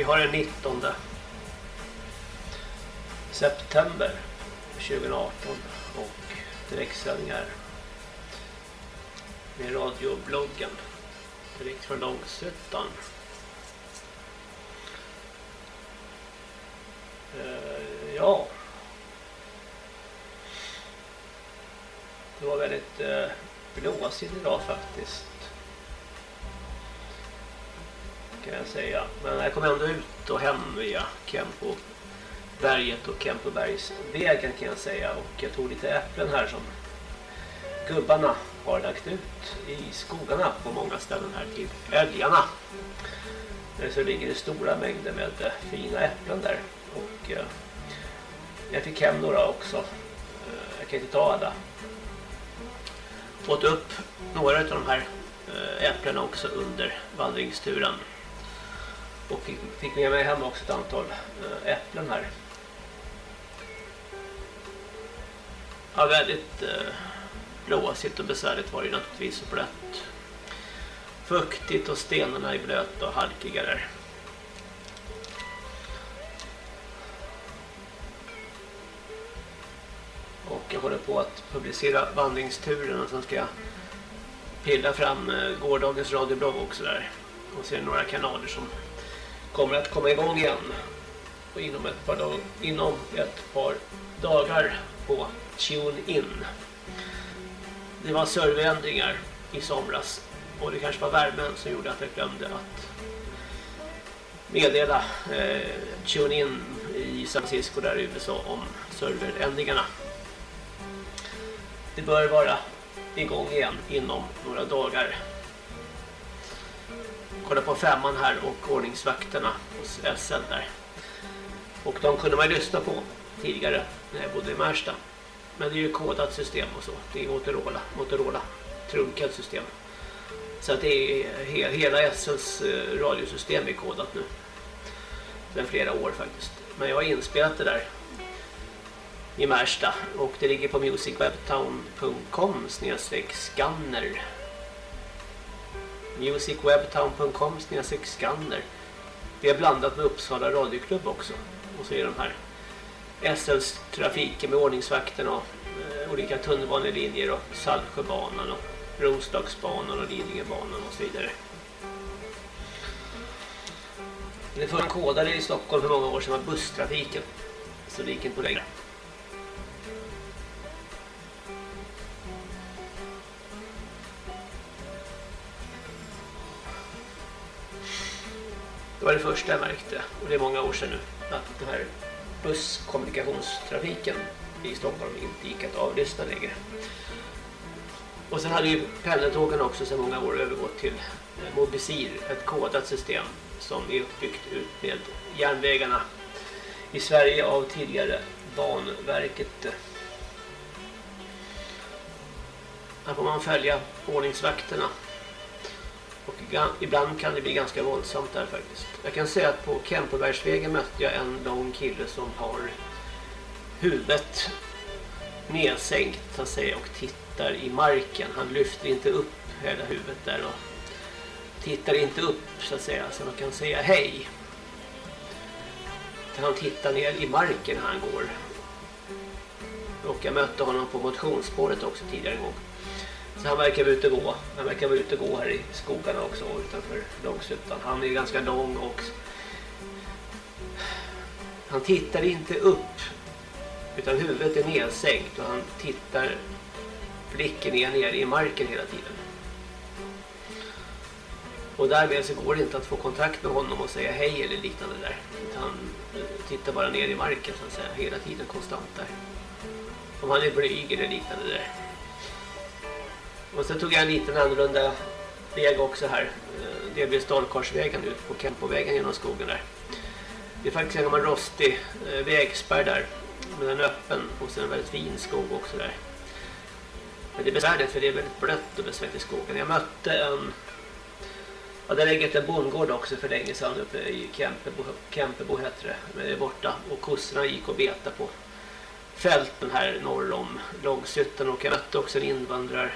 Vi har den 19 september 2018 och direktsändningar med radiobloggen direkt från Långsuttan. Uh, eh, ja. Det var väldigt uh, blåsigt idag faktiskt. Men jag kom ändå ut och hem via Kempo berget och Kempobergsvägen kan jag säga. Och jag tog lite äpplen här som gubbarna har lagt ut i skogarna på många ställen här till älgarna. Eh, så ligger det stora mängder med eh, fina äpplen där. Och eh, jag fick hem några också. Jag kan inte ta alla. Fått upp några av de här äpplena också under vandringsturen. Och fick med mig hem också ett antal eh, äpplen här. Ja, väldigt eh, blåsigt och besvärligt var det naturligtvis och blött. Fuktigt och stenarna är blöta och halkiga där. Och jag håller på att publicera vandringsturen och sen ska jag pilla fram eh, gårdagens radioblogg också där. Och se några kanaler som kommer att komma igång igen. Och inom ett par, dag inom ett par dagar på TuneIn. Det var serverändringar i somras och det kanske var värmen som gjorde att jag glömde att meddela eh, TuneIn i San Francisco där i USA om serverändringarna. Det bör vara igång igen inom några dagar kollade på femman här och ordningsvakterna hos SL där. Och de kunde man lyssna på tidigare när jag bodde i Märsta. Men det är ju kodat system och så. Det är Motorola, Motorola trunkat system. Så att det är he hela SLs eh, radiosystem är kodat nu. Sedan flera år faktiskt. Men jag har inspelat det där i Märsta och det ligger på musicwebtown.com scanner musicwebtown.com scanner det är blandat med Uppsala radioklubb också och så är de här SLs trafiken med ordningsvakterna och eh, olika tunnelbanelinjer och Saltsjöbanan och Roslagsbanan och Lidingöbanan och så vidare. Det för kodade i Stockholm för många år sedan var busstrafiken. Så det gick inte på längre. Det var det första jag märkte och det är många år sedan nu att den här busskommunikationstrafiken i Stockholm inte gick att avlyssna längre. Och sen hade ju pendeltågen också sedan många år övergått till eh, Mobisir, ett kodat system som är uppbyggt ut med järnvägarna i Sverige av tidigare Banverket. Här får man följa ordningsvakterna och ibland kan det bli ganska våldsamt där faktiskt. Jag kan säga att på Kempobergsvägen mötte jag en lång kille som har huvudet nedsänkt så att säga och tittar i marken. Han lyfter inte upp hela huvudet där och tittar inte upp så att säga så man kan säga hej. Han tittar ner i marken när han går. Och jag mötte honom på motionsspåret också tidigare en gång. Så han verkar vara ute och gå. Han verkar vara ute och gå här i skogarna också utanför Långsuttan. Han är ganska lång och han tittar inte upp utan huvudet är nedsänkt och han tittar blicken är ner i marken hela tiden. Och därmed så går det inte att få kontakt med honom och säga hej eller liknande där. Utan han eh, tittar bara ner i marken så att säga hela tiden konstant där. Om han är blyg eller liknande där. Och så tog jag en liten annorlunda väg också här. Eh, det blir Stålkorsvägen ut på Kempovägen genom skogen där. Det är faktiskt en gammal rostig eh, vägspärr där. Men den är öppen och sen en väldigt fin skog också där. Men det är besvärligt för det är väldigt blött och besvärligt i skogen. Jag mötte en... Ja, det ligger en bondgård också för länge sedan uppe i Kempebo, Kempebo heter eh, det. Men det är borta. Och kossorna gick och betade på fälten här norr om Långsytten. Och jag mötte också en invandrare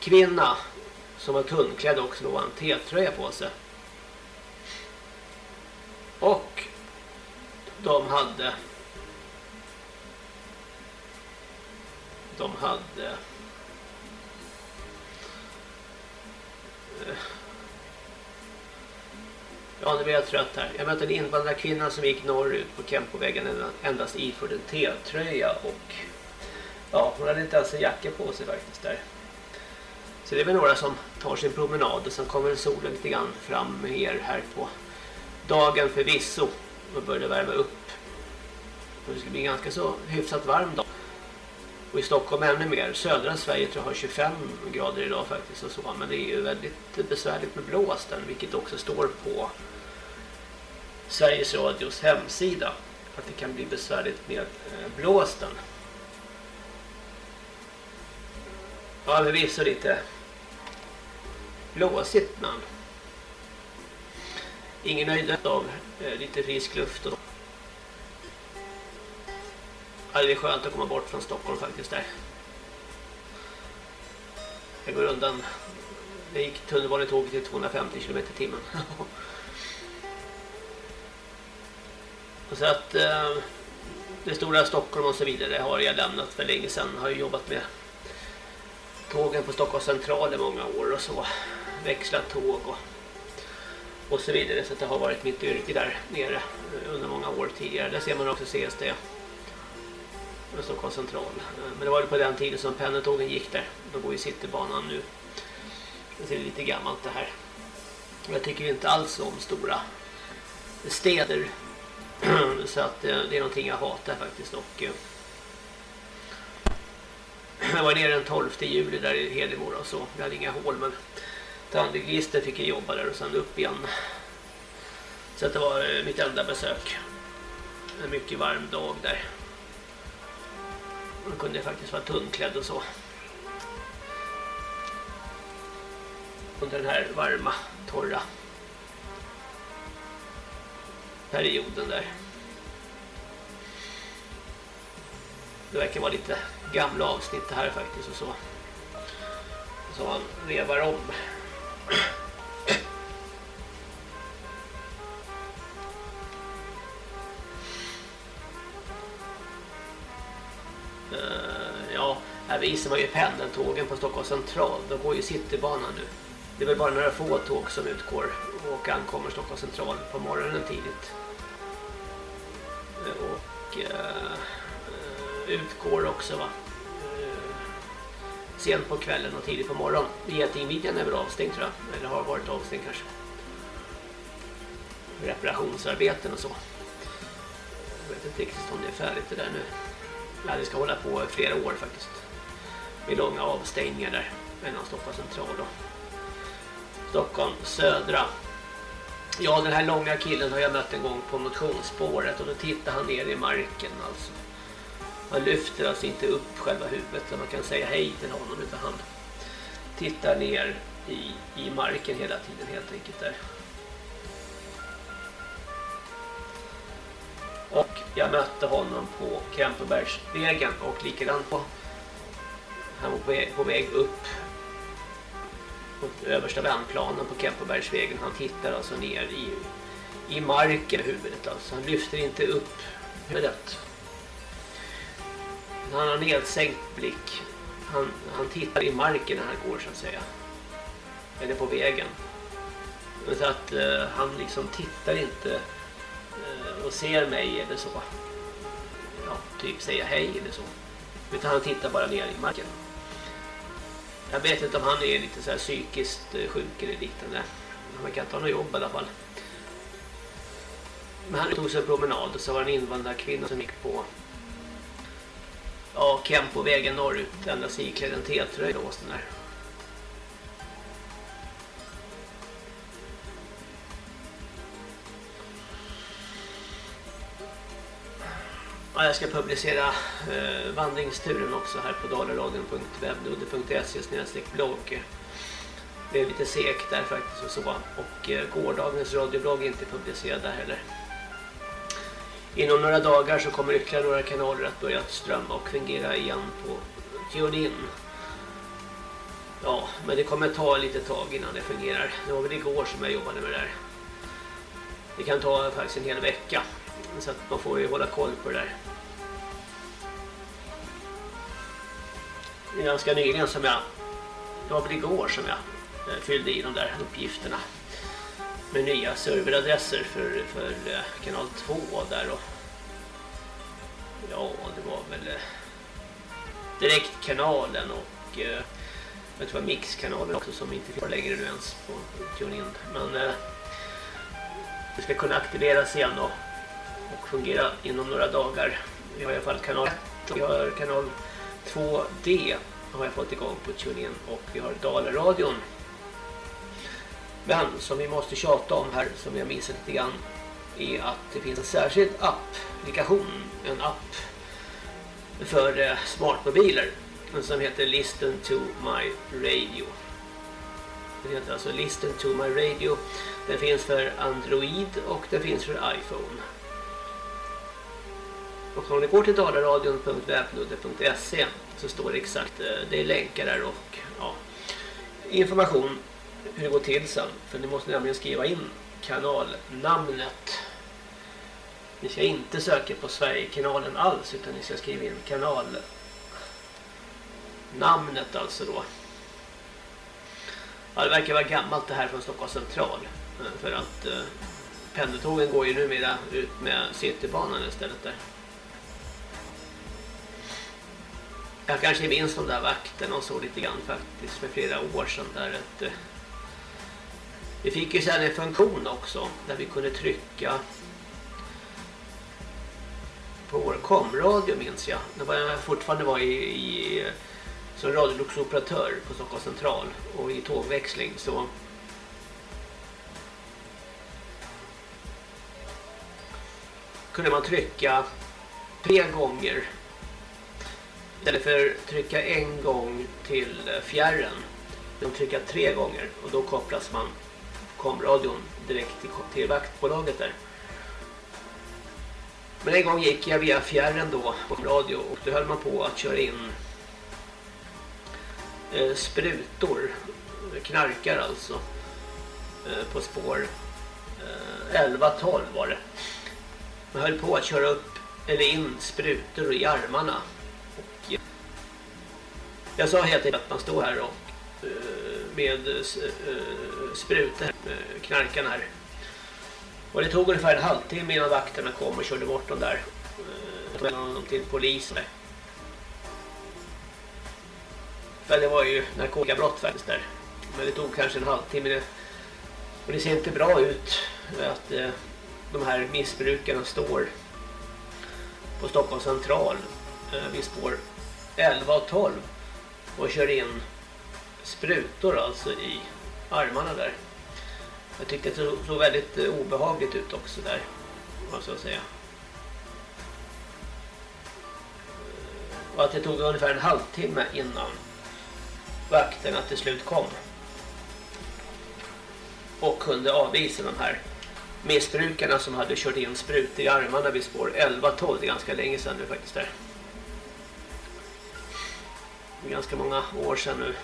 kvinna som var tunnklädd också då en T-tröja på sig. Och de hade de hade eh, Ja, nu blir jag trött här. Jag mötte en invandrarkvinna som gick norrut på Kempovägen endast iförd en T-tröja och ja, hon hade inte ens en jacka på sig faktiskt där. Så det är väl några som tar sin promenad och sen kommer solen lite grann fram med er här på dagen förvisso och börjar värma upp. Det ska bli ganska så hyfsat varm dag. Och i Stockholm ännu mer. Södra Sverige tror jag har 25 grader idag faktiskt och så. Men det är ju väldigt besvärligt med blåsten vilket också står på Sveriges Radios hemsida. Att det kan bli besvärligt med eh, blåsten. Ja, förvisso visar lite blåsigt men ingen nöjd av eh, lite frisk luft och Ja, det är skönt att komma bort från Stockholm faktiskt där. Jag går undan. Det gick tunnelbanetåget till 250 km i timmen. så att eh, det stora Stockholm och så vidare har jag lämnat för länge sedan. Jag har ju jobbat med tågen på Stockholms central i många år och så växla tåg och, och så vidare. Så det har varit mitt yrke där nere eh, under många år tidigare. Där ser man också CSD. Stockholms central. Eh, men det var ju på den tiden som pendeltågen gick där. Då går ju Citybanan nu. Det är lite gammalt det här. Jag tycker inte alls om stora städer. Så att eh, det är någonting jag hatar faktiskt. Och jag var nere den 12 juli där i Hedemora och så. Vi hade inga hål men Tandhygienister fick jag jobba där och sen upp igen. Så det var eh, mitt enda besök. En mycket varm dag där. Man kunde faktiskt vara tunnklädd och så. Under den här varma, torra perioden där. Det verkar vara lite gamla avsnitt här faktiskt och så. Så man revar om. Här man ju pendeltågen på Stockholms central. De går ju Citybanan nu. Det är väl bara några få tåg som utgår och ankommer Stockholms central på morgonen tidigt. Eh, och uh, utgår också va. Eh, sent på kvällen och tidigt på morgonen. Getingmidjan är väl avstängd tror jag. Eller har varit avstängd kanske. Reparationsarbeten och så. Jag vet inte riktigt om det är färdigt det där nu. Ja, det ska hålla på flera år faktiskt. Med långa avstängningar där mellan Stockholm central och Stockholm södra. Ja, den här långa killen har jag mött en gång på motionsspåret och då tittar han ner i marken alltså. Han lyfter alltså inte upp själva huvudet så man kan säga hej till honom utan han tittar ner i, i marken hela tiden helt enkelt där. Och jag mötte honom på Kempebergsvägen och likadant på han var på väg, på väg upp på översta vändplanen på Kempebergsvägen. Han tittar alltså ner i, i marken huvudet alltså. Han lyfter inte upp huvudet. Han har nedsänkt blick. Han, han tittar i marken när han går så att säga. Eller på vägen. Så att eh, han liksom tittar inte eh, och ser mig eller så. Ja, typ säga hej eller så. Utan han tittar bara ner i marken. Jag vet inte om han är lite så här psykiskt eh, sjuk eller liknande. Han kan inte ha något jobb i alla fall. Men han tog sig en promenad och så var det en invandrarkvinna som gick på ja, Kempovägen norrut. Endast iklädd en T-tröja och sådär. Ja, jag ska publicera eh, vandringsturen också här på dalaradion.webnudde.se blogg. Det är lite segt där faktiskt och så. Och eh, gårdagens radioblogg är inte publicerad där heller. Inom några dagar så kommer ytterligare några kanaler att börja strömma och fungera igen på TuneIn. Ja, men det kommer ta lite tag innan det fungerar. Det var väl igår som jag jobbade med det här. Det kan ta faktiskt en hel vecka. Så att man får ju hålla koll på det där. Det är ganska nyligen som jag, det var väl igår som jag eh, fyllde i de där uppgifterna med nya serveradresser för, för eh, kanal 2 där och ja det var väl eh, direktkanalen och jag tror det var mixkanalen också som inte finns längre nu ens på TuneIn men det ska kunna aktiveras igen och, och fungera inom några dagar vi har i alla fall kanal 1 och vi har kanal 2D har jag fått igång på TuneIn och vi har Dalaradion. Men som vi måste tjata om här som jag missat lite grann är att det finns en särskild applikation, en app för eh, smartmobiler som heter Listen to my radio. Den heter alltså Listen to my radio. Den finns för Android och den finns för iPhone. Och om ni går till dalaradion.webnudde.se så står det exakt, eh, det är länkar där och ja, information hur det går till sen. För ni måste nämligen skriva in kanalnamnet. Ni ska inte söka på Sverigekanalen alls utan ni ska skriva in kanalnamnet alltså då. Ja, det verkar vara gammalt det här från Stockholms central. Eh, för att eh, pendeltågen går ju numera ut med Citybanan istället där. Jag kanske minns de där vakterna och så lite grann faktiskt för flera år sedan där att eh, vi fick ju sedan en funktion också där vi kunde trycka på vår komradio minns jag. När jag fortfarande var i, i eh, som radioloksoperatör på Stockholms central och i tågväxling så kunde man trycka tre gånger Istället för att trycka en gång till fjärren. De trycka tre gånger och då kopplas man komradion direkt till, till vaktbolaget där. Men en gång gick jag via fjärren då på radio och då höll man på att köra in eh, sprutor, knarkar alltså, eh, på spår eh, 11-12 var det. Man höll på att köra upp eller in sprutor i armarna jag sa helt enkelt att man står här och eh, med eh, sprutor, knarkarna här. Och det tog ungefär en halvtimme innan vakterna kom och körde bort dem där. Eh, mellan dem till polisen. För det var ju narkotikabrott faktiskt där. Men det tog kanske en halvtimme. Och det ser inte bra ut att eh, de här missbrukarna står på Stockholms central eh, vid spår 11 och 12 och kör in sprutor alltså i armarna där. Jag tyckte att det såg väldigt eh, obehagligt ut också där, måste jag säga. Eh, och att det tog ungefär en halvtimme innan vakterna till slut kom. Och kunde avvisa de här missbrukarna som hade kört in sprutor i armarna vid spår 11-12. Det är ganska länge sedan nu faktiskt där ganska många år sedan nu.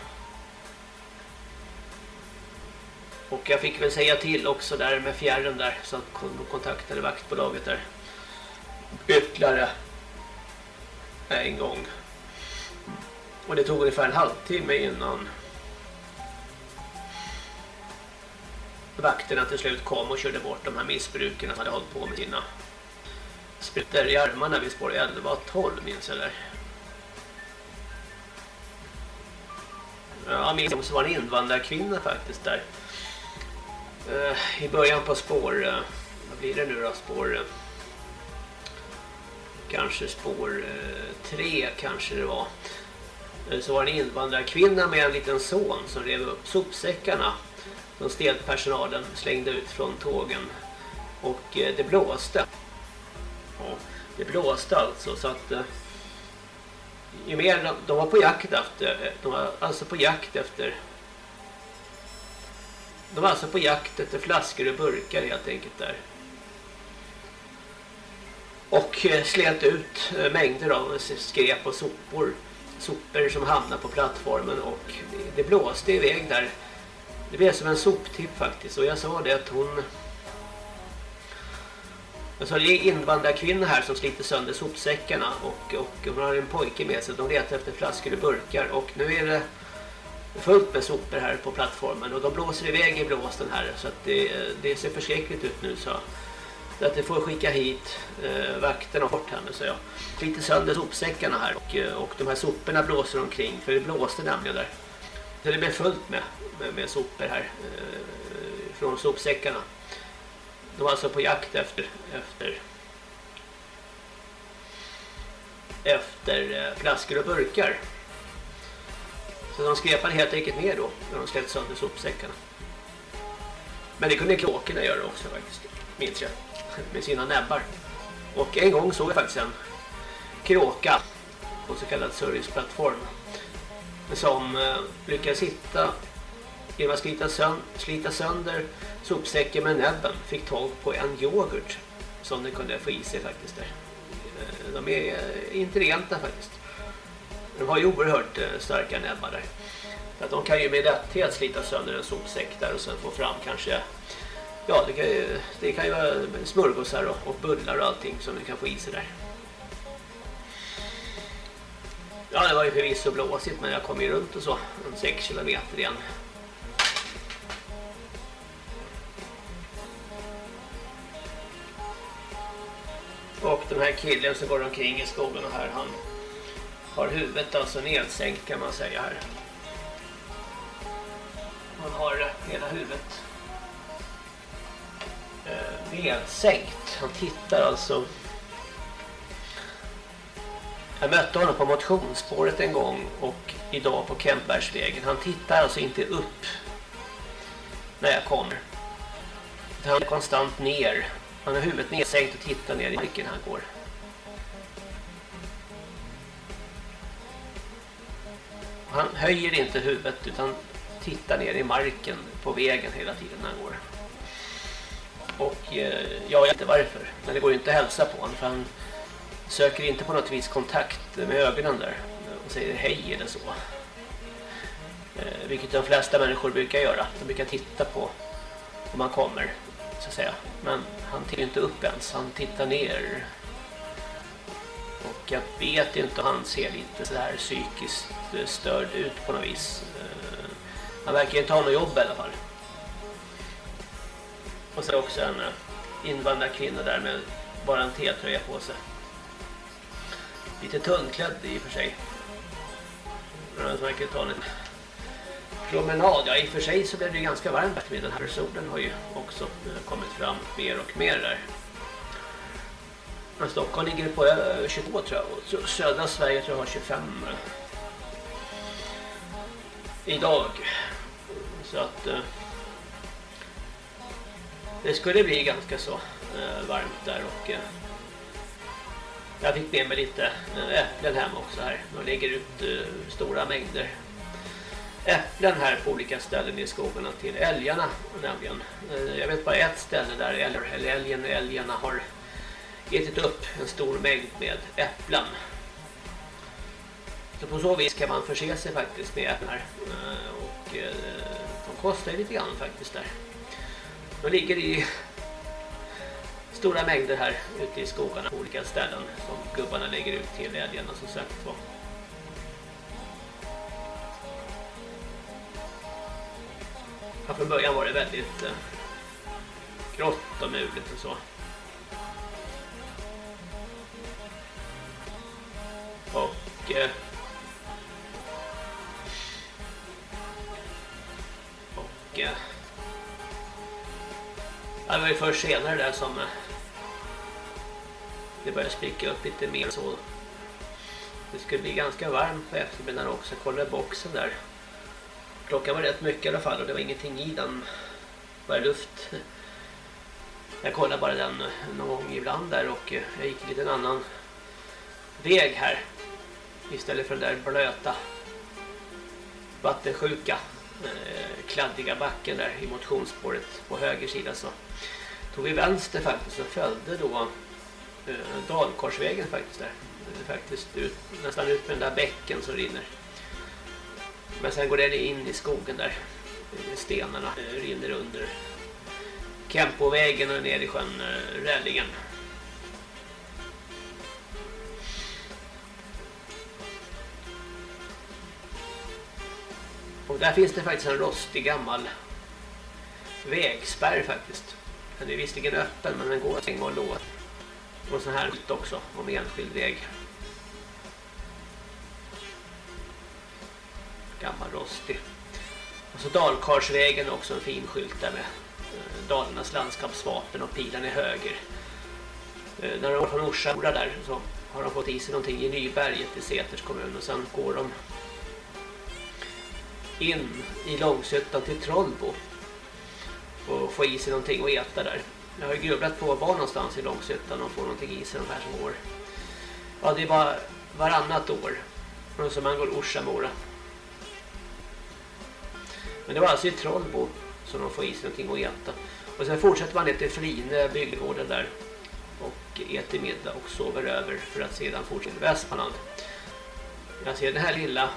Och jag fick väl säga till också där med fjärren där så att de kontaktade vaktbolaget där. Ytterligare en gång. Och det tog ungefär en halvtimme innan vakterna till slut kom och körde bort de här missbrukarna som hade hållit på med sina Spritter i armarna vid spår 11 och 12 minns jag där. Jag minns det var en invandrarkvinna faktiskt där. Uh, I början på spår, uh, vad blir det nu då, spår... Uh, kanske spår 3 kanske det var. Så var det en invandrarkvinna med en liten son som rev upp sopsäckarna som stelpersonalen slängde ut från tågen. Och det blåste. Ja, det blåste alltså så att ju mer de, de var på jakt efter de var alltså på jakt efter de var alltså på jakt efter flaskor och burkar helt enkelt där. Och eh, slet ut eh, mängder av skräp och sopor. Sopor som hamnade på plattformen och det blåste iväg där. Det blev som en soptipp faktiskt och jag sa det att hon men så är det invandrarkvinnor här som sliter sönder sopsäckarna och, och hon har en pojke med sig. De letar efter flaskor och burkar och nu är det fullt med sopor här på plattformen och de blåser iväg i blåsten här så att det, det ser förskräckligt ut nu så att det får skicka hit eh, vakterna bort här nu så jag sliter sönder sopsäckarna här och, och de här soporna blåser omkring för det blåste nämligen där. Så det blir fullt med, med, med sopor här eh, från sopsäckarna. De var alltså på jakt efter efter efter eh, flaskor och burkar. Så de skrepade helt enkelt ner då när de släppte sönder sopsäckarna. Men det kunde kråkorna göra också faktiskt, minns jag. Med sina näbbar. Och en gång såg jag faktiskt en kråka på så kallad serviceplattform som eh, lyckades hitta genom att slita, sönder, slita sönder sopsäcken med näbben fick tag på en yoghurt som den kunde få i sig faktiskt där. Eh, de är eh, intelligenta faktiskt. De har ju oerhört eh, starka näbbar där. För att de kan ju med lätthet slita sönder en sopsäck där och sen få fram kanske ja, det kan ju, det kan ju vara smörgåsar och, och bullar och allting som du kan få i sig där. Ja, det var ju förvisso blåsigt men jag kom ju runt och så, en 6 kilometer igen. Och den här killen som går omkring i skogen och här, han har huvudet alltså nedsänkt kan man säga här. Han har hela huvudet eh, nedsänkt. Han tittar alltså jag mötte honom på motionsspåret en gång och idag på Kempbergsvägen. Han tittar alltså inte upp när jag kommer. Han är konstant ner. Han har huvudet nedsänkt och tittar ner i marken han går. Han höjer inte huvudet utan tittar ner i marken på vägen hela tiden när han går. Och eh, jag vet inte varför. Men det går ju inte att hälsa på honom för han söker inte på något vis kontakt med ögonen där och säger hej eller så. Eh, vilket de flesta människor brukar göra. De brukar titta på om man kommer så att säga. Men han tittar inte upp ens, han tittar ner. Och jag vet inte om han ser lite så här psykiskt eh, störd ut på något vis. Eh, han verkar inte ha något jobb i alla fall. Och så också en eh, invandrarkvinna där med bara en t-tröja på sig. Lite tunnklädd i och för sig. Man verkar ta en promenad. Ja, i och för sig så blev det ganska varmt med den här solen har ju också eh, kommit fram mer och mer där. Men Stockholm ligger på eh, 22 tror jag och södra Sverige tror jag har 25 eh, idag. Så att det skulle bli ganska så varmt där och jag fick med mig lite äpplen hem också här. De lägger ut stora mängder äpplen här på olika ställen i skogarna till älgarna nämligen. Eh, jag vet bara ett ställe där älgen och älgarna har ätit upp en stor mängd med äpplen. Så på så vis kan man förse sig faktiskt med äpplen här. Eh, och eh, de kostar ju lite grann faktiskt där. De ligger i stora mängder här ute i skogarna på olika ställen som gubbarna lägger ut till älgarna som sagt var. Ja, från början var det väldigt eh, grått och muligt och så. Och eh, och eh, det var ju först senare där som eh, det började spricka upp lite mer så. Det skulle bli ganska varmt på eftermiddagen också. Kolla boxen där. Klockan var rätt mycket i alla fall och det var ingenting i den. Bara luft. Jag kollade bara den någon gång ibland där och eh, jag gick en annan väg här. Istället för den där blöta vattensjuka eh, kladdiga backen där i motionsspåret på höger sida så tog vi vänster faktiskt och följde då eh, Dalkorsvägen faktiskt där. Faktiskt ut, nästan ut med den där bäcken som rinner. Men sen går den in i skogen där. Stenarna rinner under Kempovägen och ner i sjön eh, Rellingen. Och där finns det faktiskt en rostig gammal vägspärr faktiskt. Den är visserligen öppen men den går att stänga och låsa. Och så här ut också om enskild väg. Gammal rostig. Och så Dalkarsvägen också en fin skylt där med eh, Dalarnas landskapsvapen och pilen är höger. Eh, när de var från Orsa där så har de fått i sig någonting i Nyberget i Säters kommun och sen går de in i Långsötan till Trollbo och får i sig någonting att äta där. Jag har ju grubblat på var någonstans i Långsötan och får någonting i sig de här som går. Ja, det är bara varannat år. Och så man går Orsa Mora. Men det var alltså i Trollbo som de får i sig någonting att äta. Och sen fortsätter man ner till Fline bygdegården där och äter middag och sover över för att sedan fortsätta Västmanland. Jag ser den här lilla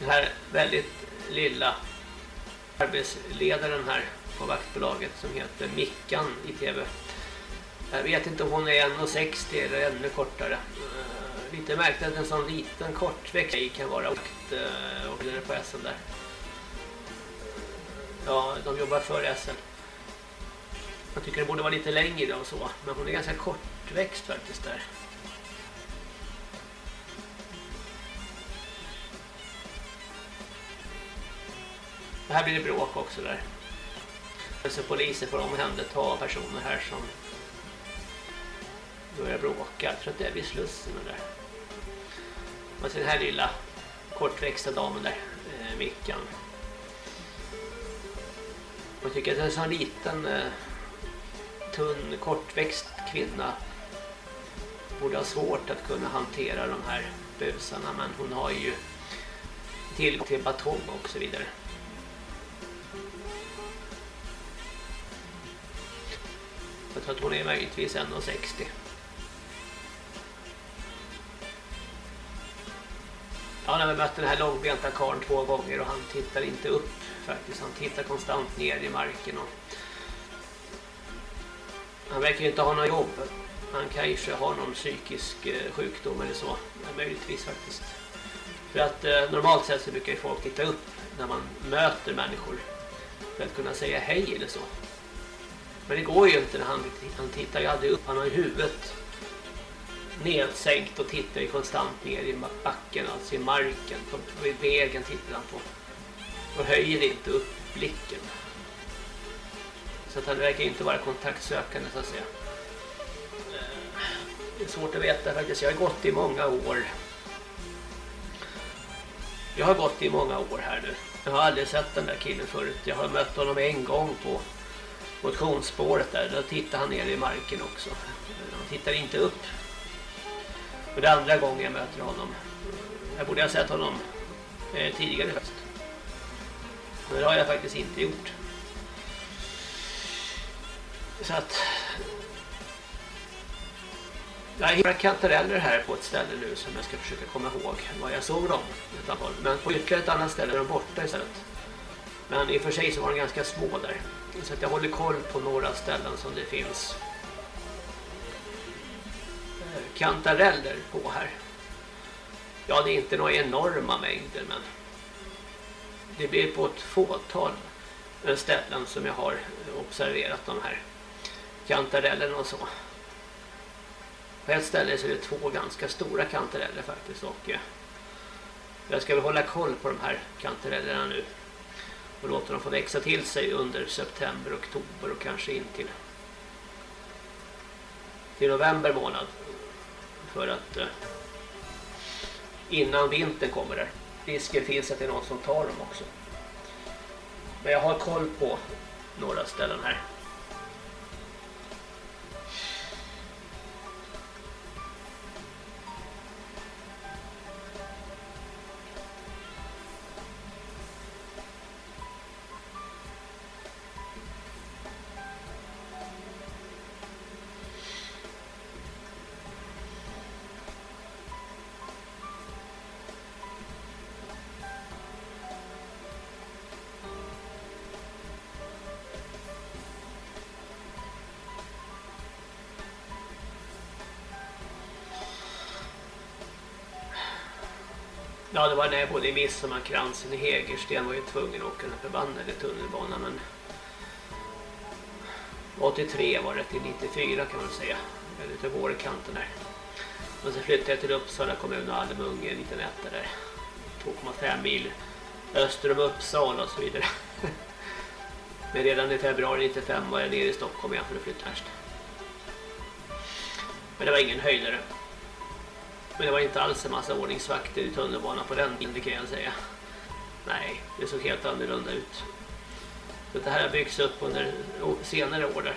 den här väldigt lilla arbetsledaren här på vaktbolaget som heter Mickan i tv. Jag vet inte om hon är 1,60 eller ännu kortare. Lite märkligt att en sån liten kortväxt kan vara vakt uh, eh, och på SL där. Ja, de jobbar för SL. Jag tycker det borde vara lite längre och så. Men hon är ganska kortväxt faktiskt där. Och här blir det bråk också där. Så polisen får omhänderta personer här som börjar bråka. Jag tror att det är vid Slussen där. Man ser den här lilla kortväxta damen där, eh, Mickan. Jag tycker att det är en sån liten eh, tunn, kortväxt kvinna borde ha svårt att kunna hantera de här busarna men hon har ju tillgång till batong och så vidare. Jag tror att hon är möjligtvis 1,60. Ja, när vi mött den här långbenta karln två gånger och han tittar inte upp faktiskt. Han tittar konstant ner i marken och han verkar ju inte ha något jobb. Han kanske har någon psykisk eh, sjukdom eller så. Möjligtvis faktiskt. För att eh, normalt sett så brukar ju folk titta upp när man möter människor. För att kunna säga hej eller så. Men det går ju inte när han, han tittar ju aldrig upp. Han har huvudet nedsänkt och tittar konstant ner i backen, alltså i marken. På, på vägen tittar han på. Och höjer inte upp blicken. Så att han verkar inte vara kontaktsökande så att säga. Det är svårt att veta faktiskt. Jag har gått i många år. Jag har gått i många år här nu. Jag har aldrig sett den där killen förut. Jag har mött honom en gång på motionsspåret där. Då tittar han ner i marken också. Han tittar inte upp. För det andra gången jag möter honom. Jag borde ha sett honom eh, tidigare i höst. Men det har jag faktiskt inte gjort. Så att jag hittar kantareller här på ett ställe nu som jag ska försöka komma ihåg vad jag såg dem. Men på ytterligare ett annat ställe är de borta istället. Men i och för sig så var de ganska små där. Så att jag håller koll på några ställen som det finns kantareller på här. Ja, det är inte några enorma mängder men det blir på ett fåtal eh, ställen som jag har observerat de här kantarellerna och så. På ett ställe så är det två ganska stora kantareller faktiskt och eh, jag ska väl hålla koll på de här kantarellerna nu och låta dem få växa till sig under september, oktober och kanske in till, till november månad för att eh, innan vintern kommer där. Risken finns att det är någon som tar dem också. Men jag har koll på några ställen här. Ja, det var när jag bodde i Midsommarkransen i Hägersten var jag tvungen att åka den förbannade tunnelbanan. Men 83 var det till 94 kan man säga. Lite vårkanten där. Och så flyttade jag till Uppsala kommun och Almunge, en liten etta där. 2,5 mil öster om Uppsala och så vidare. Men redan i februari 95 var jag nere i Stockholm igen för att flytta härst. Men det var ingen höjdare. Men det var inte alls en massa ordningsvakter i tunnelbanan på den tiden kan jag säga. Nej, det såg helt annorlunda ut. Så det här har byggts upp under senare år där.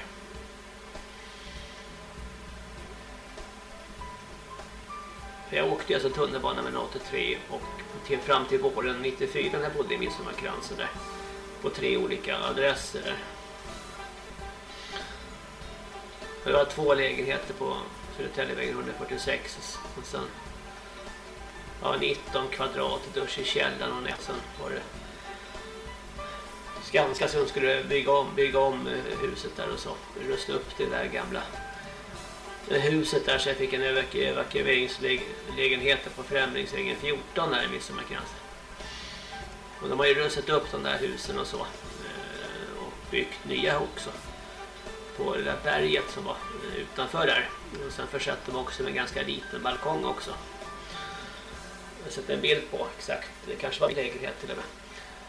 För jag åkte alltså tunnelbana med 83 och till, fram till våren 94 när jag bodde i Midsommarkransen där. På tre olika adresser. Jag har två lägenheter på Södertäljevägen 146 och sen ja, 19 kvadrat dusch i källaren och sen var det Skanska som skulle bygga om, bygga om eh, huset där och så. Rusta upp det där gamla eh, huset där. Så jag fick en evakueringslägenhet på Främlingsvägen 14 där i Midsommarkransen. Och de har ju rustat upp de där husen och så eh, och byggt nya också på det där berget som var eh, utanför där. Och sen försatte de också med en ganska liten balkong också. Jag sätter en bild på exakt, det kanske var lägenhet till och med.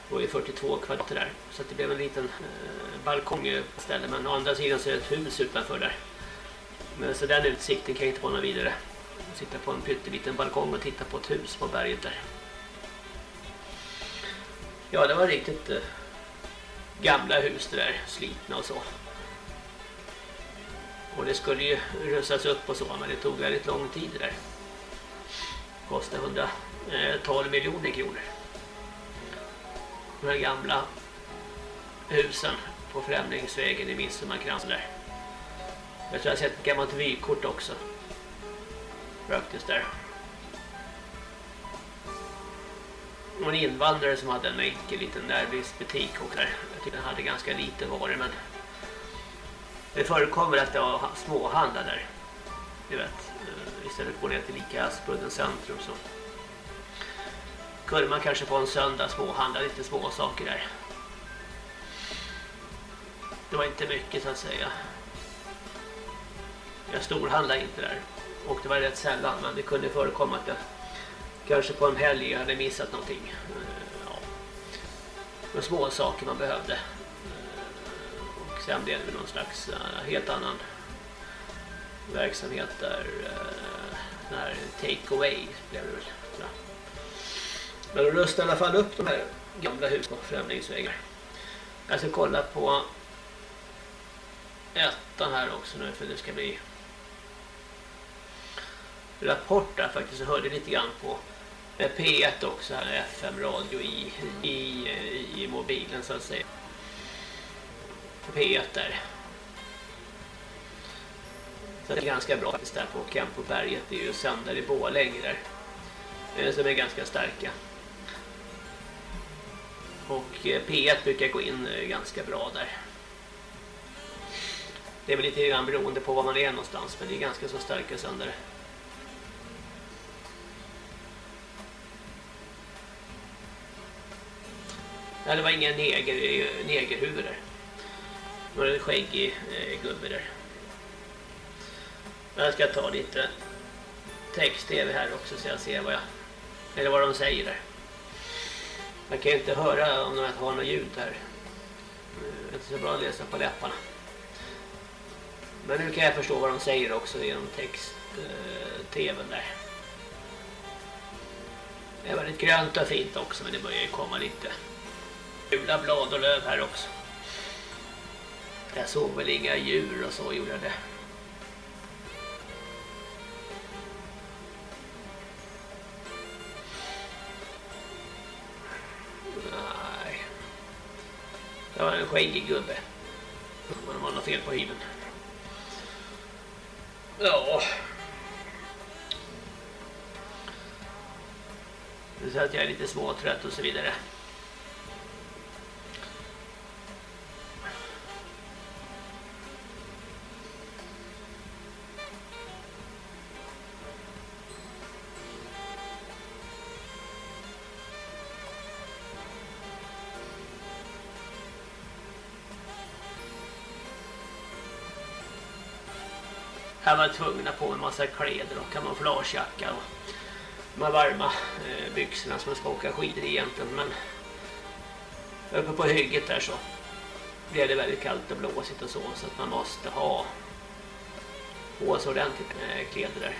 Det var ju 42 kvadrat där. Så det blev en liten eh, balkong ställe. Men å andra sidan så är det ett hus utanför där. Men så den utsikten kan jag inte få någon vidare. Sitta på en pytteliten balkong och titta på ett hus på berget där. Ja, det var riktigt eh, gamla hus det där, slitna och så. Och det skulle ju rustas upp och så, men det tog väldigt lång tid det där. Kostade 112 eh, miljoner kronor. De här gamla husen på Främlingsvägen i Midsommarkransen där. Jag tror jag har sett ett gammalt vykort också. Faktiskt där. Och en invandrare som hade en enkel liten närbutik och där. Jag tycker den hade ganska lite varor men det förekommer att det var småhandlar där. Du vet, eh, istället för att gå ner till Lika Aspudden centrum så kunde man kanske på en söndag småhandla lite små saker där. Det var inte mycket så att säga. Jag storhandlade inte där. Och det var rätt sällan, men det kunde förekomma att jag kanske på en helg hade missat någonting. Eh, ja. Men små saker man behövde. Sen blev det någon slags uh, helt annan verksamhet där. Eh, uh, take away blev det väl. Ja. Men de rustade i alla fall upp de här gamla husen på främlingsvägar. Jag ska kolla på ettan här också nu för det ska bli rapport där faktiskt. Jag hörde lite grann på P1 också här, FM-radio i, i, i mobilen så att säga. P1 där. Så det är ganska bra faktiskt där på Kempoberget. Det är ju sändare i Bålänge där. Som är ganska starka. Och eh, P1 brukar gå in eh, ganska bra där. Det är väl lite grann beroende på var man är någonstans men det är ganska så starka sändare. Nej, det var ingen neger, eh, negerhuvud där. Det en skäggig eh, gubbe där. Jag ska ta lite text-tv här också så jag ser vad jag eller vad de säger där. Man kan inte höra om de har något ljud här. Det är inte så bra att läsa på läpparna. Men nu kan jag förstå vad de säger också genom text-tvn eh, där. Det är väldigt grönt och fint också men det börjar ju komma lite gula blad och löv här också. Jag såg väl inga djur och så gjorde jag det. Nej. Det var en skäggig gubbe. Men det var något fel på hyven. Ja. Så att jag är lite småtrött och så vidare. Jag var tvungen att på mig en massa kläder och kamouflagejacka och de här varma eh, byxorna som man ska åka skidor i egentligen. Men uppe på hygget där så blev det väldigt kallt och blåsigt och så så att man måste ha på sig ordentligt med kläder där.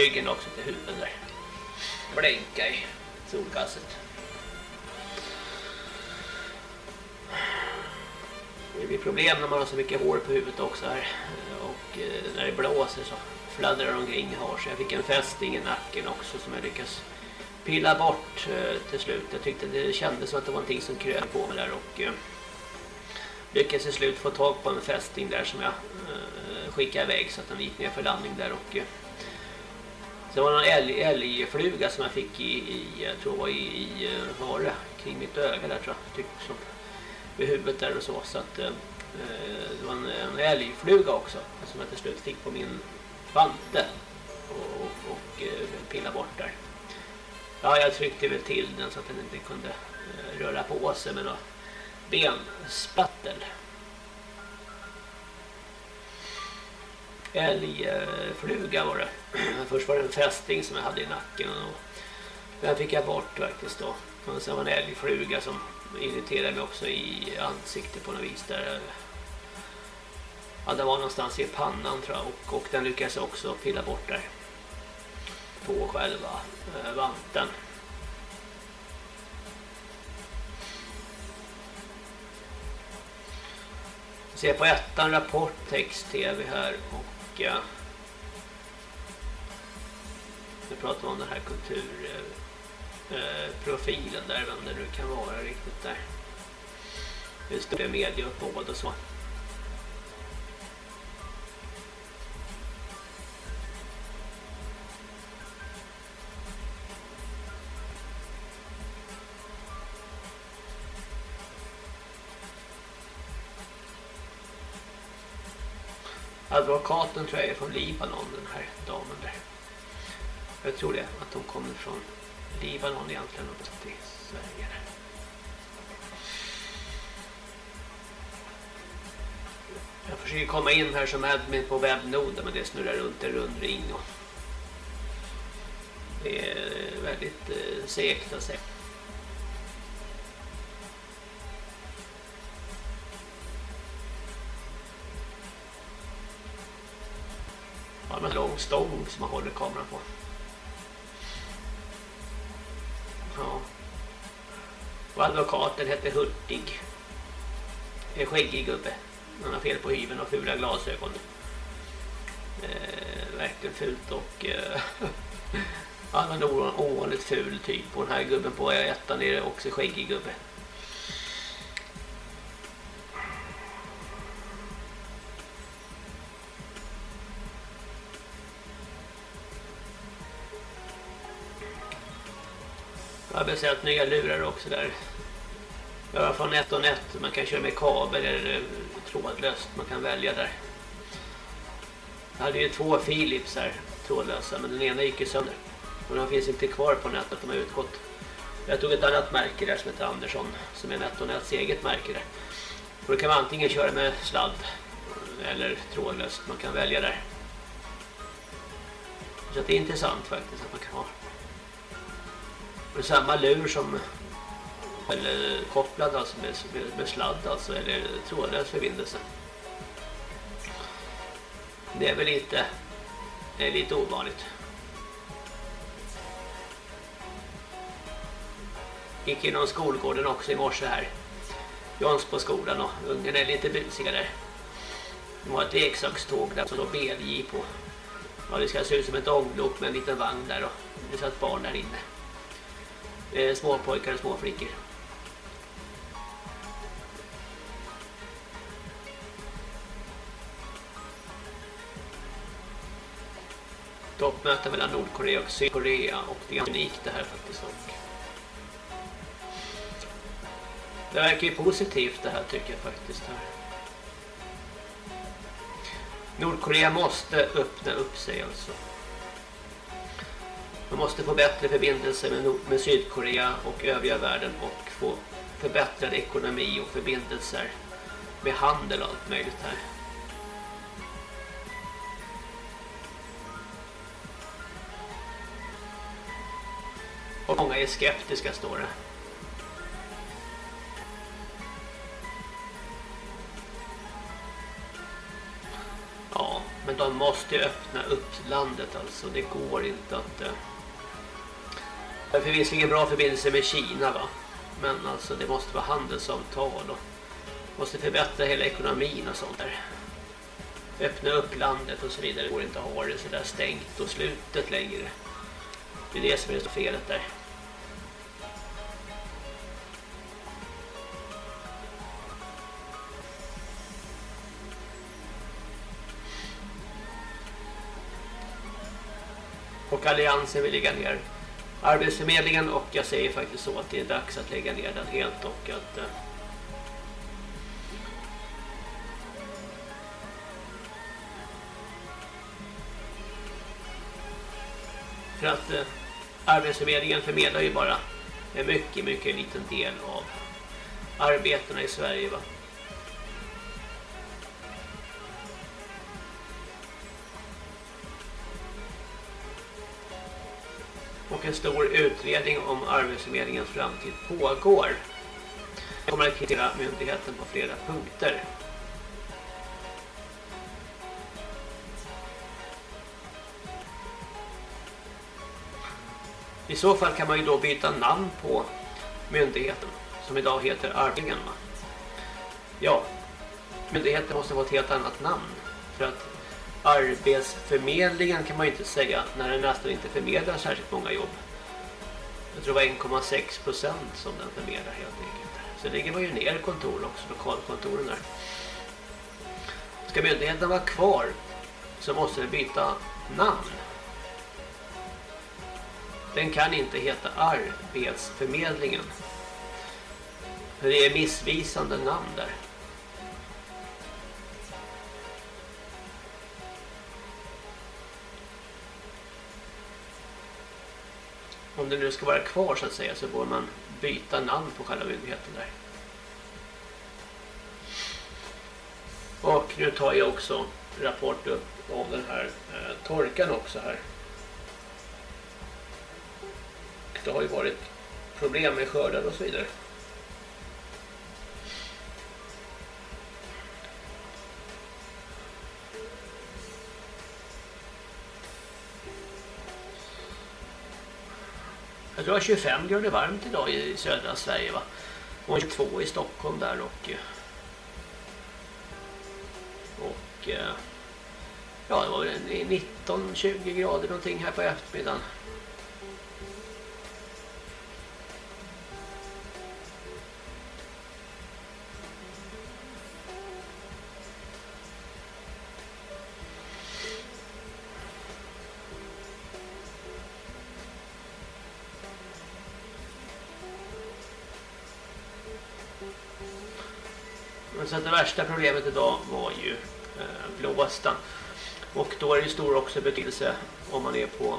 Ryggen också till huvudet där. Blänka i solgasset. Det blir problem när man har så mycket hår på huvudet också här. Och eh, när det blåser så fladdrar omkring hår. så jag fick en fästing i nacken också som jag lyckas pilla bort eh, till slut. Jag tyckte det kändes som att det var någonting som kröp på mig där och eh, lyckades till slut få tag på en fästing där som jag skickade iväg så att den gick ner för landning där och Sen var det en älg, älgfluga som jag fick i, i jag tror var i, i eh, Hare, kring mitt öga där tror jag, typ som vid huvudet där och så så att eh, eh, det var en, en älgfluga också som jag till slut fick på min vante och, och, och eh, pilla bort där. Ja, jag tryckte väl till den så att den inte kunde eh, röra på sig med något benspattel. Älgfluga var det. Först var det en fästing som jag hade i nacken och den fick jag bort faktiskt då. Och sen var det en älgfluga som irriterade mig också i ansiktet på något vis där. Ja, det var någonstans i pannan tror jag och, och den lyckades också pilla bort där på själva eh, vanten. Se på ettan rapport text-tv här och nu pratar vi om den här kulturprofilen eh, eh, där, vem det nu kan vara riktigt där. Just det, medieuppbåd och så. Advokaten tror jag är från Libanon, den här damen där. Jag tror det, att de kommer från Libanon egentligen och till Sverige. Jag försöker komma in här som admin på webbnoden men det snurrar runt en rundring och det är väldigt eh, segt att säga. Ja, en lång stång som man håller kameran på. Ja. Och advokaten hette Hurtig. En skäggig gubbe. Han har fel på hyven och fula glasögon. Eh, verkligen fult och... Eh, han var en ovanligt ful typ. Och den här gubben på ettan är också skäggig gubbe. Jag har beställt nya lurar också där. Jag har från NetOnNet. Man kan köra med kabel eller eh, trådlöst. Man kan välja där. Jag hade ju två Philips här trådlösa men den ena gick ju sönder. Och de finns inte kvar på nätet, de har utgått. Jag tog ett annat märke där som heter Andersson som är NetOnNets eget märke där. Och då kan man antingen köra med sladd eller trådlöst. Man kan välja där. Så det är intressant faktiskt att man kan ha med samma lur som eller kopplad alltså med, med, med sladd alltså eller trådlös förbindelse. Det är väl lite det är lite ovanligt. Gick inom skolgården också i morse här. Jons på skolan och ungen är lite busiga där. De har ett leksakståg där som står BLJ på. Ja, det ska se ut som ett ånglok med en liten vagn där och det satt barn där inne eh, små pojkar och små flickor. toppmöte mellan Nordkorea och Sydkorea och det är ganska unikt det här faktiskt. Och det verkar ju positivt det här tycker jag faktiskt här. Nordkorea måste öppna upp sig alltså. De måste få bättre förbindelser med, med Sydkorea och övriga världen och få förbättrad ekonomi och förbindelser med handel och allt möjligt här. Och många är skeptiska står det. Ja, men de måste öppna upp landet alltså. Det går inte att... Eh, Eh... Det finns ingen bra förbindelse med Kina va. Men alltså det måste vara handelsavtal och måste förbättra hela ekonomin och sånt där. Öppna upp landet och så vidare. Det går inte att ha det sådär stängt och slutet längre. Det är det som är det felet där. Och Alliansen vill ligga ner Arbetsförmedlingen och jag säger faktiskt så att det är dags att lägga ner den helt och att eh, för att eh, Arbetsförmedlingen förmedlar ju bara en mycket, mycket liten del av arbetena i Sverige va. Och en stor utredning om Arbetsförmedlingens framtid pågår. Jag kommer att kritisera myndigheten på flera punkter. I så fall kan man ju då byta namn på myndigheten som idag heter Arvingen. Ja, myndigheten måste få ett helt annat namn för att Arbetsförmedlingen kan man ju inte säga när den nästan inte förmedlar särskilt många jobb. Jag tror det var 1,6 procent som den förmedlar helt enkelt. Så lägger man ju ner kontor också, lokalkontoren där. Ska myndigheten vara kvar så måste den byta namn. Den kan inte heta Arbetsförmedlingen. För det är missvisande namn där. Om det nu ska vara kvar så att säga så borde man byta namn på själva myndigheten där. Och nu tar jag också rapport upp om den här eh, torkan också här. Det har ju varit problem med skördar och så vidare. Jag tror det var 25 grader varmt idag i södra Sverige va. Och 22 i Stockholm där och och ja det var 19-20 grader någonting här på eftermiddagen. Så att det värsta problemet idag var ju eh, blåsten. Och då är det stor också betydelse om man är på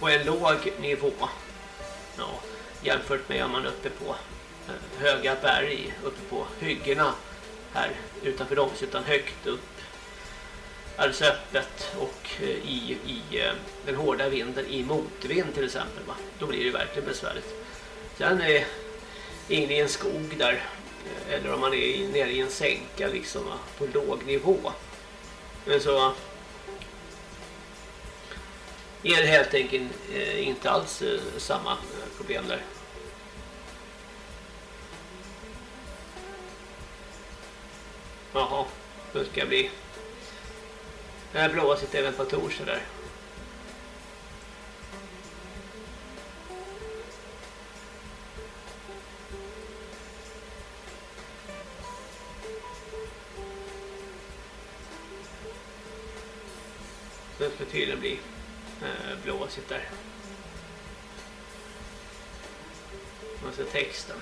på en låg nivå. Ja, jämfört med om man är uppe på eh, höga berg, uppe på hyggena här utanför dem, utan högt upp alldeles öppet och eh, i, i den hårda vinden i motvind till exempel va? då blir det verkligen besvärligt sen är inne i en skog där eller om man är nere i en sänka liksom på låg nivå. Men så är det helt enkelt eh, inte alls eh, samma eh, problem där. Jaha, nu ska jag bli det här blåsigt även på torsdag där. Ska tydligen bli eh, blåsigt där. Man ser texten.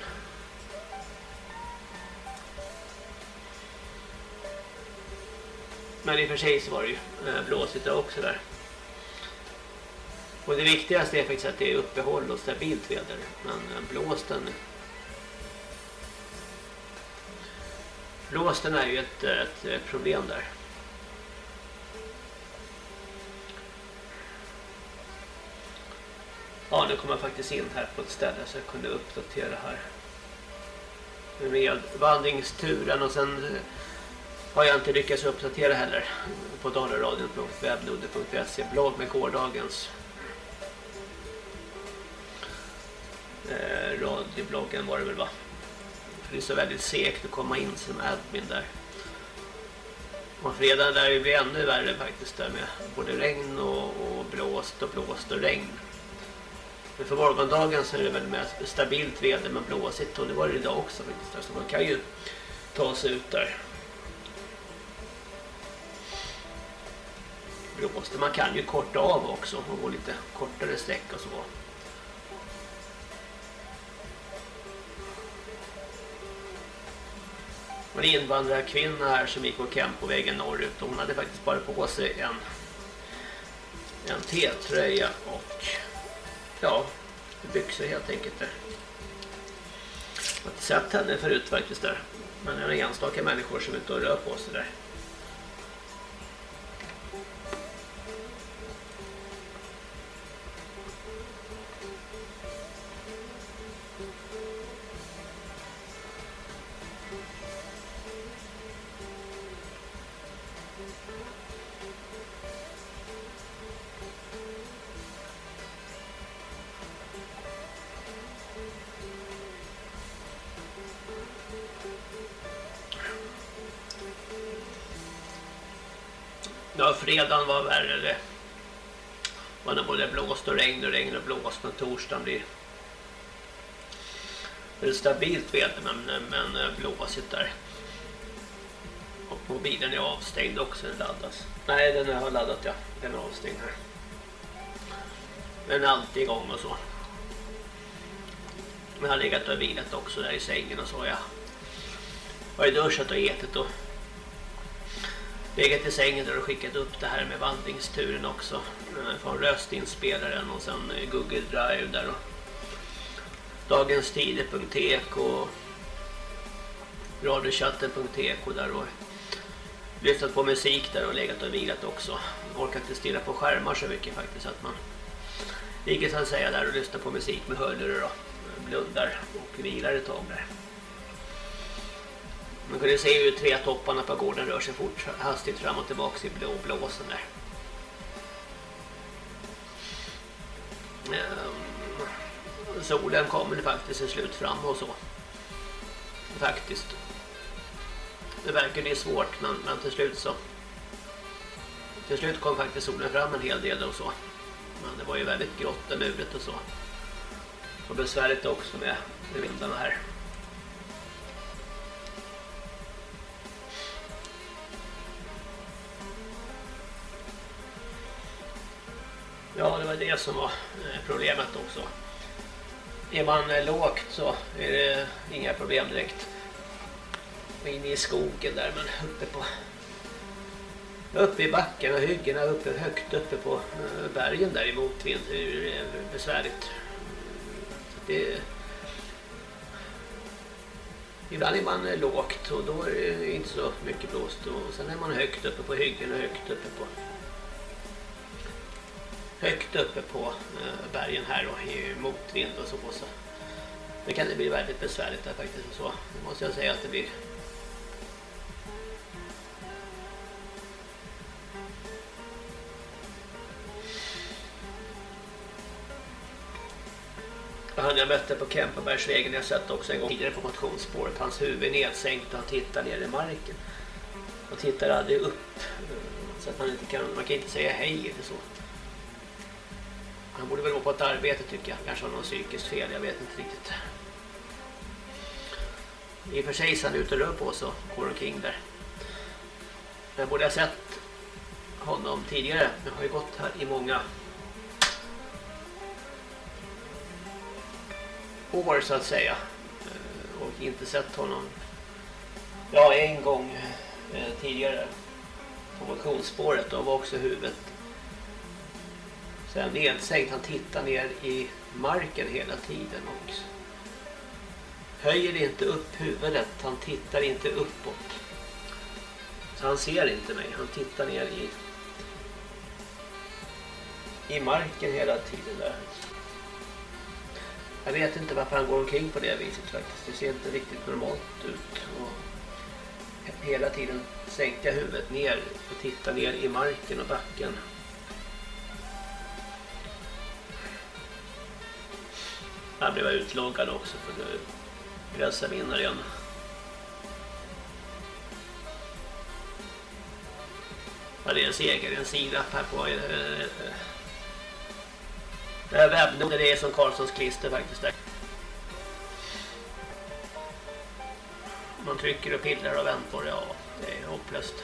Men i och för sig så var det ju eh, blåsigt där också där. Och det viktigaste är faktiskt att det är uppehåll och stabilt väder. Men eh, blåsten... Blåsten är ju ett, ett problem där. Ja, nu kommer jag faktiskt in här på ett ställe så jag kunde uppdatera här. Med vandringsturen och sen eh, har jag inte lyckats uppdatera heller på dalaradion.weblodde.se blogg med gårdagens eh, radiobloggen var det väl va? För det är så väldigt segt att komma in som admin där. Och fredag där det blir ännu värre faktiskt där med både regn och, och blåst och blåst och regn. Men för morgondagen så är det väl mest stabilt väder men blåsigt och det var det idag också faktiskt. Så man kan ju ta sig ut där. Blåste. Man kan ju korta av också och gå lite kortare sträck och så. var en invandrarkvinna här som gick och hem på vägen norrut och hon hade faktiskt bara på sig en en T-tröja och ja, byxor helt enkelt där. Jag har inte sett henne förut faktiskt där. Men det är enstaka människor som är ute och rör på sig där. Fredagen var värre. Det var när både blåst och regn och regn och blåst. Men torsdagen blir det stabilt väder men, men eh, blåsigt där. Och mobilen är avstängd också, den laddas. Nej, den har laddat ja. Den är avstängd här. Men alltid igång och så. Men jag har legat och vilat också där i sängen och så. Jag har ju duschat och ätit och legat i sängen där och skickat upp det här med vandringsturen också eh, från röstinspelaren och sen eh, Google Drive där och dagenstider.tk och radiochatten.tk där och lyssnat på musik där och legat och vilat också. Orkat orkar inte stilla på skärmar så mycket faktiskt att man ligger så att säga där och lyssnar på musik med hörlurar och eh, blundar och vilar ett tag där. Man kunde se hur tre topparna på gården rör sig fort hastigt fram och tillbaka i blå blåsen där. Um, solen kommer faktiskt till slut fram och så. Faktiskt. Det verkar det svårt men, men till slut så till slut kom faktiskt solen fram en hel del och så. Men det var ju väldigt grått och muret och så. Och besvärligt också med, med vindarna här. Väl det var det som var eh, problemet också. Är man eh, lågt så är det inga problem direkt. Och inne i skogen där, men uppe på uppe i backen och hyggena uppe högt uppe på eh, bergen där i motvind är det besvärligt. Så det Ibland är man lågt och då är det inte så mycket blåst och sen är man högt uppe på hyggen och högt uppe på högt uppe på eh, bergen här och i motvind och så. så. Det kan det bli väldigt besvärligt där faktiskt så. Det måste jag säga att det blir. Han jag mötte på Kempenbergsvägen, jag sett också en gång tidigare på motionsspåret. Hans huvud är nedsänkt och han tittar ner i marken. Och tittar aldrig upp. Eh, så att man inte kan, man kan inte säga hej eller så. Han borde väl gå på ett arbete tycker jag. Kanske har någon psykiskt fel, jag vet inte riktigt. I och för sig han ute och rör på så går omkring där. Jag borde ha sett honom tidigare. Jag har ju gått här i många år så att säga. Eh, och inte sett honom. Ja, en gång eh, tidigare på motionsspåret. Då var också huvudet sen nedsänkt. Han tittar ner i marken hela tiden också. höjer inte upp huvudet. Han tittar inte uppåt. Så han ser inte mig. Han tittar ner i i marken hela tiden där. Jag vet inte varför han går omkring på det viset faktiskt. Det ser inte riktigt normalt ut. Och hela tiden sänka huvudet ner och titta ner i marken och backen. Här blev jag utloggad också för nu gräsar vinner igen. Ja, det är en seger, en sirap här på eh, eh, eh, det här webbnoden. Det är som Karlssons klister faktiskt där. Man trycker och pillar och väntar. Ja, det är hopplöst.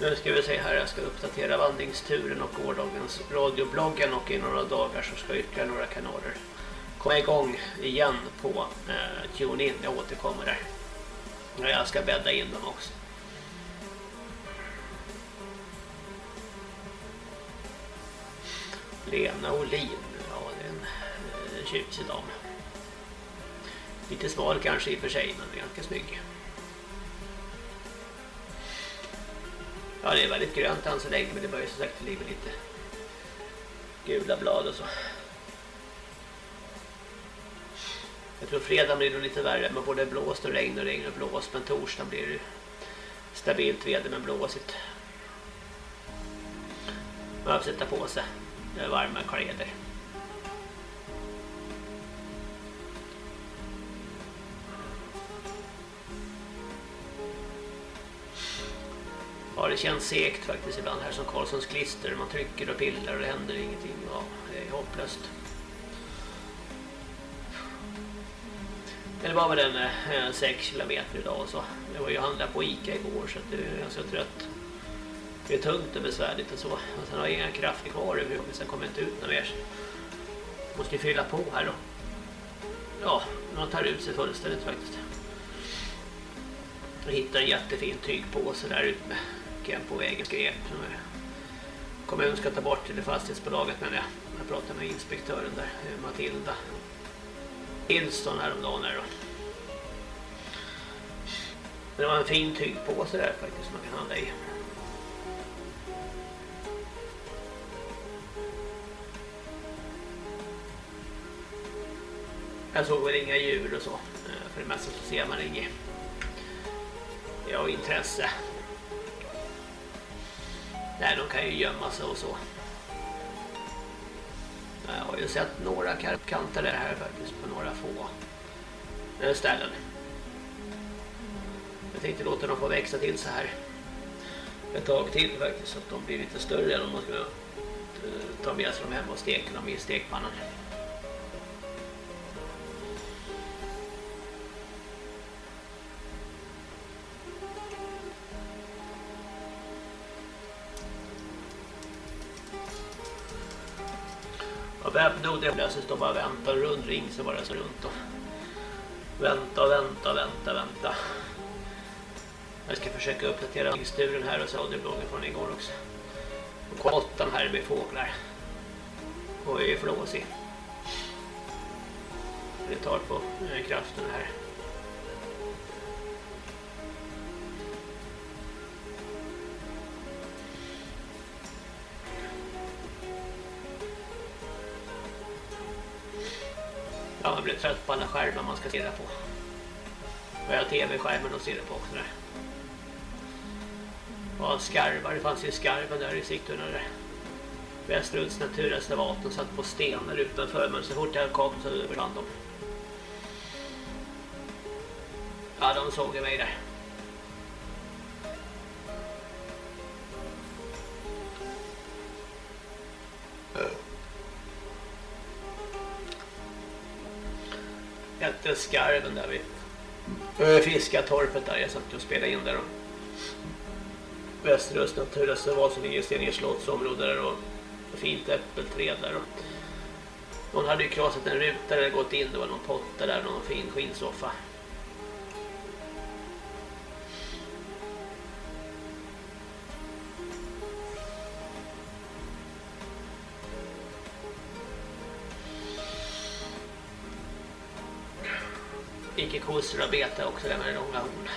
Nu ska vi se här, jag ska uppdatera vandringsturen och gårdagens radiobloggen och i några dagar så ska ytterligare några kanaler komma igång igen på eh, TuneIn. Jag återkommer där. Jag ska bädda in dem också. Lena Olin, ja det är en eh, tjusig dam. Lite smal kanske i och för sig, men ganska snygg. Ja, det är väldigt grönt än så länge, men det börjar som sagt bli lite gula blad och så. Jag tror fredag blir det lite värre men både blåst och regn och regn och blåst. Men torsdag blir det stabilt väder men blåsigt. Man behöver sätta på sig varma kläder. Ja, det känns segt faktiskt ibland här som Karlssons klister. Man trycker och pillar och det händer ingenting. Ja, det är hopplöst. Det var väl en 6 km kilometer idag så. Jag var ju handla på Ica igår så det är ganska trött. Det är tungt och besvärligt och så. Och sen har jag inga krafter kvar överhuvudtaget så jag kommer inte ut något mer. Måste ju fylla på här då. Ja, man tar ut sig fullständigt faktiskt. Jag hittade en jättefin tygpåse där ute med på vägen skrev. Kommunen ska ta bort det fastighetsbolaget men jag, jag pratade med inspektören där, eh, Matilda. Hilston häromdagen här då. Det var en fin tygpåse där faktiskt som man kan handla i. Jag såg väl inga djur och så. Eh, för det mesta så ser man inget. Jag har intresse. Nej, de kan ju gömma sig och så. Jag har ju sett några karpkanter här faktiskt på några få eh, ställen. Jag tänkte låta dem få växa till så här ett tag till faktiskt så att de blir lite större än om man ska eh, ta med sig dem hem och steka dem i stekpannan. Så står bara och bara väntar och rundring så bara så runt och vänta och vänta och vänta vänta. Jag ska försöka uppdatera historien här och så radiobloggen från igår också. Och kottan här med fåglar. Och är flåsig. Det tar på kraften här. Ska titta på. Och jag har tv-skärmen och ser på också där. Och skarvar, det fanns ju skarvar där i Sigtuna där. Västerunds naturreservat, och satt på stenar utanför men så fort jag kom så översvann de. Ja, de såg mig där. Skarven där vid eh, fiskartorpet där jag satt och spelade in där. Västeröst naturreservat som ligger i Steninge slottsområde där och fint äppelträd där. Och någon hade ju krossat en ruta där gått in, det var någon potta där, någon fin skinnsoffa. Icke kossor och betar också där med långa horn.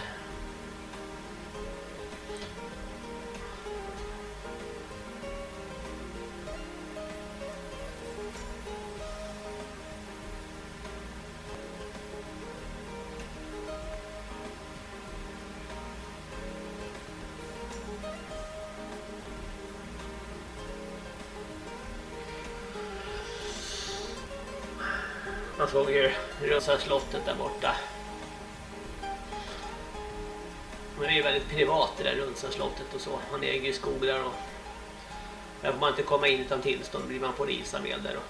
Man såg ju Rösa slottet där borta. Är det är väldigt privat det där Runsa slottet och så. Man äger ju skog där och där får man inte komma in utan tillstånd blir man polisanmäld där. Och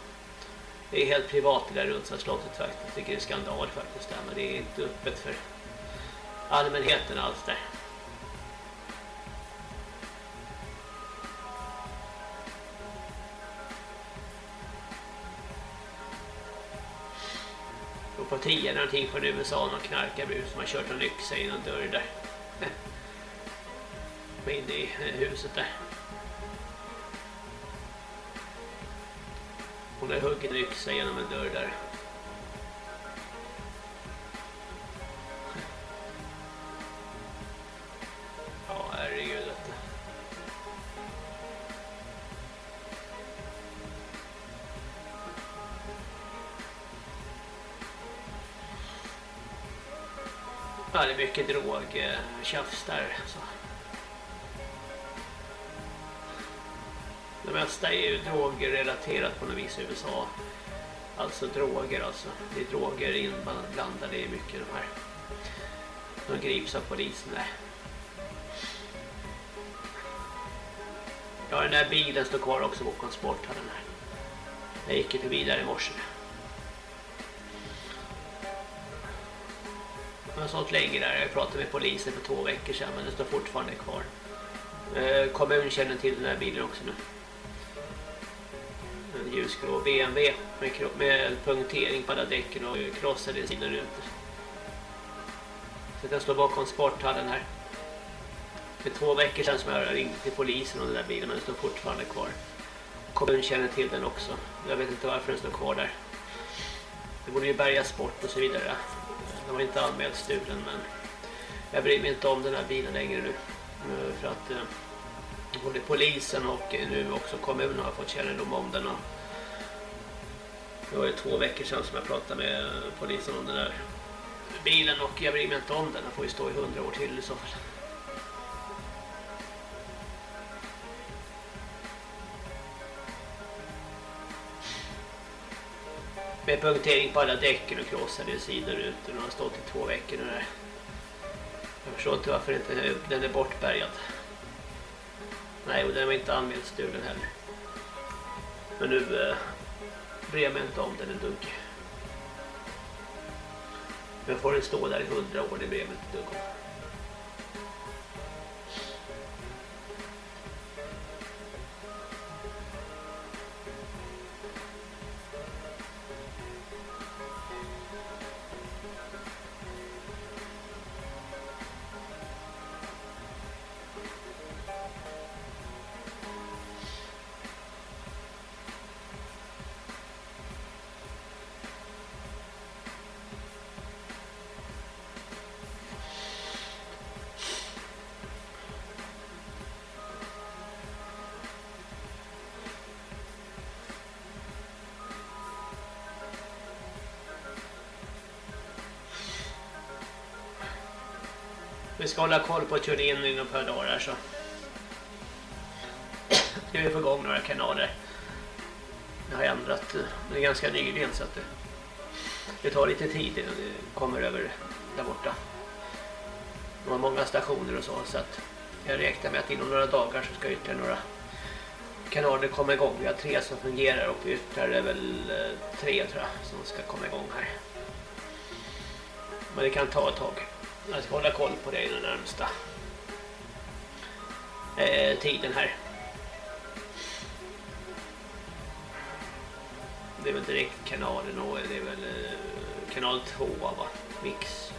det är helt privat det där Runsa slottet faktiskt. Jag tycker det är skandal faktiskt där. Men det är inte öppet för allmänheten alls där. Och på 10 någonting från USA, någon knarkarbrus som har kört en yxa in en dörr där. In i eh, huset där. Hon har huggit en yxa genom en dörr där. Tjafs där. Så. Det mesta är ju drogrelaterat på något vis i USA. Alltså droger alltså. Det är droger inblandade i mycket de här. De grips av polisen där. Ja, den där bilen står kvar också bakom sporthallen här. Jag gick inte vidare i morse. Jag har stått länge där. Jag pratade med polisen för två veckor sedan men det står fortfarande kvar. Eh, kommun känner till den här bilen också nu. En ljusgrå BMW med, med punktering på alla däcken och krossade sidorutor. Så den står bakom sporthallen här. För två veckor sedan som jag ringde till polisen om den där bilen men den står fortfarande kvar. Kommun känner till den också. Jag vet inte varför den står kvar där. Det borde ju bärgas bort och så vidare. Den var inte anmält stulen men jag bryr mig inte om den här bilen längre nu. Eh, för att eh, både polisen och nu också kommunen har fått kännedom om den. Det var ju två veckor sedan som jag pratade med polisen om den där bilen och jag bryr mig inte om den. Den får ju stå i hundra år till i så fall. Med punktering på alla däcken och krossade sidorutor. Den har stått i två veckor nu där. Jag förstår inte varför inte den är bortbärgad. Nej, och den var inte anmäld stulen heller. Men nu eh, bryr jag mig inte om den är dugg. Men får den stå där i hundra år, det bryr jag mig inte dugg om. Ska hålla koll på turnén inom ett par dagar så. Det är på gång några kanaler. Det har ändrat, eh, det är ganska nyligen så att det, det tar lite tid innan det kommer över där borta. Det var många stationer och så så att jag räknar med att inom några dagar så ska ytterligare några kanaler komma igång. Vi har tre som fungerar och ytterligare väl eh, tre tror jag som ska komma igång här. Men det kan ta ett tag. Jag ska hålla koll på det den närmsta. eh, tiden här. Det är väl direktkanalen och det är väl eh, kanal 2 va? Mix.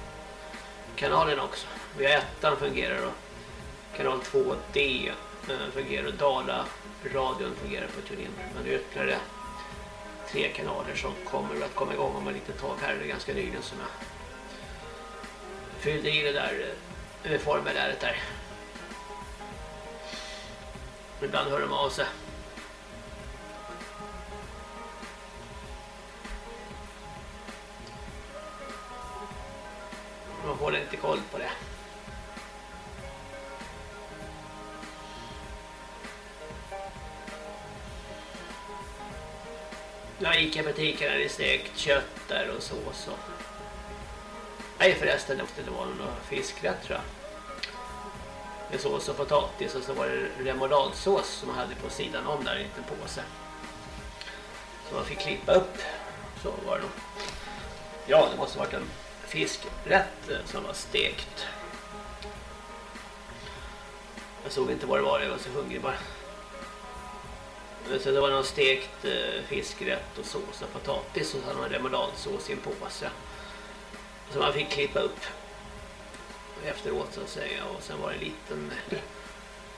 Kanalen också. Vi har ettan fungerar då. Kanal 2D eh, fungerar och Dala radion fungerar på turin. Men det är ytterligare tre kanaler som kommer att komma igång om en liten tag här. Det är ganska nyligen som jag fyllde i det där eh, formuläret där. Ibland hör de av sig. Man håller inte koll på det. Jag gick i butiken där det stekt kött där och så så. Nej förresten, det var någon fiskrätt tror jag. Med sås och potatis och så var det remouladsås som man hade på sidan om där i en liten påse. Så man fick klippa upp. Så var det nog. Ja, det måste ha varit en fiskrätt eh, som var stekt. Jag såg inte vad det var, jag var så hungrig bara. Så det var någon stekt eh, fiskrätt och sås och potatis och så hade man remouladsås i en påse. Som man fick klippa upp efteråt så att säga och sen var det en liten,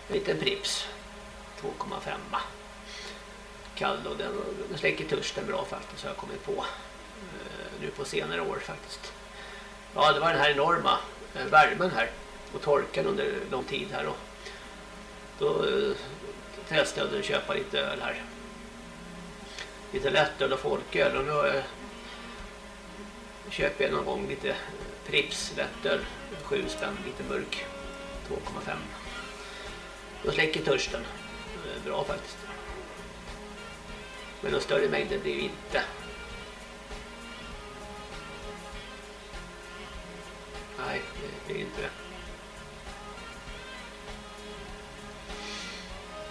en liten prips 2,5 kall och den, den släcker törsten bra faktiskt har jag kommit på eh, nu på senare år faktiskt. Ja det var den här enorma eh, värmen här och torkan under lång tid här och då eh, testade jag att köpa lite öl här. Lite lättöl och folköl och nu köper jag någon gång lite Prips lättöl, 7 spänn, lite mörk, 2,5. Då släcker törsten. Bra faktiskt. Men någon större mängder blir det inte. Nej, det blir inte det.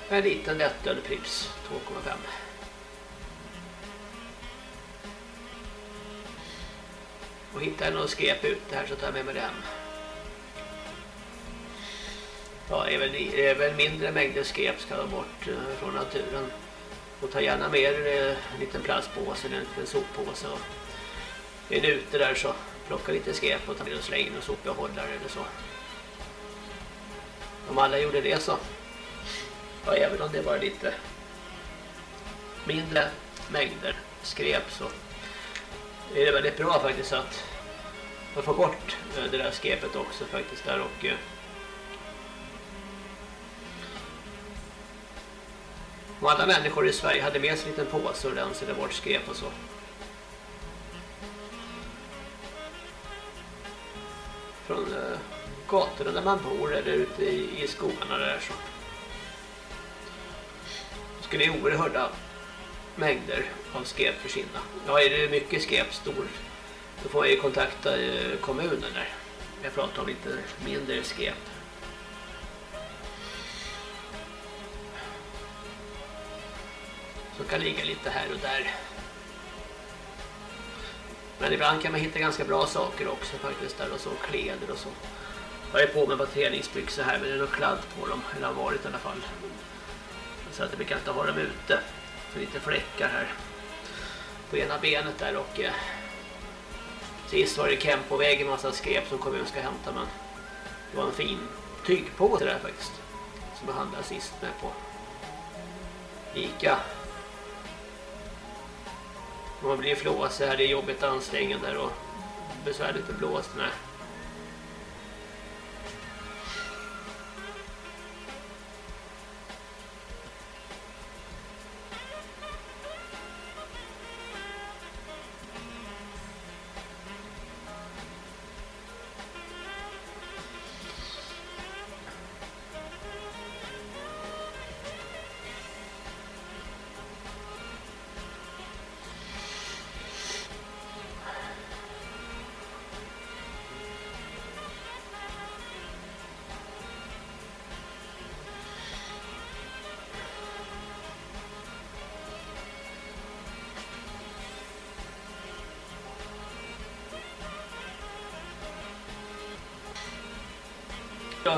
En liten lättöl Prips, 2,5. Och hittar jag någon skräp ute här så tar jag med mig den. Ja, även, även mindre mängder skräp ska vara bort eh, från naturen. Och ta gärna med er en liten plastpåse eller en liten soppåse. Och är du ute där så plocka lite skräp och ta med och släng in och sopbehållare eller så. Om alla gjorde det så. Ja, även om det var lite mindre mängder skräp så Eh, är det väldigt bra faktiskt att man får bort eh, det där skepet också faktiskt där och eh, om alla människor i Sverige hade med sig en liten påse och rensade bort skräp och så. Från eh, gatorna där man bor eller ute i, i skogarna där så. Skulle det oerhörda mängder av skep försvinna. Ja, är det mycket skep stor då får jag ju kontakta eh, kommunen där. Jag pratar om lite mindre skep. Som kan ligga lite här och där. Men ibland kan man hitta ganska bra saker också faktiskt där och så kläder och så. Jag är på mig på träningsbyxor här men det är nog kladd på dem, eller har varit i alla fall. Så att vi brukar inte ha dem ute. Lite fläckar här. På ena benet där och eh, sist var det Kempoväg en massa skräp som kommunen ska hämta men det var en fin tygpåse där faktiskt som jag handlade sist med på. Ica. Man blir flåsig här, det är jobbigt ansträngande och besvärligt att blåsa den här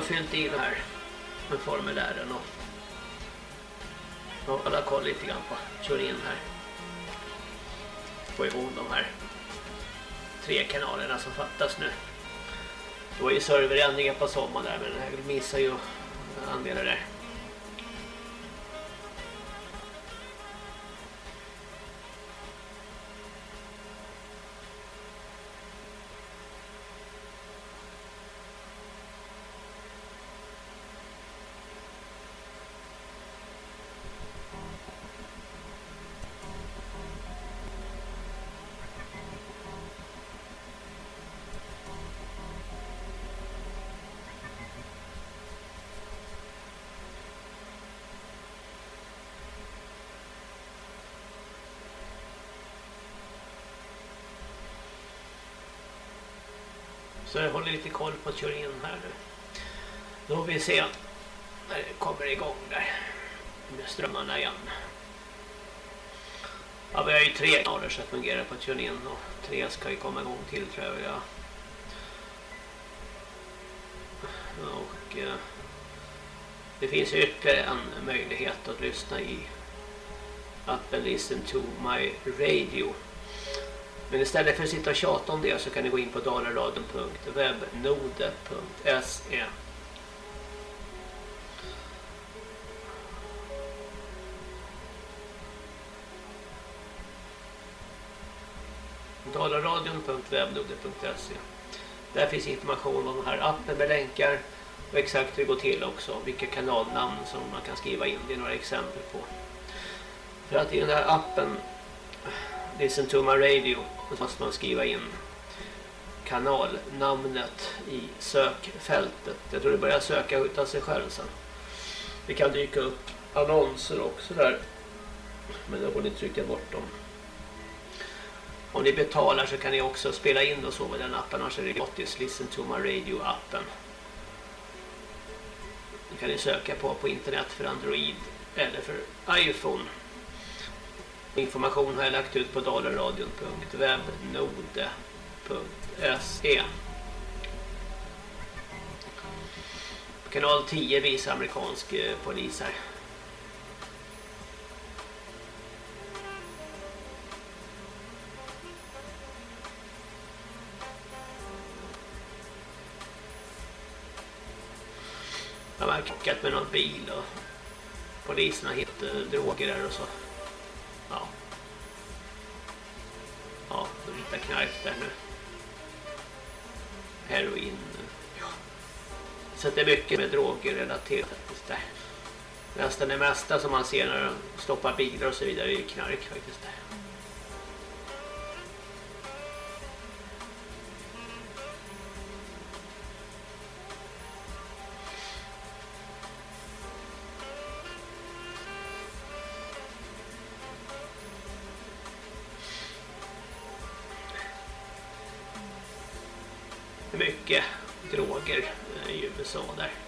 fyllt i det här med formulären och, jag har koll lite grann på. Kör in här. Få ihop de här tre kanalerna som fattas nu. Det var ju serverändringar på sommaren där men jag missar ju andelar där. Koll på att köra in här nu. Då får vi se när det kommer igång där. Med strömmarna igen. Ja, vi har ju tre kanaler som fungerar på att in och tre ska ju komma igång till tror jag. Och eh, det finns ytterligare en möjlighet att lyssna i appen Listen to my radio. Men istället för att sitta och tjata om det så kan ni gå in på dalaradion.webnode.se dalaradion.webnode.se Där finns information om den här appen med länkar och exakt hur det går till också. Vilka kanalnamn som man kan skriva in. Det är några exempel på. För att i den här appen Listen to my radio då måste man skriva in kanalnamnet i sökfältet. Jag tror det börjar söka utav sig själv sen. Det kan dyka upp annonser också där. Men då får ni trycka bort dem. Om ni betalar så kan ni också spela in och så med den appen. Annars är det gratis. Listen to my radio appen. Det kan ni söka på på internet för Android eller för iPhone. Information har jag lagt ut på dalaradion.webnode.se Kanal 10 visar amerikansk eh, polis här. De har kickat med någon bil och polisen har hittat droger där och så. Ja. Ja, de hittar knark där nu. Heroin. Ja. Så det är mycket med droger relaterat faktiskt där. Nästan det mesta som man ser när de stoppar bilar och så vidare är knark faktiskt där. Mycket droger eh, i USA där.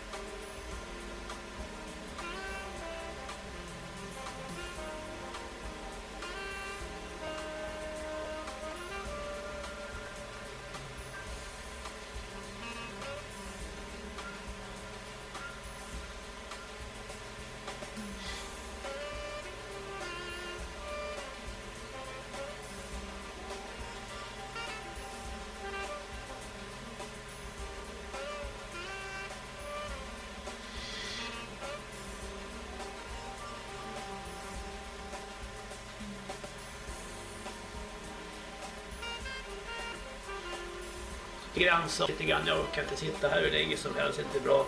Gränsen lite grann. Jag kan inte sitta här hur länge som helst. Inte bra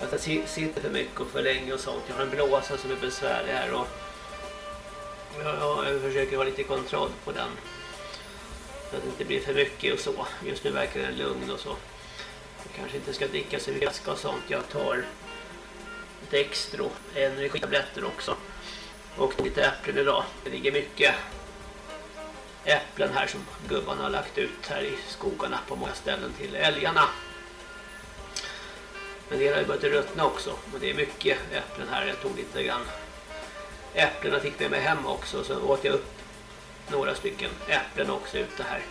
att jag sitter för mycket och för länge och sånt. Jag har en blåsa som är besvärlig här och jag, jag försöker ha lite kontroll på den. Så att det inte blir för mycket och så. Just nu verkar den lugn och så. Jag kanske inte ska dricka så mycket vätska och sånt. Jag tar lite extra energitabletter också. Och lite äpplen idag. Det ligger mycket äpplen här som gubbarna har lagt ut här i skogarna på många ställen till älgarna. Men det har ju börjat ruttna också. Men det är mycket äpplen här. Jag tog lite grann Äpplena fick med mig hem också. Så åt jag upp några stycken äpplen också ute här.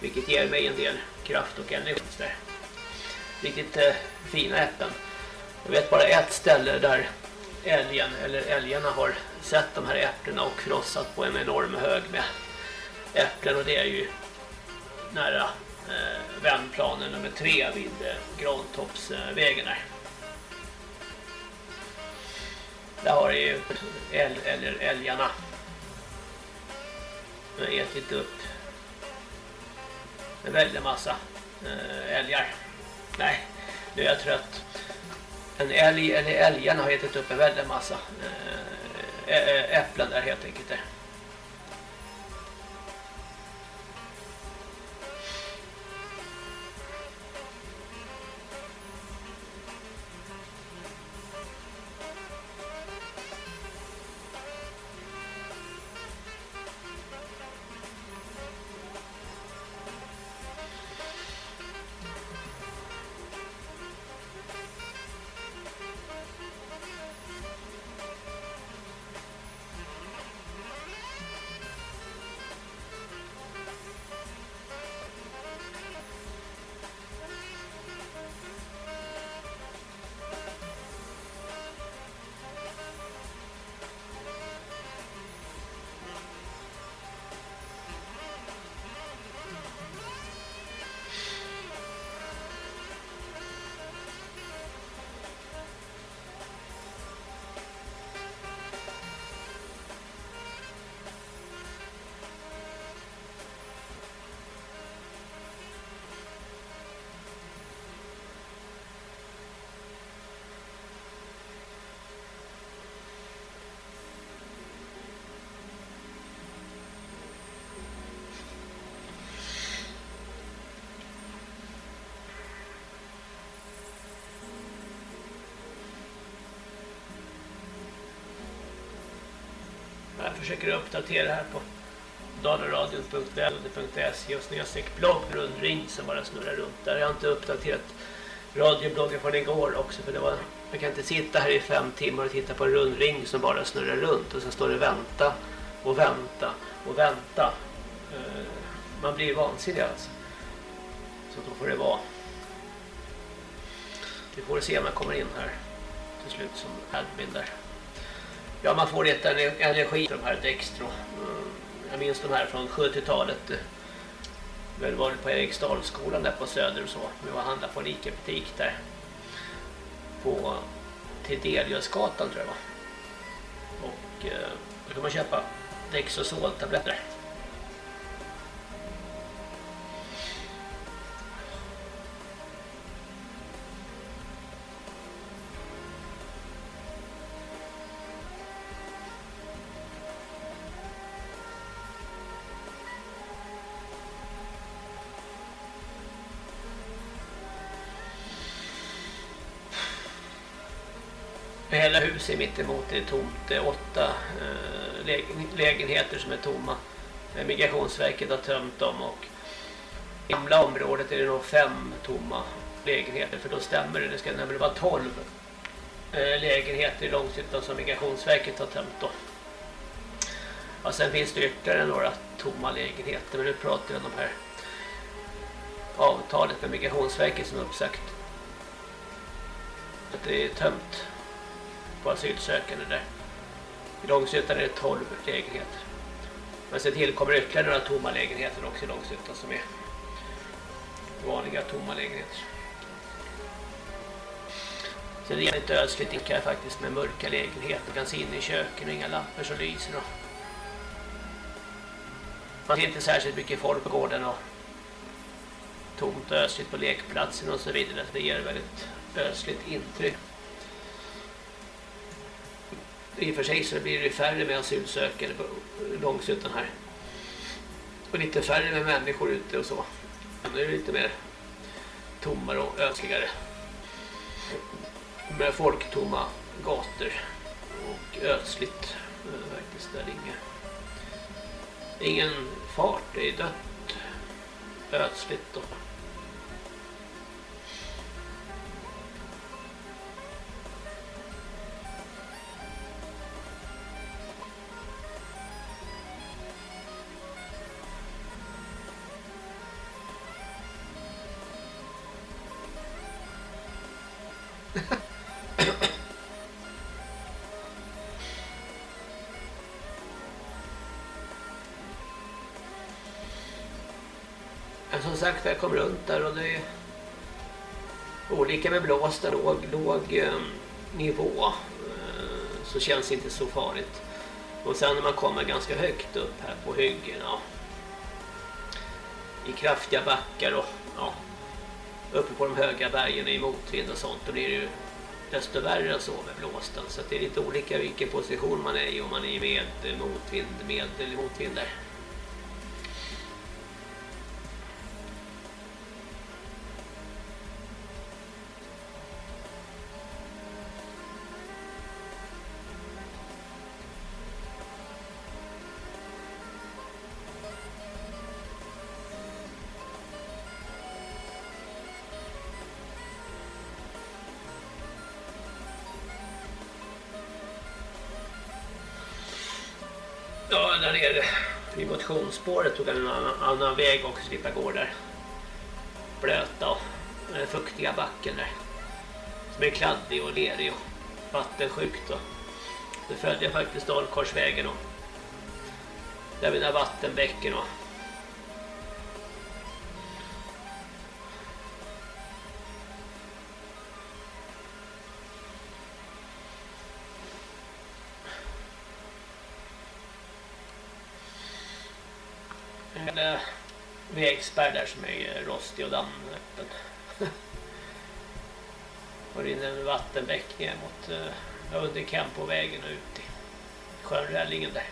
Vilket ger mig en del kraft och energi. Där. Riktigt eh, fina äpplen. Jag vet bara ett ställe där älgen eller älgarna har sett de här äpplena och krossat på en enorm hög med äpplen och det är ju nära eh, vändplanen nummer tre vid eh, Grantoppsvägen där. Där har det ju älg, eller älgarna ätit upp en väldig massa eh, älgar. Nej, nu är jag trött. En älg eller älgarna har ätit upp en väldig massa eh, äpplen där helt enkelt. Där. Jag försöker uppdatera här på dalaradion.se och snedstreck blogg rundring som bara snurrar runt. Där har jag inte uppdaterat radiobloggen från igår också för det var jag kan inte sitta här i fem timmar och titta på en rundring som bara snurrar runt och sen står det vänta och vänta och vänta. Eh, man blir vansinnig alltså. Så då får det vara. Vi får se om jag kommer in här till slut som admin där. Ja, man får lite energi de här Dextro. Mm. Jag minns de här från 70-talet. Väl eh, hade varit på Eriksdalsskolan där på Söder och så. Vi var handla på en Ica-butik där. På Tideliusgatan tror jag va. Och eh, då kan man köpa Dextrosol-tabletter. Hus är mitt emot är tomt. Det är åtta eh, lägenheter som är tomma. Eh, Migrationsverket har tömt dem och i himla området är det nog fem tomma lägenheter för då stämmer det. Det ska nämligen vara tolv lägenheter i Långshyttan som Migrationsverket har tömt då. Ja, sen finns det ytterligare några tomma lägenheter men nu pratar jag om de här avtalet med Migrationsverket som är uppsagt. Att det är tömt på asylsökande där. I Långshyttan är det 12 lägenheter. Men sen tillkommer ytterligare några tomma lägenheter också i Långshyttan som är vanliga tomma lägenheter. Sen är det lite ödsligt inkar faktiskt med mörka lägenheter. Man kan se in i köken och inga lampor som lyser. Och man ser inte särskilt mycket folk på gården och tomt och ödsligt på lekplatsen och så vidare. Det ger väldigt ödsligt intryck i och för sig så blir det färre med asylsökande på Långshyttan här. Och lite färre med människor ute och så. Nu är det lite mer tommare och ödsligare. Med folktomma gator och ödsligt eh, faktiskt där inga ingen fart, det är dött ödsligt och som jag kom runt där och det är olika med blåsten låg, låg eh, nivå eh, så känns det inte så farligt. Och sen när man kommer ganska högt upp här på hyggena i kraftiga backar och ja, uppe på de höga bergen i motvind och sånt då blir det ju desto värre så med blåsten så det är lite olika vilken position man är i om man är med motvind, med eller motvind där. Motionsspåret tog en annan, annan väg också slippa gå där. Blöta och eh, fuktiga backen där. Som är kladdig och lerig och vattensjukt och då följde jag faktiskt Dalkorsvägen och där vid vattenbäcken och vägspärr där som är rostig och dammöppen. och rinner en vattenbäck ner mot uh, under Kempovägen och ut i sjön där.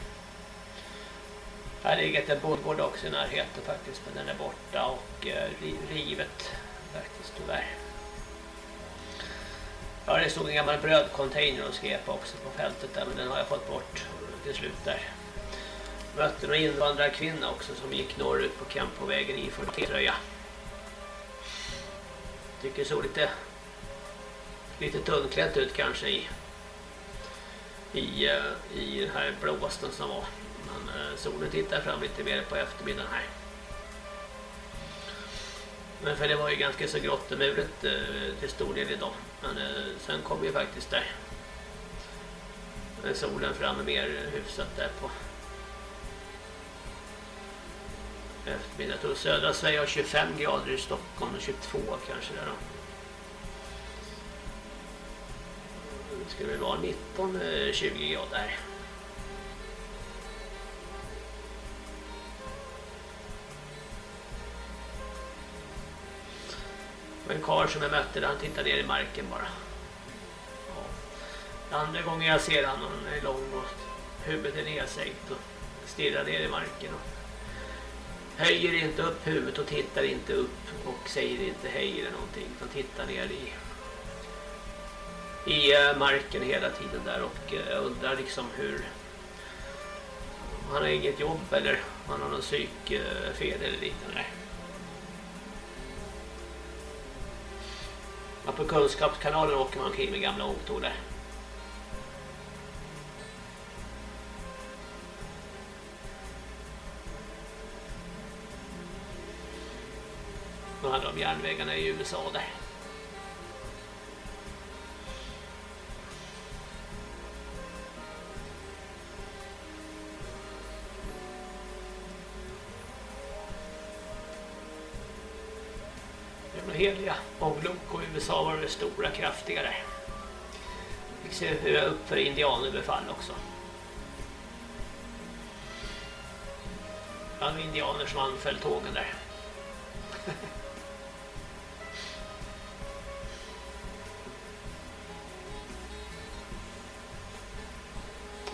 Här ligger en bondgård också i närheten faktiskt men den är borta och eh, rivet faktiskt tyvärr. Ja, det stod en gammal brödcontainer och skrev också på fältet där men den har jag fått bort till slut där mötte någon invandrarkvinna också som gick norrut på Kempovägen i för tröja. Tycker så lite lite tunnklätt ut kanske i i, eh, i den här blåsten som var. Men eh, solen tittar fram lite mer på eftermiddagen här. Men för det var ju ganska så grått och mulet eh, till stor del idag. Men sen kom ju faktiskt där solen fram mer hyfsat där på eftermiddag. Och södra Sverige har 25 grader i Stockholm och 22 kanske där då. Det skulle väl vara 19-20 eh, grader. Och en karl som jag mötte där han tittade ner i marken bara. Ja. Andra gången jag ser honom, han är lång och huvudet är nedsänkt och stirrar ner i marken. Och höjer inte upp huvudet och tittar inte upp och säger inte hej eller någonting utan tittar ner i i eh, marken hela tiden där och eh, undrar liksom hur han har inget jobb eller han har någon psykfel eh, eller liknande. Ja, på kunskapskanalen åker man omkring med gamla åktor där. Nu handlar om järnvägarna i USA där. Gamla heliga ånglok och i USA var det stora kraftigare. Fick se hur jag upp för indianerbefall också. Det var indianer som anföll tågen där.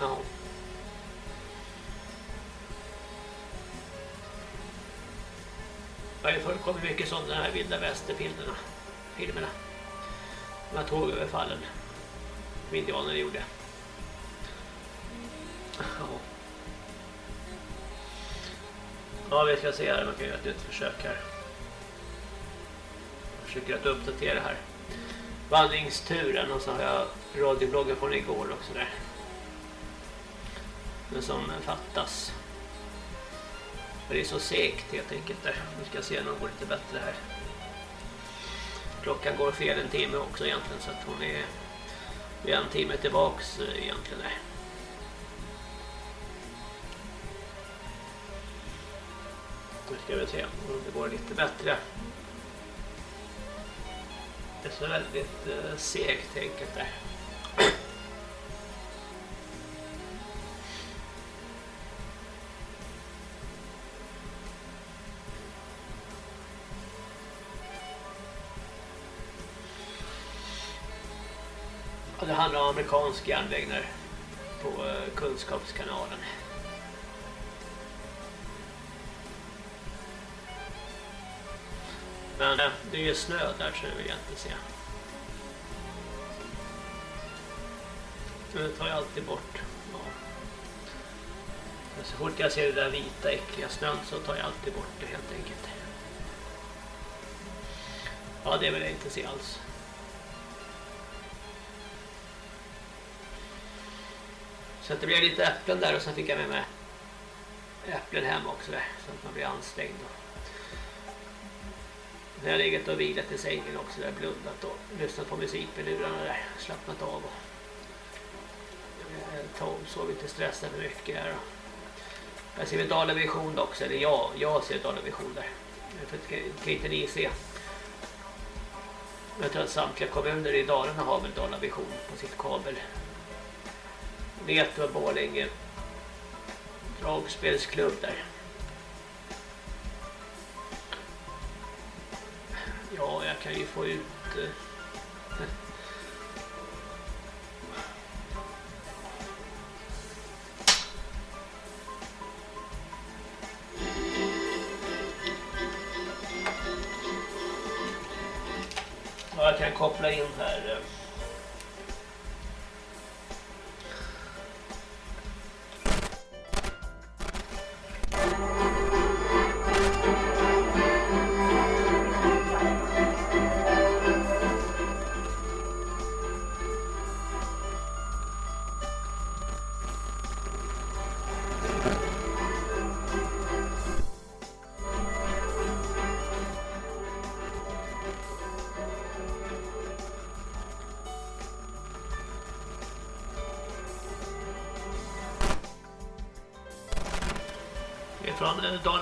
Ja. Det har förekommit mycket sådana här vilda västerfilmerna. Filmerna. De här tågöverfallen. Som indianerna gjorde. Ja. Ja, vi ska se här. Man kan göra ett nytt försök här. Jag försöker att uppdatera här. Vandringsturen och så har jag radiobloggen från igår också där som fattas. För det är så segt helt enkelt där. Vi ska se om det går lite bättre här. Klockan går fel en timme också egentligen så att hon är en timme tillbaks eh, egentligen där. Nu ska vi se om det går lite bättre. Det är så väldigt eh, segt, segt enkelt där. Det handlar om amerikansk järnväg där på eh, Kunskapskanalen. Men eh, det är ju snö där så det vill jag inte se. Det tar jag alltid bort. Ja. Så fort jag ser det där vita äckliga snön så tar jag alltid bort det helt enkelt. Ja, det vill jag inte se alls. Så att det blev lite äpplen där och sen fick jag med mig äpplen hem också där, så att man blir ansträngd. Jag har legat och vilat i sängen också där, blundat och lyssnat på musik med lurarna där, slappnat av och eh, Tom sov inte stressad för mycket där. Jag ser väl Dalavision också, eller jag, jag ser Dalavision där. För det kan inte ni se. Jag tror att samtliga kommuner i Dalarna har väl Dalavision på sitt kabel Metro Borlänge dragspelsklubb där. Ja, jag kan ju få ut eh,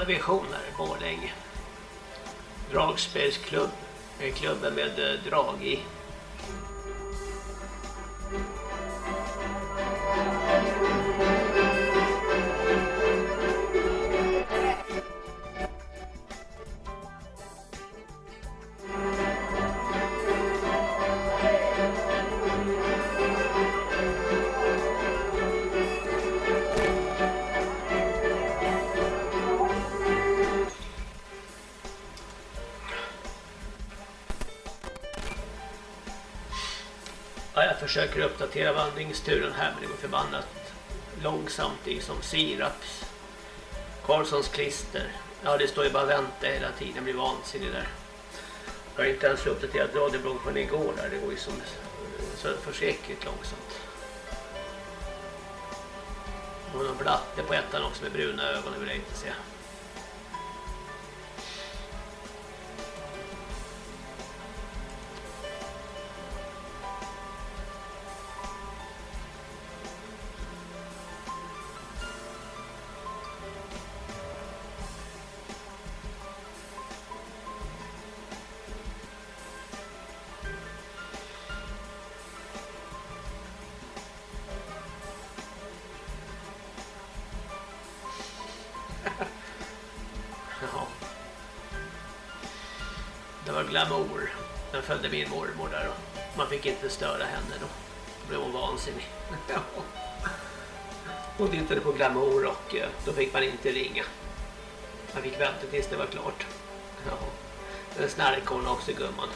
Vision försöker uppdatera vandringsturen här men det går förbannat långsamt Det är som siraps. Karlssons klister. Ja, det står ju bara vänta hela tiden. Jag blir vansinnig där. Jag har inte ens uppdaterat radioblogg från igår där. Det går ju som eh, så förskräckligt långsamt. Och någon blatte på ettan också med bruna ögon, det vill jag inte se. Följde min mormor där och man fick inte störa henne då. Då blev hon vansinnig. Hon tittade på glamour och eh, då fick man inte ringa. Man fick vänta tills det var klart. Ja. Den snarkade hon också gumman.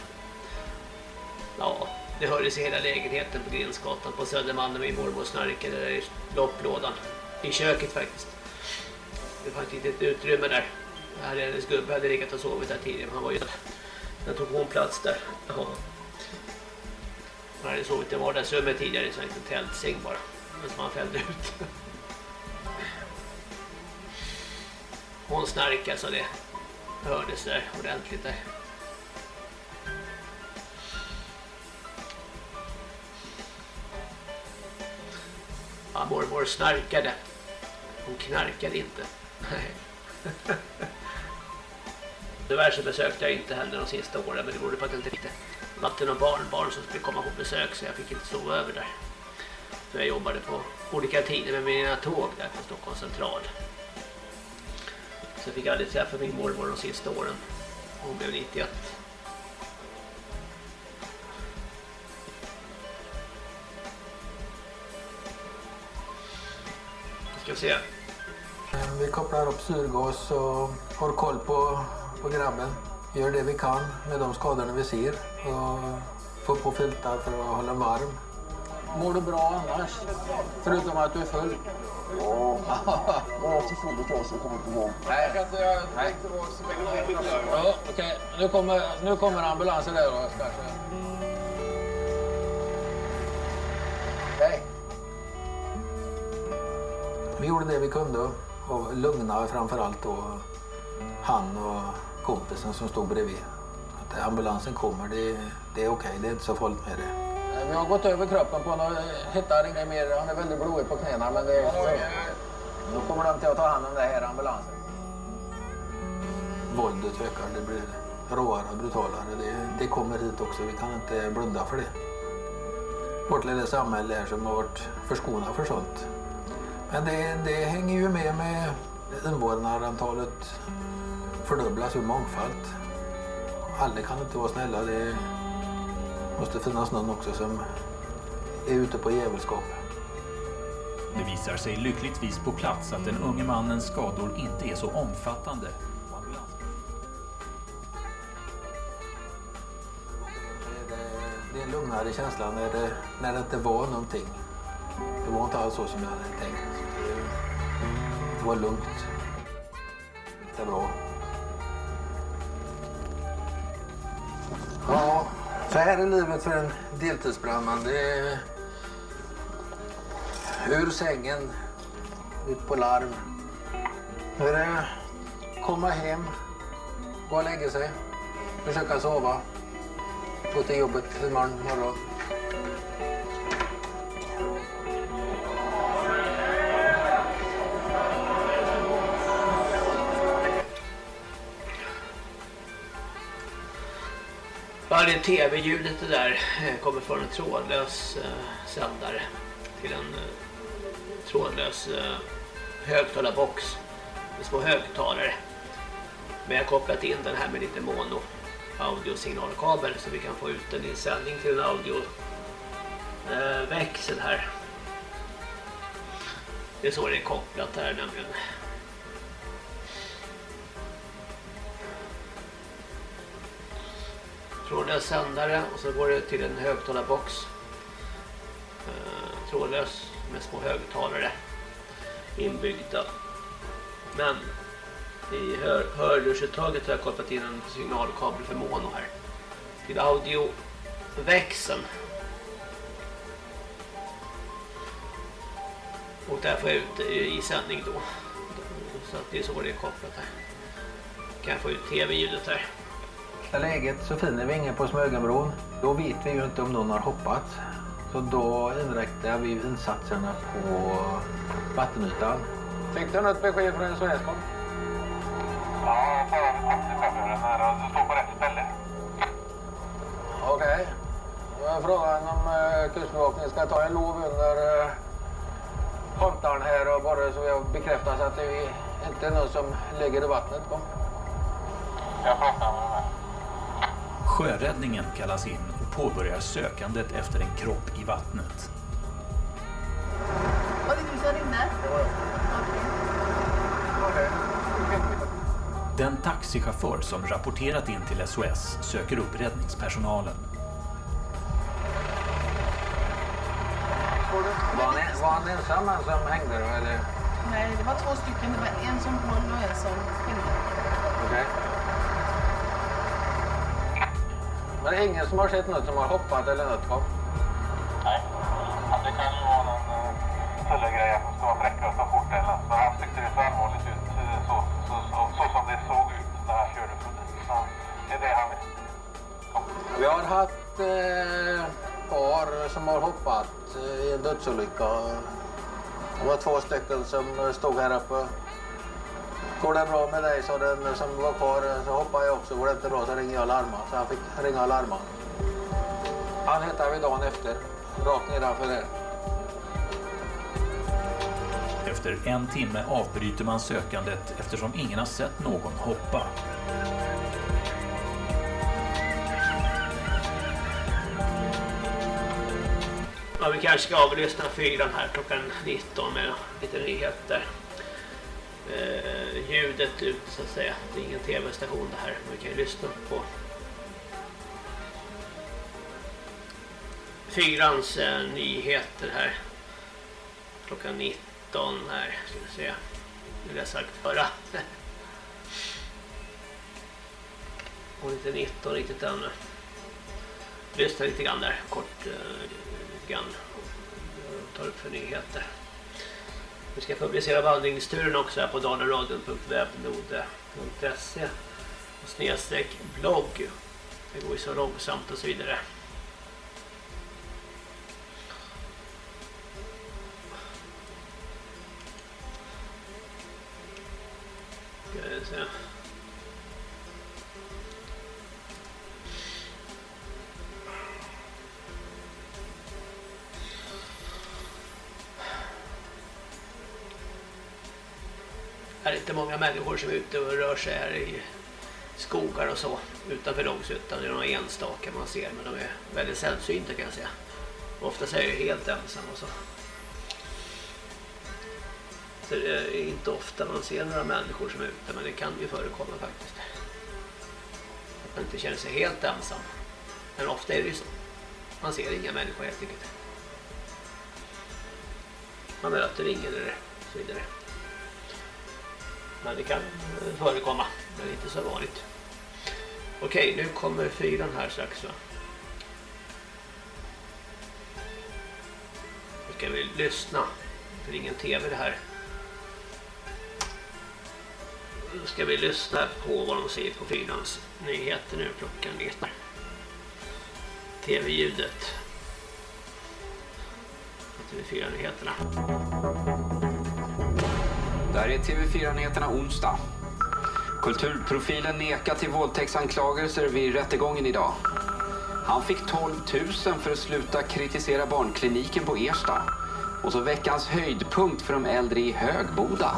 Ja, det hördes i hela lägenheten på Grinsgatan på Södermalm när min mormor snarkade där i lopplådan. I köket faktiskt. Det fanns ett litet utrymme där. Här hennes gubbe hade legat och sovit där tidigare. Han var ju Sen tog hon plats där. Jaha. Hon hade sovit i vardagsrummet tidigare så en liten tältsäng bara. Men som han fällde ut. Hon snarkade så det hördes där ordentligt där. Ja, mormor snarkade. Hon knarkade inte. Nej. Tyvärr så besökte jag inte heller de sista åren men det berodde på att jag inte fick vatten och barnbarn som skulle komma på besök så jag fick inte sova över där. Så jag jobbade på olika tider med mina tåg där på Stockholms central. Så jag fick aldrig träffa min mormor de sista åren. Hon blev 91. Ska vi se. Vi kopplar upp syrgas och har koll på, på grabben. Gör det vi kan med de skadorna vi ser. Och får på filtar för att hålla varm. Mår du bra annars? Förutom att du är full? Ja, jag är så full ett tag så jag kommer inte ihåg. Nej, jag kan inte, jag Nej. Ja, okej. Okay. Nu, kommer, nu kommer ambulansen där då kanske. Hej. Vi gjorde det vi kunde och lugna framför allt då han och kompisen som stod bredvid. Att ambulansen kommer, det, det är okej, det är inte så farligt med det. Vi har gått över kroppen på honom, hittar inget mer. Han är väldigt blodig på knäna men det. Då kommer de till att ta hand om det här ambulansen. Våldet ökar, det blir råare och brutalare. Det, det kommer hit också, vi kan inte blunda för det. Vårt lilla samhälle är som har varit förskonat för sånt. Men det, det hänger ju med med invånarantalet fördubblas ur mångfald. Alla kan inte vara snälla. Det måste finnas någon också som är ute på djävulskap. Det visar sig lyckligtvis på plats att den unge mannens skador inte är så omfattande. Det är en lugnare känsla när det, när det inte var någonting. Det var inte alls så som jag hade tänkt. Det var lugnt. Det är bra. Ja, så här är livet för en deltidsbrandman. Det är ur sängen, ut på larm. Nu är det komma hem, gå och lägga sig, försöka sova, gå till jobbet imorgon morgon. Ja, det är tv-ljudet det där eh, kommer från en trådlös eh, sändare till en eh, trådlös eh, högtalarbox med små högtalare. Men jag har kopplat in den här med lite mono audiosignalkabel så vi kan få ut den i sändning till en audioväxel eh, här. Det är så det är kopplat här nämligen. Trådlös sändare och så går det till en högtalarbox. Eh, trådlös med små högtalare inbyggda. Men i hör hörlursuttaget har jag kopplat in en signalkabel för mono här. Till audioväxeln. Och där får jag ut eh, i sändning då. Så att det är så det är kopplat här. Kan jag få ut tv-ljudet här? Läget så finner vi ingen på Smögenbron. Då vet vi ju inte om någon har hoppat. Så då inriktar vi insatserna på vattenytan. Fick du något besked från SOS? Ja, jag tar taxichauffören här och du står på rätt ställe. Okej. Okay. Då är frågan om uh, Kustbevakningen ska ta en lov under uh, kontaren här och bara så jag bekräftas att det inte är någon som ligger i vattnet. Kom. Jag pratar med dem Sjöräddningen kallas in och påbörjar sökandet efter en kropp i vattnet. Var det du som ringde? Den taxichaufför som rapporterat in till SOS söker upp räddningspersonalen. Var han, var han ensam han som hängde då eller? Nej, det var två stycken. Det var en som höll och en som hängde. Okej. Men det är ingen som har sett något som har hoppat eller något va? Nej. Det kan ju vara någon tullegrej som ska vara fräck och ta fort eller något. Men han tyckte det så allvarligt ut så, så, så, så, som det såg ut när han körde förbi. Så det är det han vet. Vi har haft eh, par som har hoppat eh, i en dödsolycka. Det var två stycken som stod här uppe. Går det bra med dig, sa den som var kvar, så hoppar jag också. Går det inte bra så ringer jag och larmar. Så han fick ringa och larma. Han hittade vi dagen efter, rakt nedanför där. Efter en timme avbryter man sökandet eftersom ingen har sett någon hoppa. Ja, vi kanske ska avlyssna fyran här klockan 19 med lite nyheter. Eh, ljudet ut så att säga. Det är ingen tv-station det här. Man kan ju lyssna på fyrans eh, nyheter här. Klockan 19 här. Ska vi se. Vill jag sagt förra. Och inte 19 riktigt ännu. Lyssna lite grann där. Kort eh, grann. Tar upp för nyheter. Vi ska publicera vandringsturen också här på dalaradion.webnode.se och snedstreck blogg. Det går ju så långsamt och så vidare. Ska vi se. Är inte många människor som är ute och rör sig här i skogar och så utanför Långshyttan. Det är några enstaka man ser men de är väldigt sällsynta kan jag säga. Ofta är jag helt ensam och så. Så det är inte ofta man ser några människor som är ute men det kan ju förekomma faktiskt. Att man inte känner sig helt ensam. Men ofta är det ju så. Man ser inga människor helt enkelt. Man möter ingen eller så vidare. Men det kan förekomma. Men inte så vanligt. Okej, nu kommer fyran här strax va? Nu ska vi lyssna. För det är ingen tv det här. Nu ska vi lyssna på vad de säger på fyrans nyheter nu klockan letar. TV-ljudet. TV4-nyheterna. Där är TV4-nyheterna onsdag. Kulturprofilen nekar till våldtäktsanklagelser vid rättegången idag. Han fick 12 000 för att sluta kritisera barnkliniken på Ersta. Och så veckans höjdpunkt för de äldre i Högboda.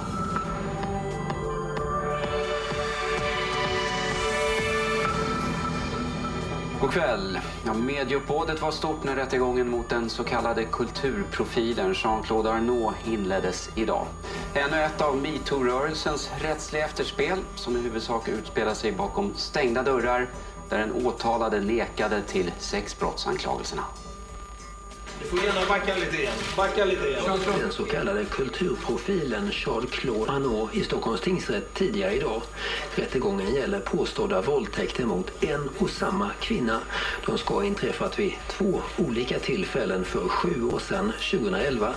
God kväll. Ja, medieuppbådet var stort när rättegången mot den så kallade kulturprofilen Jean-Claude Arnault inleddes idag. Ännu ett av MeToo-rörelsens rättsliga efterspel som i huvudsak utspelar sig bakom stängda dörrar där den åtalade nekade till sexbrottsanklagelserna. Du får gärna backa lite igen. Backa lite igen. Den så kallade kulturprofilen Charles-Claude Arnault i Stockholms tingsrätt tidigare idag. Rättegången gäller påstådda våldtäkter mot en och samma kvinna. De ska ha inträffat vid två olika tillfällen för sju år sedan, 2011.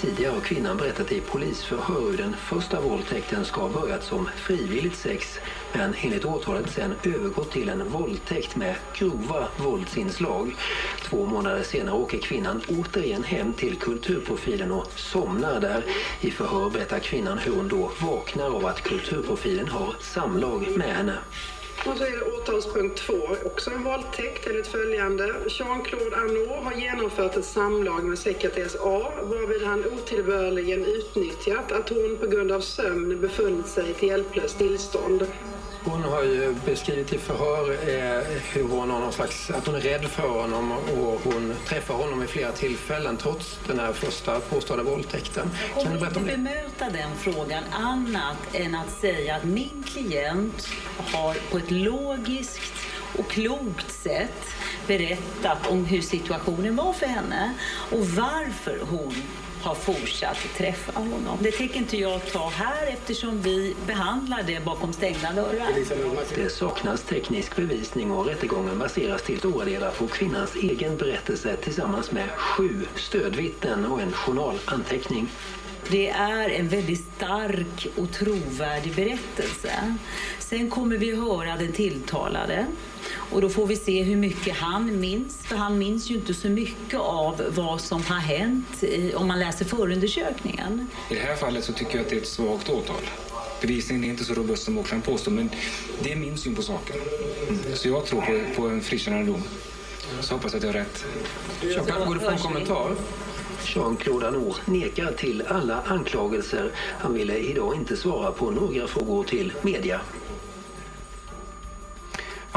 Tidigare har kvinnan berättat i polisförhör hur den första våldtäkten ska ha börjat som frivilligt sex men enligt åtalet sen övergått till en våldtäkt med grova våldsinslag. Två månader senare åker kvinnan återigen hem till kulturprofilen och somnar där. I förhör berättar kvinnan hur hon då vaknar av att kulturprofilen har samlag med henne. Och så är det åtalspunkt två, också en våldtäkt enligt följande. Jean-Claude Arnault har genomfört ett samlag med sekreterare A varvid han otillbörligen utnyttjat att hon på grund av sömn befunnit sig i ett hjälplöst tillstånd. Hon har ju beskrivit i förhör eh, hur hon har någon slags, att hon är rädd för honom och hon träffar honom i flera tillfällen trots den här första påstådda våldtäkten. Kan du berätta om det? bemöta den frågan annat än att säga att min klient har på ett logiskt och klokt sätt berättat om hur situationen var för henne och varför hon har fortsatt träffa honom. Det tänker inte jag ta här eftersom vi behandlar det bakom stängda dörrar. Det saknas teknisk bevisning och rättegången baseras till stora delar på kvinnans egen berättelse tillsammans med sju stödvittnen och en journalanteckning. Det är en väldigt stark och trovärdig berättelse. Sen kommer vi höra den tilltalade och då får vi se hur mycket han minns. För han minns ju inte så mycket av vad som har hänt i, om man läser förundersökningen. I det här fallet så tycker jag att det är ett svagt åtal. bevisningen är inte så robust som åklagaren påstår, men det är min syn på saken. Så jag tror på, på en frikännande dom. Så hoppas att jag har rätt. Går det att få en kommentar? Jean-Claude Arnault nekar till alla anklagelser. Han ville idag inte svara på några frågor till media.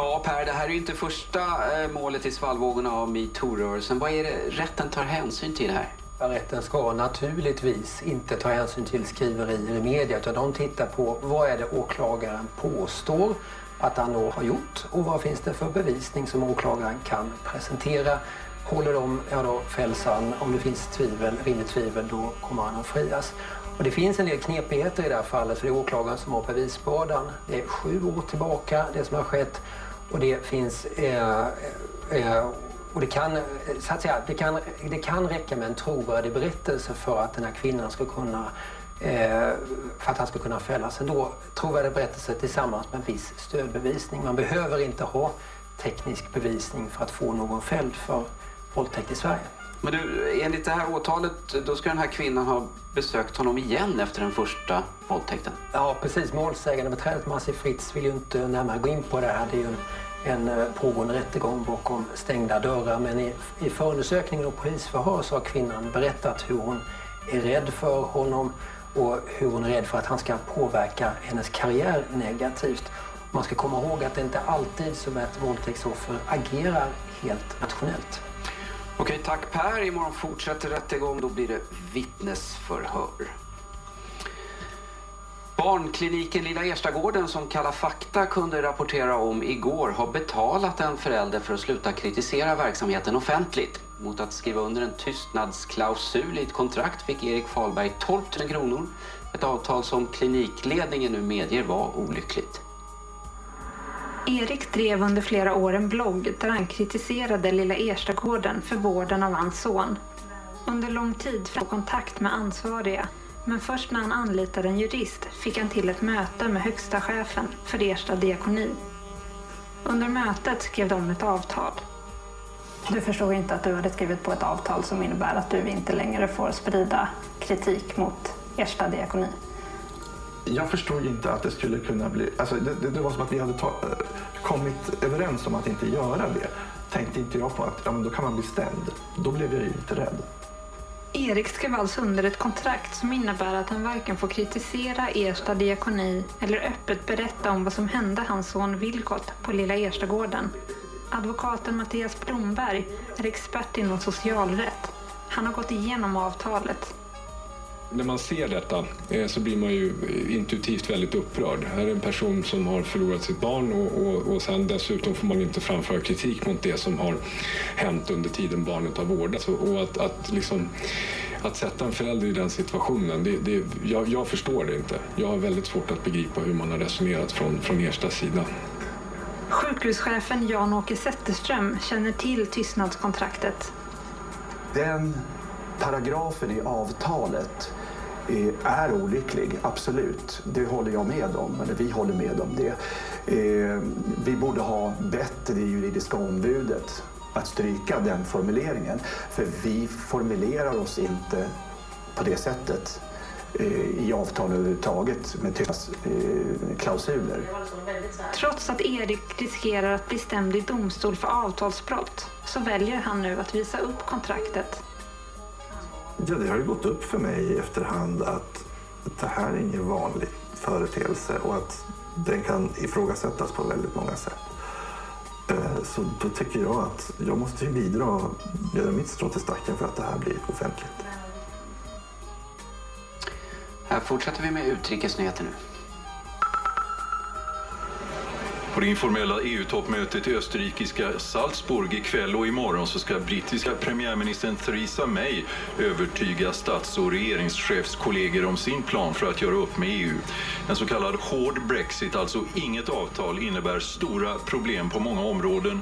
Ja, Per, det här är ju inte första eh, målet i svallvågorna av metoo-rörelsen. Vad är det rätten tar hänsyn till här? Rätten ska naturligtvis inte ta hänsyn till skriverier i media utan de tittar på vad är det åklagaren påstår att han då har gjort och vad finns det för bevisning som åklagaren kan presentera. Håller de, ja då fälls han. Om det finns tvivel, rimligt tvivel, då kommer han att frias. Och det finns en del knepigheter i det här fallet för det är åklagaren som har bevisbördan. Det är sju år tillbaka det som har skett och det finns eh, eh, och det kan, så att säga, det, kan, det kan räcka med en trovärdig berättelse för att den här kvinnan ska kunna eh, för att han ska kunna fällas ändå. Trovärdig berättelse tillsammans med en viss stödbevisning. Man behöver inte ha teknisk bevisning för att få någon fälld för våldtäkt i Sverige. Men du, enligt det här åtalet, då ska den här kvinnan ha besökt honom igen efter den första våldtäkten? Ja, precis. Målsägande beträdet Massi Fritz vill ju inte närmare gå in på det här. Det är ju en, en pågående rättegång bakom stängda dörrar. Men i, i förundersökningen och polisförhör så har kvinnan berättat hur hon är rädd för honom och hur hon är rädd för att han ska påverka hennes karriär negativt. Man ska komma ihåg att det inte alltid som ett våldtäktsoffer agerar helt rationellt. Okej, tack Per. Imorgon fortsätter rättegång. Då blir det vittnesförhör. Barnkliniken Lilla Erstagården som Kalla fakta kunde rapportera om igår har betalat en förälder för att sluta kritisera verksamheten offentligt. Mot att skriva under en tystnadsklausul i ett kontrakt fick Erik Falberg 12 000 kronor. Ett avtal som klinikledningen nu medger var olyckligt. Erik drev under flera år en blogg där han kritiserade Lilla Erstagården för vården av hans son. Under lång tid fick han kontakt med ansvariga men först när han anlitade en jurist fick han till ett möte med högsta chefen för Ersta diakoni. Under mötet skrev de ett avtal. Du förstod inte att du hade skrivit på ett avtal som innebär att du inte längre får sprida kritik mot Ersta diakoni? Jag förstod inte att det skulle kunna bli... Alltså det, det, det var som att vi hade ta, eh, kommit överens om att inte göra det. Tänkte inte jag på att ja, men då kan man bli stämd. Då blev jag ju lite rädd. Erik skrev alltså under ett kontrakt som innebär att han varken får kritisera Ersta diakoni eller öppet berätta om vad som hände hans son Vilgot på Lilla Erstagården. Advokaten Mattias Blomberg är expert inom socialrätt. Han har gått igenom avtalet. När man ser detta eh, så blir man ju intuitivt väldigt upprörd. Här är en person som har förlorat sitt barn och, och, och sen dessutom får man inte framföra kritik mot det som har hänt under tiden barnet har vårdats. Och att, att, liksom, att sätta en förälder i den situationen, det, det, jag, jag förstår det inte. Jag har väldigt svårt att begripa hur man har resonerat från, från Erstas sida. Sjukhuschefen Jan-Åke Zetterström känner till tystnadskontraktet. Den paragrafen i avtalet är olycklig, absolut. Det håller jag med om, eller vi håller med om det. Eh, vi borde ha bett det juridiska ombudet att stryka den formuleringen. För vi formulerar oss inte på det sättet eh, i avtal överhuvudtaget med tystnadsklausuler. Eh, Trots att Erik riskerar att bli stämd i domstol för avtalsbrott så väljer han nu att visa upp kontraktet. Ja, det har ju gått upp för mig i efterhand att det här är ingen vanlig företeelse och att den kan ifrågasättas på väldigt många sätt. Eh, så då tycker jag att jag måste ju bidra och göra mitt strå till stacken för att det här blir offentligt. Här fortsätter vi med utrikesnyheter nu. På det informella EU-toppmötet i österrikiska Salzburg ikväll och imorgon så ska brittiska premiärministern Theresa May övertyga stats och regeringschefskollegor om sin plan för att göra upp med EU. En så kallad hård Brexit, alltså inget avtal, innebär stora problem på många områden.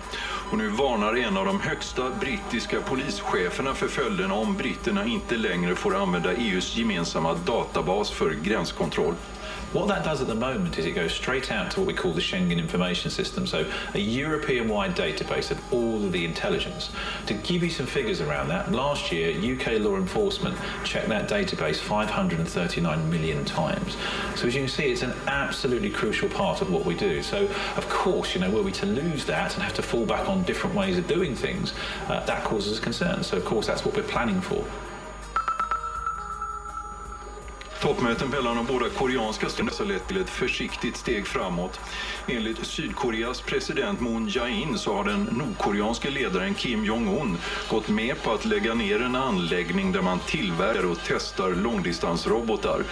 Och nu varnar en av de högsta brittiska polischeferna för följderna om britterna inte längre får använda EUs gemensamma databas för gränskontroll. What that does at the moment is it goes straight out to what we call the Schengen Information System, so a European-wide database of all of the intelligence. To give you some figures around that, last year UK law enforcement checked that database 539 million times. So as you can see, it's an absolutely crucial part of what we do. So of course, you know, were we to lose that and have to fall back on different ways of doing things, uh, that causes concern. So of course, that's what we're planning for. Toppmöten mellan de båda koreanska staterna har lett till ett försiktigt steg framåt. Enligt Sydkoreas president Moon Jae-in så har den nordkoreanske ledaren Kim Jong-Un gått med på att lägga ner en anläggning där man tillverkar och testar långdistansrobotar.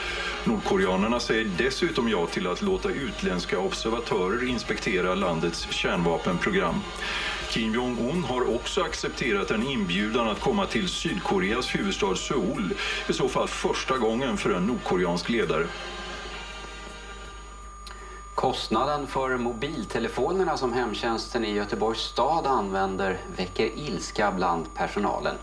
Nordkoreanerna säger dessutom ja till att låta utländska observatörer inspektera landets kärnvapenprogram. Kim Jong-Un har också accepterat en inbjudan att komma till Sydkoreas huvudstad Seoul. I så fall första gången för en nordkoreansk ledare. Kostnaden för mobiltelefonerna som hemtjänsten i Göteborgs stad använder väcker ilska bland personalen.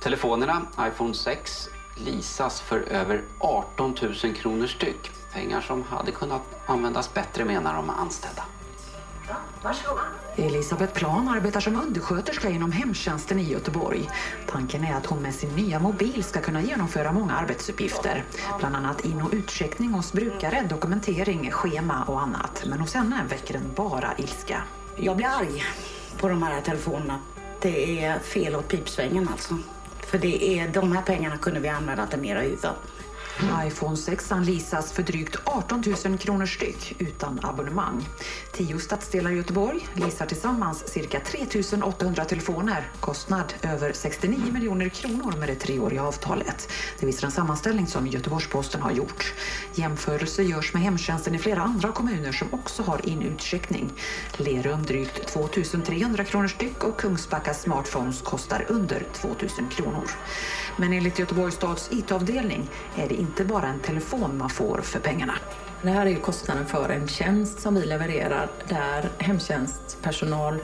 Telefonerna, iPhone 6, leasas för över 18 000 kronor styck. Pengar som hade kunnat användas bättre menar de anställda. Varsågod. Elisabeth Plan arbetar som undersköterska inom hemtjänsten i Göteborg. Tanken är att hon med sin nya mobil ska kunna genomföra många arbetsuppgifter. Bland annat in och utcheckning hos brukare, dokumentering, schema och annat. Men hos henne väcker den bara ilska. Jag blir arg på de här telefonerna. Det är fel åt pipsvängen alltså. För det är, de här pengarna kunde vi använda till mera huva iPhone 6 leasas för drygt 18 000 kronor styck utan abonnemang. Tio stadsdelar i Göteborg leasar tillsammans cirka 3 800 telefoner. Kostnad över 69 miljoner kronor med det treåriga avtalet. Det visar en sammanställning som Göteborgs-Posten har gjort. Jämförelse görs med hemtjänsten i flera andra kommuner som också har in-utcheckning. Lerum drygt 2 300 kronor styck och Kungsbacka smartphones kostar under 2 000 kronor. Men enligt Göteborgs stads IT-avdelning är det inte bara en telefon man får för pengarna. Det här är ju kostnaden för en tjänst som vi levererar där hemtjänstpersonal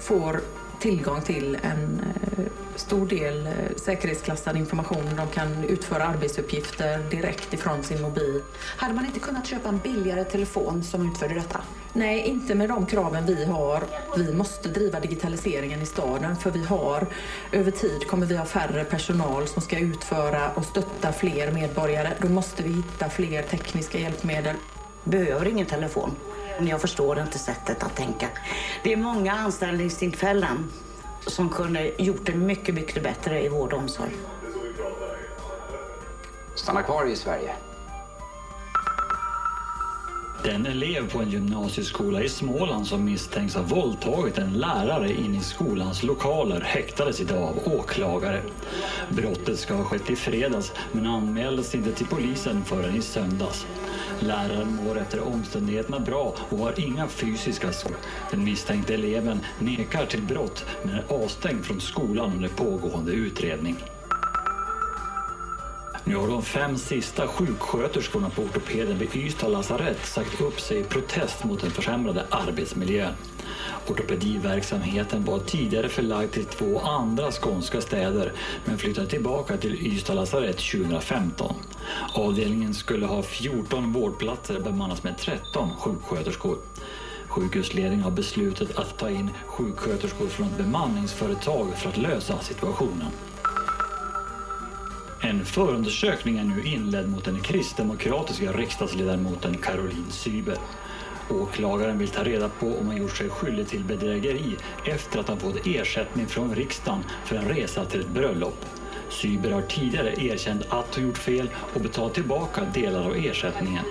får tillgång till en eh, stor del eh, säkerhetsklassad information. De kan utföra arbetsuppgifter direkt ifrån sin mobil. Hade man inte kunnat köpa en billigare telefon som utförde detta? Nej, inte med de kraven vi har. Vi måste driva digitaliseringen i staden för vi har över tid kommer vi ha färre personal som ska utföra och stötta fler medborgare. Då måste vi hitta fler tekniska hjälpmedel. Behöver ingen telefon. Jag förstår inte sättet att tänka. Det är många anställningstillfällen som kunde gjort det mycket, mycket bättre i vård och omsorg. Stanna kvar i Sverige. Den elev på en gymnasieskola i Småland som misstänks ha våldtagit en lärare in i skolans lokaler häktades idag av åklagare. Brottet ska ha skett i fredags men anmäldes inte till polisen förrän i söndags. Läraren mår efter omständigheterna bra och har inga fysiska skador. Den misstänkte eleven nekar till brott men är avstängd från skolan under pågående utredning. Nu har de fem sista sjuksköterskorna på ortopeden vid Ystad lasarett sagt upp sig i protest mot den försämrade arbetsmiljön. Ortopediverksamheten var tidigare förlagd till två andra skånska städer men flyttade tillbaka till Ystad lasarett 2015. Avdelningen skulle ha 14 vårdplatser bemannas med 13 sjuksköterskor. Sjukhusledningen har beslutat att ta in sjuksköterskor från ett bemanningsföretag för att lösa situationen. En förundersökning är nu inledd mot den kristdemokratiska riksdagsledamoten Caroline Syber. Åklagaren vill ta reda på om han gjort sig skyldig till bedrägeri efter att han fått ersättning från riksdagen för en resa till ett bröllop. Syber har tidigare erkänt att hon gjort fel och betalat tillbaka delar av ersättningen.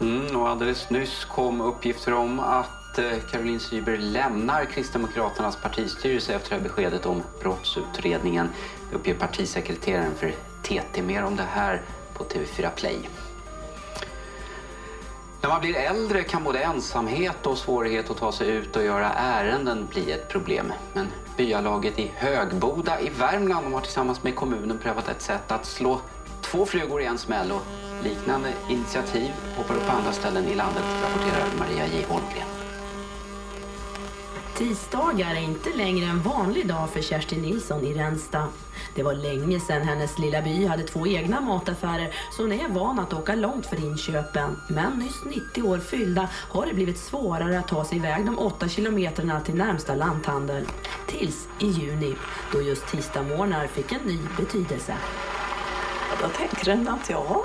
Mm, och alldeles nyss kom uppgifter om att att eh, Caroline Syber lämnar Kristdemokraternas partistyrelse efter det här beskedet om brottsutredningen. Det uppger partisekreteraren för TT. Mer om det här på TV4 Play. När man blir äldre kan både ensamhet och svårighet att ta sig ut och göra ärenden bli ett problem. Men byalaget i Högboda i Värmland de har tillsammans med kommunen prövat ett sätt att slå två flugor i en smäll och liknande initiativ poppar upp på andra ställen i landet, rapporterar Maria J. Holmgren. Tisdagar är inte längre en vanlig dag för Kerstin Nilsson i Ränsta. Det var länge sedan hennes lilla by hade två egna mataffärer så hon är van att åka långt för inköpen. Men nyss 90 år fyllda har det blivit svårare att ta sig iväg de åtta kilometerna till närmsta lanthandel. Tills i juni, då just tisdagsmorgnar fick en ny betydelse. Då tänker den att ja,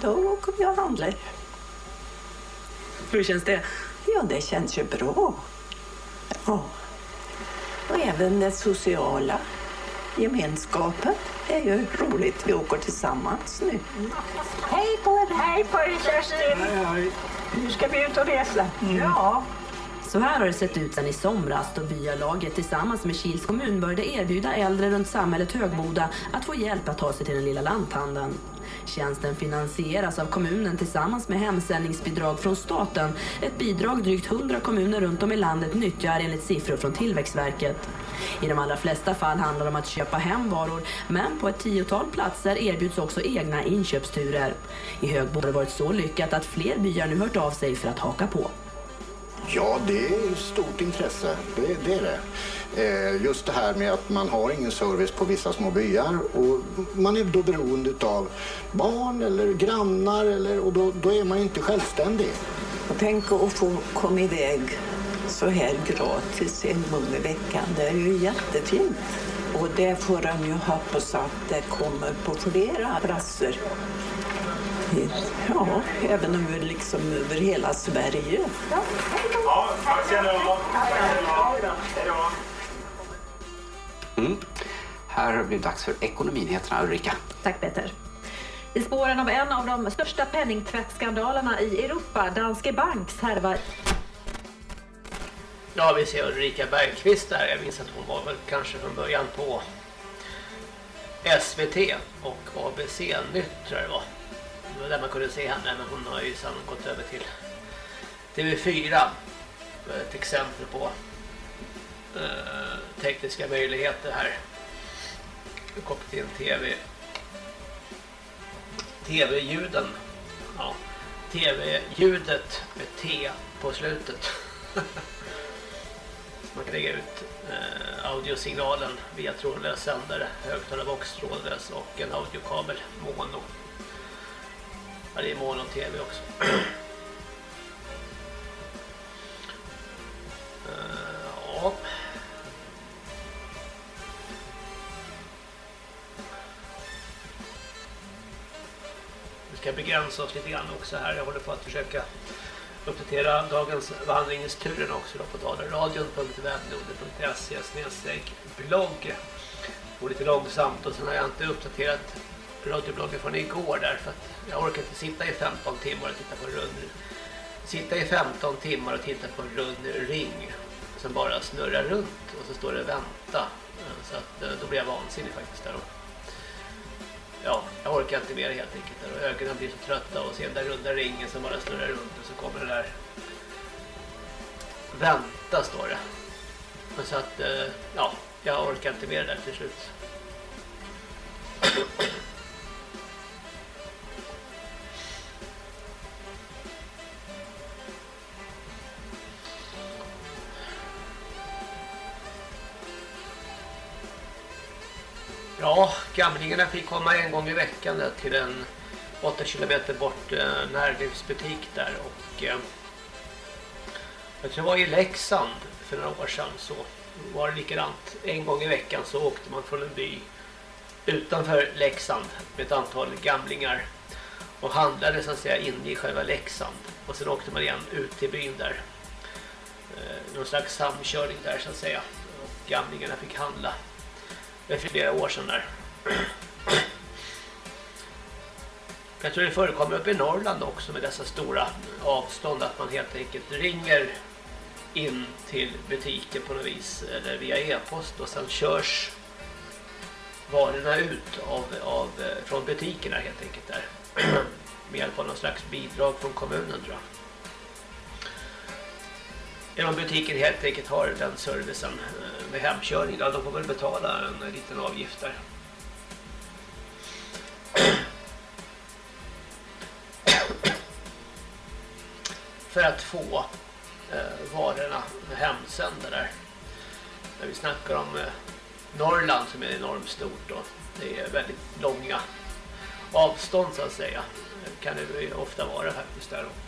då kommer jag och handlar. Hur känns det? Ja, det känns ju bra. Ja. Och även det sociala gemenskapen är ju roligt. Vi åker tillsammans nu. Hej på er! Hej på er Kerstin! Nu ska vi ut och resa. Ja. Så här har det sett ut sedan i somras då byalaget tillsammans med Kils kommun började erbjuda äldre runt samhället Högboda att få hjälp att ta sig till den lilla lanthandeln. Tjänsten finansieras av kommunen tillsammans med hemsändningsbidrag från staten. Ett bidrag drygt 100 kommuner runt om i landet nyttjar enligt siffror från Tillväxtverket. I de allra flesta fall handlar det om att köpa hem varor men på ett tiotal platser erbjuds också egna inköpsturer. I Högbo har det varit så lyckat att fler byar nu hört av sig för att haka på. Ja, det är stort intresse. Det, det är det. Eh, just det här med att man har ingen service på vissa små byar och man är då beroende av barn eller grannar eller, och då, då är man inte självständig. Och tänk att få komma iväg så här gratis en gång i veckan. Det är ju jättefint. Och det får han ju hoppas att det kommer på flera platser. Ja, även över, liksom över hela Sverige. Ja, tack ha. Mm. Här har det dags för Ekonominyheterna. Ulrika. Tack Peter. I spåren av en av de största penningtvättskandalerna i Europa, Danske Banks härva Ja, vi ser Ulrika Bergqvist där. Jag minns att hon var väl kanske från början på SVT och ABC Nytt tror jag det var. Det var där man kunde se henne, men hon har ju sedan gått över till TV4. Eh, ett exempel på eh, tekniska möjligheter här. Kopplat in TV. TV-ljuden. Ja, TV-ljudet med T på slutet. Man kan lägga ut eh, audiosignalen via trådlös sändare, högtalarbox trådlös och en audiokabel mono. Ja, det är mono-tv också. uh, ja. Vi ska begränsa oss lite grann också här. Jag håller på att försöka uppdatera dagens vandringsturen också då på dalaradion.webnode.se-blogg. Det går lite långsamt och sen har jag inte uppdaterat radiobloggen typ från igår därför att jag orkar inte sitta i 15 timmar och titta på en rund sitta i 15 timmar och titta på en rund ring som bara snurrar runt och så står det vänta så att eh, då blir jag vansinnig faktiskt där då. Ja, jag orkar inte mer helt enkelt där och ögonen blir så trötta och ser den där runda ringen som bara snurrar runt och så kommer det där vänta står det. Och så att eh, ja, jag orkar inte mer där till slut. Ja, gamlingarna fick komma en gång i veckan till en 8 kilometer bort eh, närlivsbutik där och eh, jag tror det var i Leksand för några år sedan så var det likadant. En gång i veckan så åkte man från en by utanför Leksand med ett antal gamlingar och handlade så att säga inne i själva Leksand och sen åkte man igen ut till byn där. Eh, någon slags samkörning där så att säga och gamlingarna fick handla det är flera år sedan där. Jag tror det förekommer uppe i Norrland också med dessa stora avstånd att man helt enkelt ringer in till butiken på något vis eller via e-post och sen körs varorna ut av, av, eh, från butikerna helt enkelt där med hjälp av någon slags bidrag från kommunen tror jag. Genom butiken helt enkelt har den servicen eh, med hemkörning, ja, de får väl betala en liten avgift där. För att få eh, varorna hemsända där. när vi snackar om eh, Norrland som är enormt stort och det är väldigt långa avstånd så att säga. Det kan det ju ofta vara faktiskt där och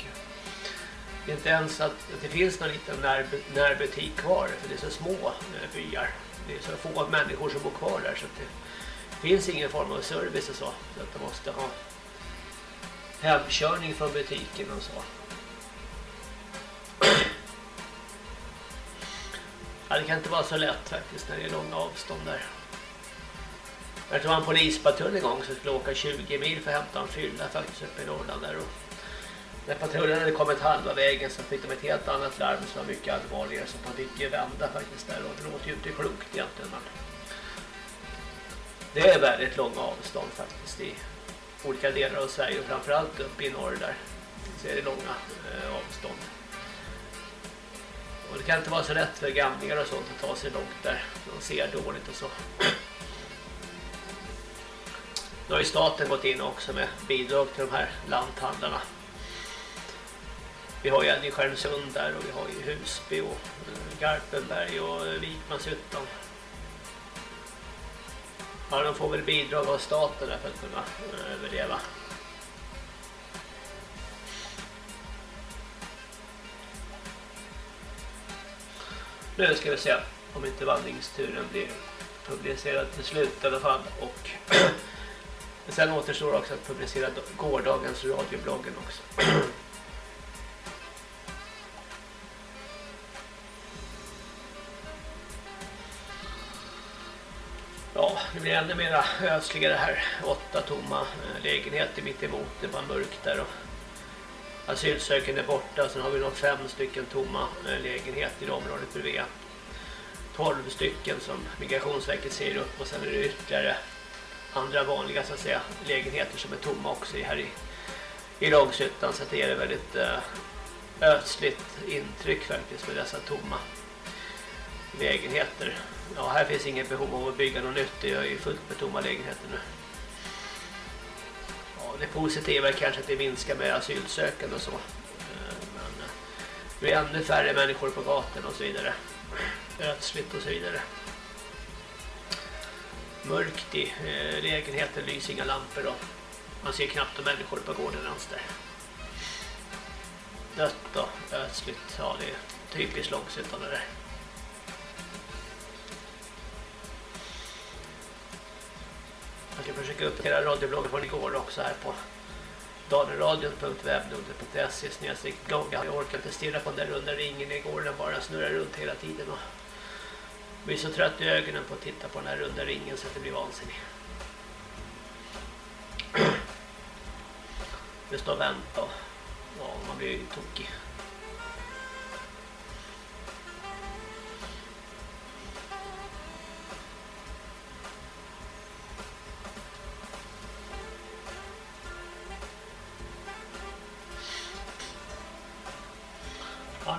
inte ens att det finns någon liten när, närbutik kvar för det är så små eh, byar. Det är så få människor som bor kvar där så att det finns ingen form av service och så. Så att de måste ha hemkörning från butiken och så. Ja, det kan inte vara så lätt faktiskt när det är långa avstånd där. Jag tror en polispatrull en gång som skulle åka 20 mil för att hämta en fylla faktiskt uppe i Norrland där. Och när patrullen hade kommit halva vägen så fick de ett helt annat larm som var mycket allvarligare så man fick ju vända faktiskt där och det låter ju inte klokt egentligen men det är väldigt långa avstånd faktiskt i olika delar av Sverige och framförallt uppe i norr där så är det långa eh, avstånd. Och det kan inte vara så lätt för gamlingar och sånt att ta sig långt där. De ser dåligt och så. Nu har ju staten gått in också med bidrag till de här lanthandlarna. Vi har ju en i Skärmsund där och vi har ju Husby och eh, Garpenberg och eh, Vikmanshyttan. Ja, de får väl bidrag av staten där för att kunna eh, överleva. Nu ska vi se om inte vandringsturen blir publicerad till slut i alla fall. Och sen återstår också att publicera gårdagens radiobloggen också. Ja, det blir ännu mer ösligare här. Åtta tomma eh, lägenheter mitt emot. Det var mörkt där och asylsökande är borta. Sen har vi nog fem stycken tomma eh, lägenheter i området bredvid. 12 stycken som Migrationsverket ser upp och sen är det ytterligare andra vanliga så att säga, lägenheter som är tomma också här i, i Långshyttan så det är ett väldigt eh, ödsligt intryck faktiskt med dessa tomma lägenheter. Ja, här finns inget behov av att bygga något nytt. Det är ju fullt med tomma lägenheter nu. Ja, det positiva är kanske att det minskar med asylsökande och så. Eh, men det är ännu färre människor på gatorna och så vidare. Ödsligt och så vidare. Mörkt i eh, lägenheten, lyser inga lampor då. man ser knappt de människor på gården ens där. Dött och ödsligt. Ja, det är typiskt långsittande där. Jag ska försöka uppdatera radiobloggen från igår också här på dalenradion.webnode.se blogg. Jag orkar inte stirra på den där runda ringen igår. Den bara snurrar runt hela tiden. Och blir så trött i ögonen på att titta på den här runda ringen så att det blir vansinnigt. Det står vänta och ja, man blir ju tokig.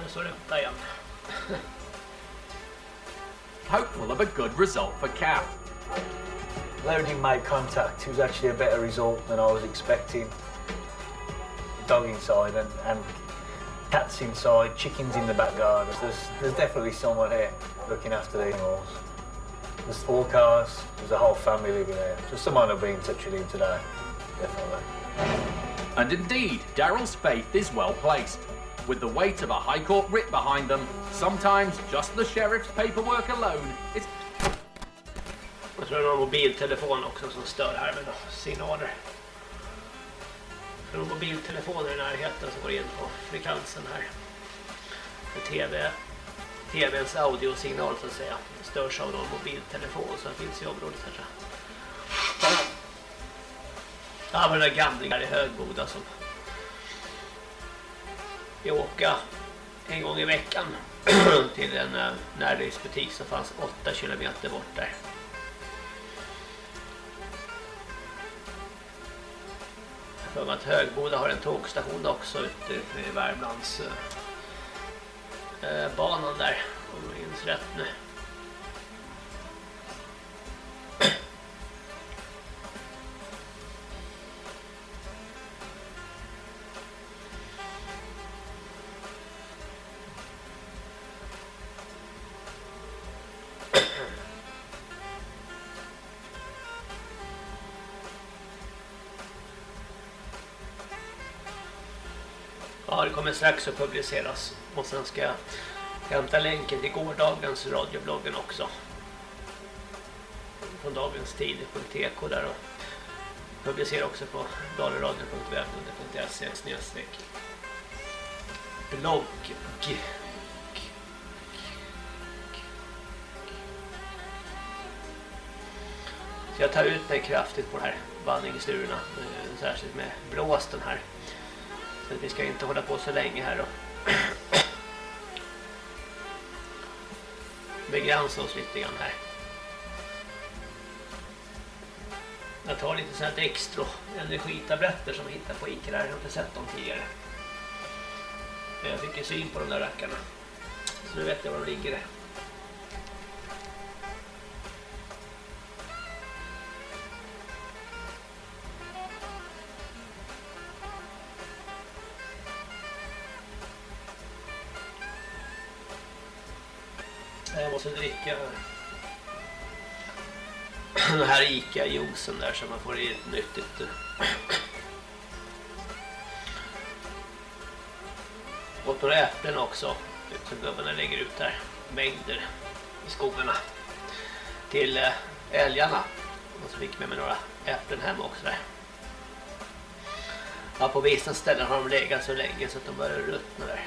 Ja, nu står det vänta hopeful of a good result for CAF. Loading made contact. It was actually a better result than I was expecting. Dog inside and, and cats inside, chickens in the back garden. There's, there's definitely someone here looking after the animals. There's four cars. There's a whole family living there. So someone will be in touch with him today. Definitely. And indeed, Daryl's faith is well placed. With the weight of a High Court writ behind them, sometimes just the sheriff's paperwork alone is... Jag tror det är någon mobiltelefon också som stör här med signaler. Det är någon mobiltelefoner i närheten som går in på frekvensen här. Med TV, TVns audiosignal så att säga. Det störs av någon mobiltelefon som finns i området här. Ja, men den där gamlingar i Högboda som vi åka en gång i veckan till en eh, uh, närlivsbutik som fanns 8 kilometer bort där. Jag för att Högboda har en tågstation också ute i Värmlands eh, eh, banan där om jag minns rätt nu. kommer strax att publiceras. Och sen ska jag hämta länken till gårdagens radiobloggen också. Från dagens tid.tk där och publicera också på daleradion.webnode.se snedstreck blogg. Så jag tar ut mig kraftigt på de här bandningslurarna, särskilt med blåsten här. Så vi ska inte hålla på så länge här då. Begränsa oss lite grann här. Jag tar lite sådana här extra energitabletter som jag hittar på Ica där. Jag har inte sett dem tidigare. Jag fick ju syn på de där rackarna. Så nu vet jag var de ligger. Sig dricka den här Ica-juicen där så man får i ett nyttigt och några äpplen också som gubbarna lägger ut här mängder i skogarna till eh, älgarna. Och så fick med mig några äpplen hem också där. Ja, på vissa ställen har de legat så länge så att de börjar ruttna där.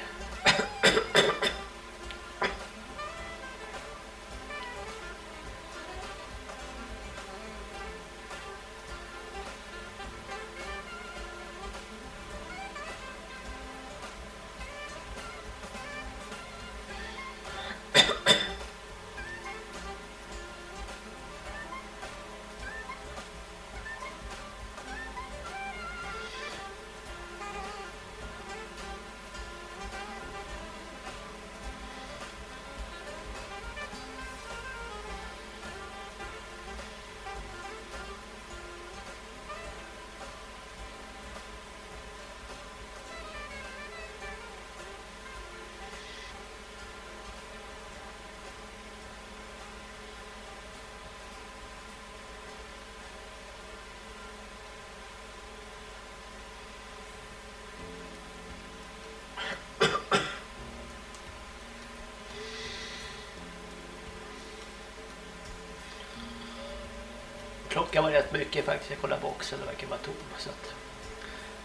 Klockan var rätt mycket faktiskt. Jag kollade boxen, det verkar vara tom. Så att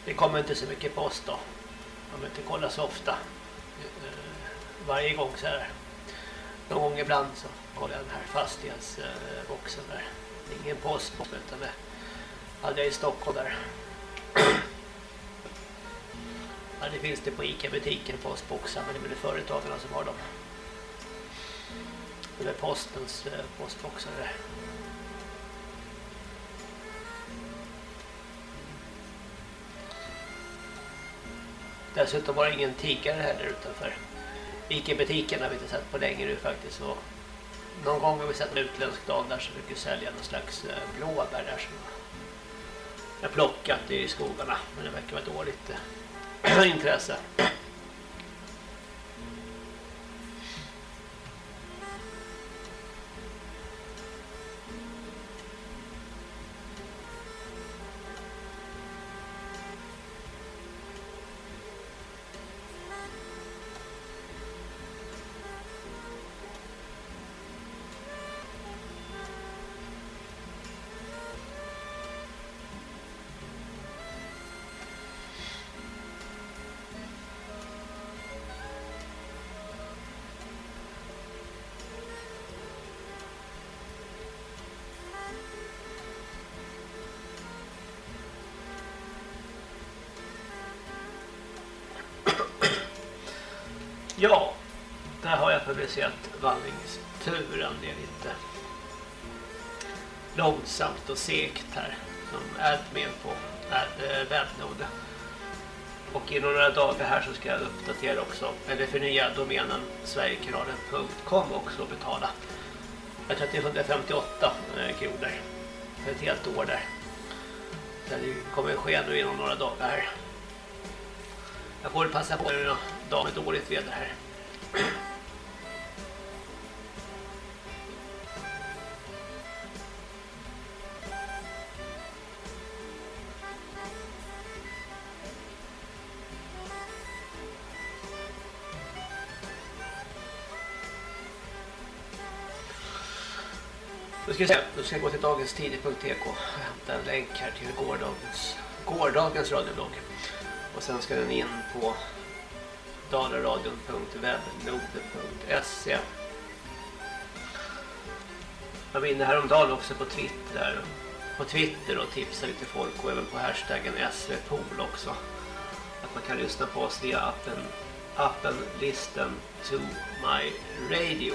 det kommer inte så mycket post då. Man behöver inte kolla så ofta. Eh, varje gång så här. Någon gång ibland så kollar jag den här fastighetsboxen eh, där. Ingen post på utan det hade jag i Stockholm där. Ja, det finns det på Ica-butiken, postboxar, men det är företagarna som har dem. Eller postens eh, postboxar där. Dessutom var det ingen tiggare heller utanför. Ica-butiken har vi inte sett på länge nu faktiskt. Så någon gång har vi sett en utländsk dam där som brukar sälja någon slags eh, blåbär där som jag plockat i skogarna. Men det verkar vara dåligt eh, intresse. Publicerat. Det är lite långsamt och segt här som admin på eh, webbnode. Och inom några dagar här så ska jag uppdatera också, eller förnya domänen sverigekanalen.com också och betala. Jag tror att det är 158 kronor för ett helt år där. Så det kommer ske nu inom några dagar här. Jag får passa på nu då, är dåligt väder här. Ska, se, då ska jag gå till dagenstidning.tk och hämta en länk här till gårdagens, gårdagens radioblogg. Och sen ska den in på dalaradion.webnode.se Jag var inne häromdagen också på Twitter där, på Twitter och tipsade lite folk och även på hashtaggen SVPOL också. Att man kan lyssna på oss via appen, appen Listen to my radio.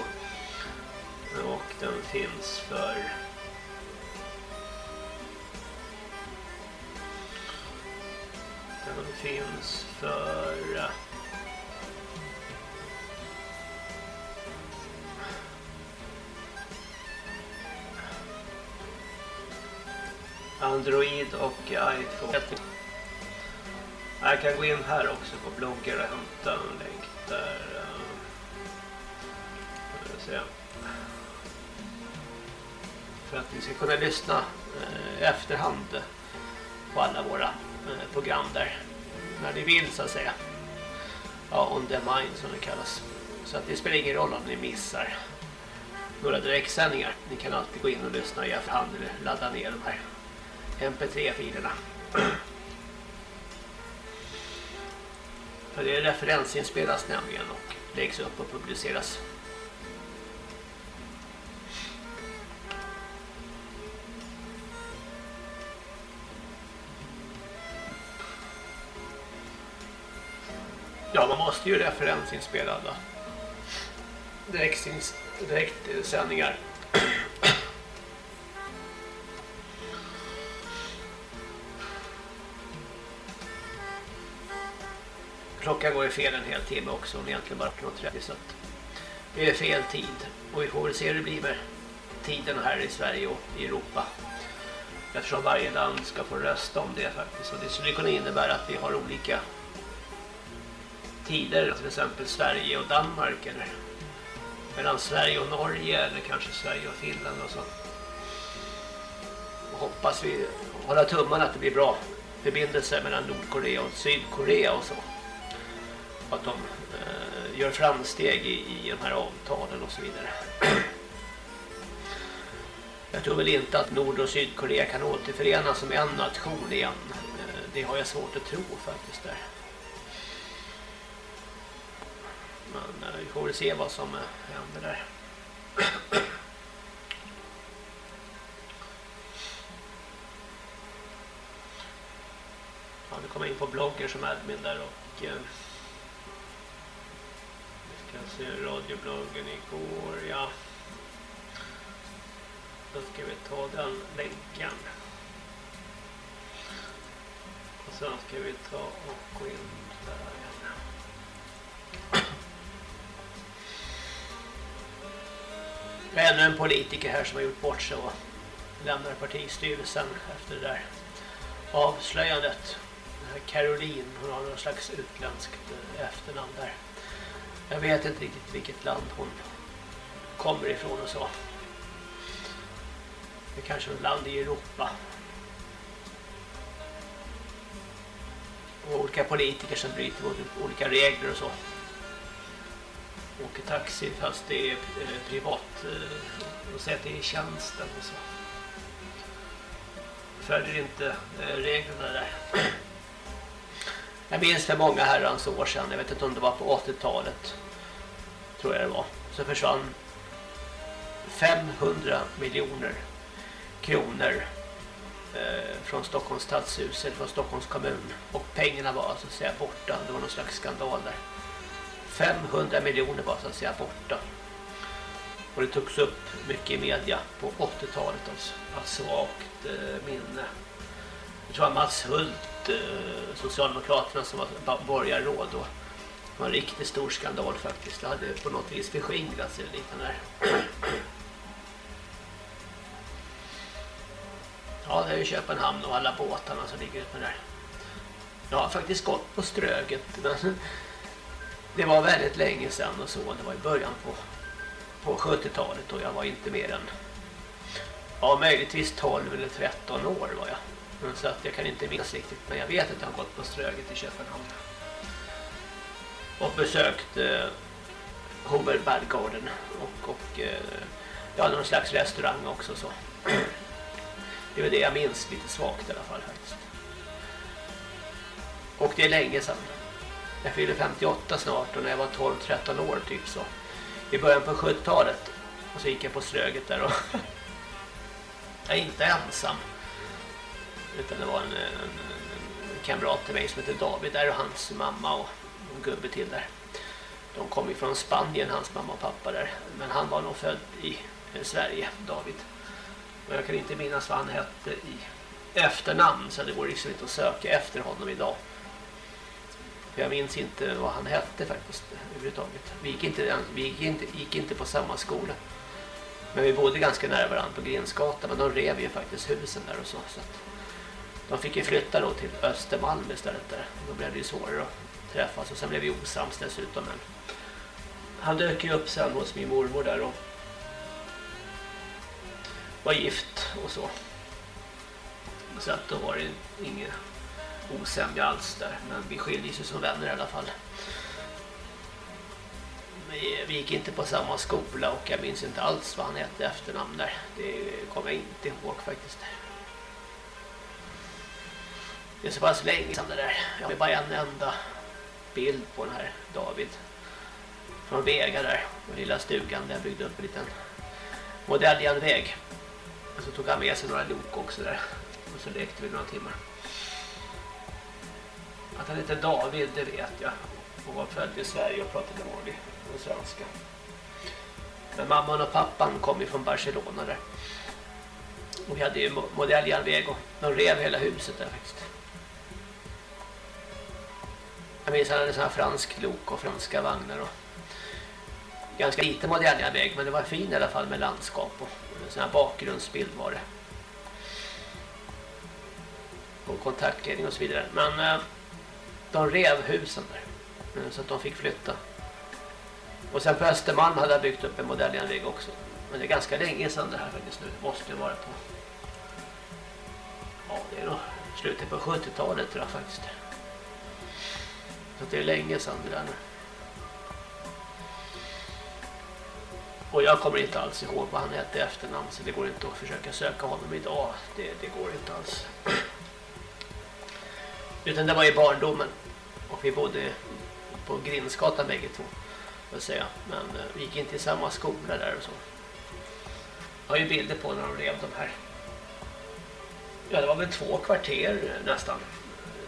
Och den finns för Den finns för eh, Android och iPhone. Jag kan gå in här också på bloggar och hämta en länk där. Eh, För att ni ska kunna lyssna i efterhand på alla våra eh, program där. När ni vill så att säga. Ja, on demand som det kallas. Så att det spelar ingen roll om ni missar några direktsändningar. Ni kan alltid gå in och lyssna i efterhand eller ladda ner de här mp3-filerna. För det referensinspelas nämligen och läggs upp och publiceras. Ju referensinspelade. Direktsändningar. Direkt eh, Klockan går i fel en hel timme också, Hon är egentligen bara 30 så att det är fel tid. Och vi får väl se hur det blir med tiden här i Sverige och i Europa. Eftersom varje land ska få rösta om det faktiskt. Och det skulle kunna innebära att vi har olika tider, till exempel Sverige och Danmark eller mellan Sverige och Norge eller kanske Sverige och Finland och så. Och hoppas vi hålla tummarna att det blir bra förbindelser mellan Nordkorea och Sydkorea och så. Att de eh, gör framsteg i, i de här avtalen och så vidare. Jag tror väl inte att Nord- och Sydkorea kan återförenas som en nation igen. Eh, det har jag svårt att tro faktiskt där. Men eh, vi får väl se vad som eh, händer där. Ja, nu kommer in på bloggen som admin där och eh, vi ska se radiobloggen igår, ja. Då ska vi ta den länken. Och sen ska vi ta och gå in där. Med ännu en politiker här som har gjort bort sig och lämnar partistyrelsen efter det där avslöjandet. Caroline, hon har någon slags utländskt eh, efternamn där. Jag vet inte riktigt vilket land hon kommer ifrån och så. Det är kanske ett land i Europa. Och olika politiker som bryter mot olika regler och så åker taxi fast det är eh, privat eh, och säger att det är tjänsten och så. Följer inte eh, reglerna där. Jag minns för många herrans år sedan, jag vet inte om det var på 80-talet tror jag det var, så försvann 500 miljoner kronor från Stockholms stadshus eller från Stockholms kommun. Och pengarna var så att säga borta, det var någon slags skandal där. 500 miljoner var så att säga borta. Och det togs upp mycket i media på 80-talet alltså. Ett svagt eh, minne. Jag tror att Mats Hult, eh, Socialdemokraterna som var borgarråd då. Det var en riktigt stor skandal faktiskt. Det hade på något vis förskingrats eller liknande där. Ja, det är ju Köpenhamn och alla båtarna som ligger ute där. Jag har faktiskt gått på Ströget. det var väldigt länge sedan och så. Det var i början på, på 70-talet och jag var inte mer än ja, möjligtvis 12 eller 13 år var jag. Så att jag kan inte minnas riktigt men jag vet att jag har gått på Ströget i Köpenhamn. Och besökt eh, Badgarden och, och eh, Ja, någon slags restaurang också så. Det är väl det jag minns lite svagt i alla fall faktiskt. Och det är länge sedan. Jag fyller 58 snart och när jag var 12-13 år typ så. I början på 70-talet. Och så gick jag på Ströget där och jag är inte ensam. Utan det var en, en, en kamrat till mig som heter David där och hans mamma och en gubbe till där. De kom ifrån Spanien, hans mamma och pappa där. Men han var nog född i eh, Sverige, David. Och jag kan inte minnas vad han hette i efternamn så det går liksom inte att söka efter honom idag. Jag minns inte vad han hette faktiskt överhuvudtaget. Vi gick inte, vi gick inte, gick inte på samma skola. Men vi bodde ganska nära varandra på Grinsgatan men de rev ju faktiskt husen där och så. så att de fick ju flytta då till Östermalm istället där. Då blev det ju svårare att träffas och sen blev vi osams dessutom. Men han dök ju upp sen hos min mormor där och var gift och så. Så att då var det inget osämja alls där. Men vi skiljer sig som vänner i alla fall. Vi, vi gick inte på samma skola och jag minns inte alls vad han hette efternamn där. Det kommer jag inte ihåg faktiskt. Det är så pass länge sedan det där. Jag har bara en enda bild på den här David. Från Vega där. Den lilla stugan där jag byggde upp en liten modelljärnväg. Och så tog han med sig några lok också där. Och så lekte vi några timmar. Att han heter David, det vet jag. Och var född i Sverige och pratade vanlig och svenska. Men mamman och pappan kom ju från Barcelona där. Och vi hade ju modelljärnväg och de rev hela huset där faktiskt. Jag minns att han hade sådana här fransk lok och franska vagnar och ganska liten modelljärnväg men det var fin i alla fall med landskap och sån här bakgrundsbild var det. Och kontaktledning och så vidare. Men eh, de rev husen där. Eh, så att de fick flytta. Och sen på Östermalm hade jag byggt upp en modelljärnväg också. Men det är ganska länge sedan det här faktiskt nu. Det måste ju vara på. Ja, det är nog slutet på 70-talet tror jag faktiskt. Så det är länge sedan det där nu. Och jag kommer inte alls ihåg vad han hette i efternamn så det går inte att försöka söka honom idag. Det, det går inte alls. Utan det var i barndomen. Och vi bodde på Grinsgatan bägge två. Jag säga. Men eh, vi gick inte i samma skola där och så. Jag har ju bilder på när de rev de här. Ja, det var väl två kvarter eh, nästan.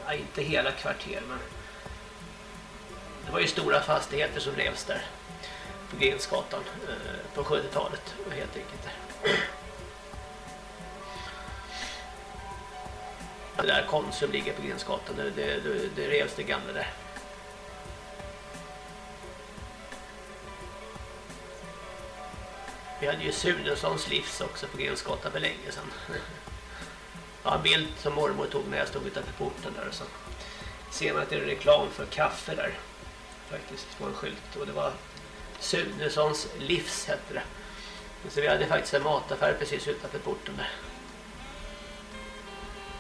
Ja, inte hela kvarter, men det var ju stora fastigheter som revs där på Grinsgatan eh, på 70-talet helt enkelt. Det där Konsum ligger på Grinsgatan, det, det, det, det revs det gamla där. Vi hade ju Sunessons livs också på Grensgatan för länge sedan. Ja, en bild som mormor tog när jag stod utanför porten där och så ser man att det är reklam för kaffe där faktiskt på en skylt och det var Sunessons livs hette det. Så vi hade faktiskt en mataffär precis utanför porten där.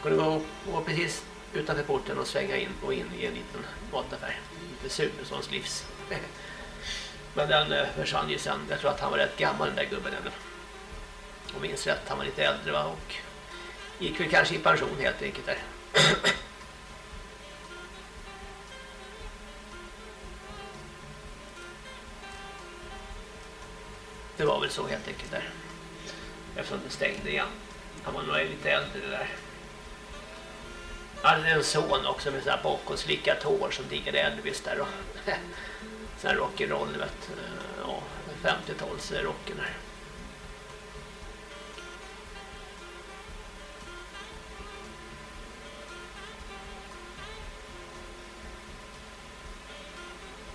Kunde gå, gå precis utanför porten och svänga in och in i en liten mataffär. Lite Sunessons livs. Men den eh, försvann ju sen. Jag tror att han var rätt gammal den där gubben ännu. Om minns rätt, han var lite äldre va? Och gick väl kanske i pension helt enkelt där. Det var väl så helt enkelt där. Eftersom det stängde igen. Han var nog lite äldre det där. Jag hade en son också med sådär bakom hår som diggade Elvis där och sån här rock'n'roll vet ja, 50-tals rocken här.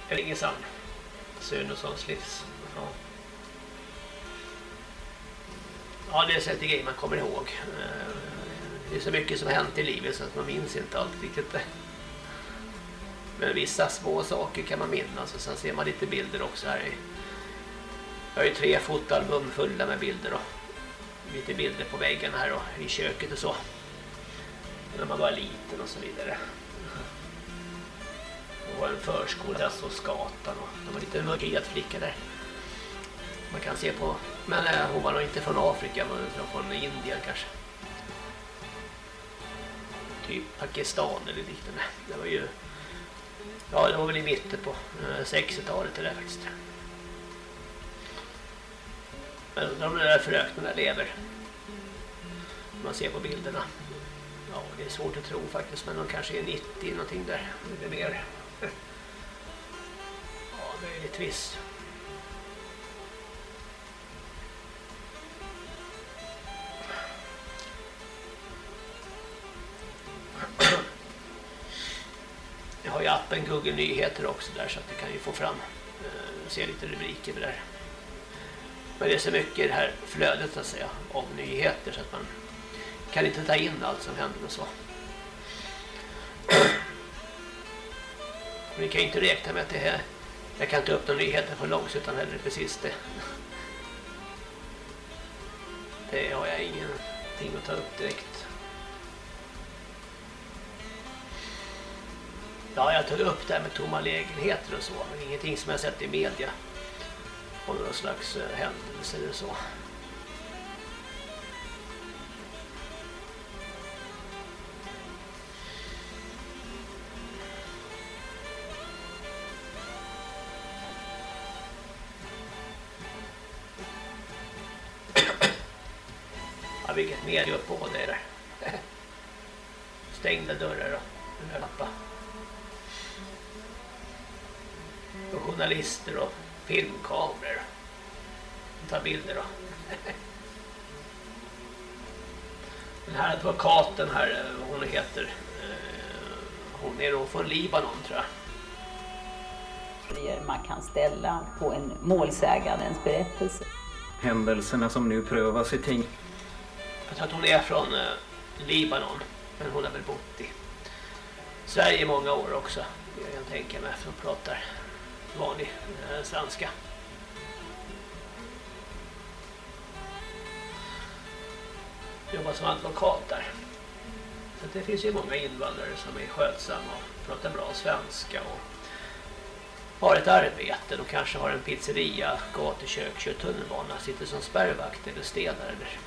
Ringesand. Sunessons livs. Ja. ja, det är säkert grejer man kommer ihåg. Eh, det är så mycket som har hänt i livet så att man minns inte allt riktigt. Men vissa små saker kan man minnas och sen ser man lite bilder också här. Jag har ju tre fotalbum fulla med bilder och lite bilder på väggen här och i köket och så. När man var liten och så vidare. Det var en förskola, Skatan och de var lite mörkhyad flicka där. Man kan se på, men eh, hon var nog inte från Afrika, hon var från Indien kanske. Typ Pakistan eller liknande. Det var ju, ja det var väl i mitten på eh, 60-talet det där faktiskt. Men undrar om de där fröknarna lever. Man ser på bilderna. Ja, det är svårt att tro faktiskt, men de kanske är 90 någonting där. Eller mer. Ja, möjligtvis. Appen Google Nyheter också där så att du kan ju få fram eh, se lite rubriker där. Men det är så mycket i det här flödet så att säga av nyheter så att man kan inte ta in allt som händer och så. Ni kan inte räkna med att det här jag kan inte öppna nyheter på långsidan heller precis det. Det har jag ingenting att ta upp direkt. Ja, jag tog upp det här med tomma lägenheter och så, men ingenting som jag sett i media. om någon slags eh, händelse eller så. Ja, vilket medieuppbåd är det. Stängda dörrar journalister och filmkameror. Ta bilder då. Den här advokaten här, hon heter eh, hon är nog från Libanon tror jag. man kan ställa på en målsägandens berättelse. Händelserna som nu prövas i ting. Jag tror att hon är från eh, Libanon, men hon har väl bott i Sverige i många år också. Jag kan tänka mig, för hon pratar vanlig eh, svenska. Jobbar som advokat där. Så det finns ju många invandrare som är skötsamma och pratar bra svenska och har ett arbete. De kanske har en pizzeria, gatukök, kör tunnelbana, sitter som spärrvakt eller städare eller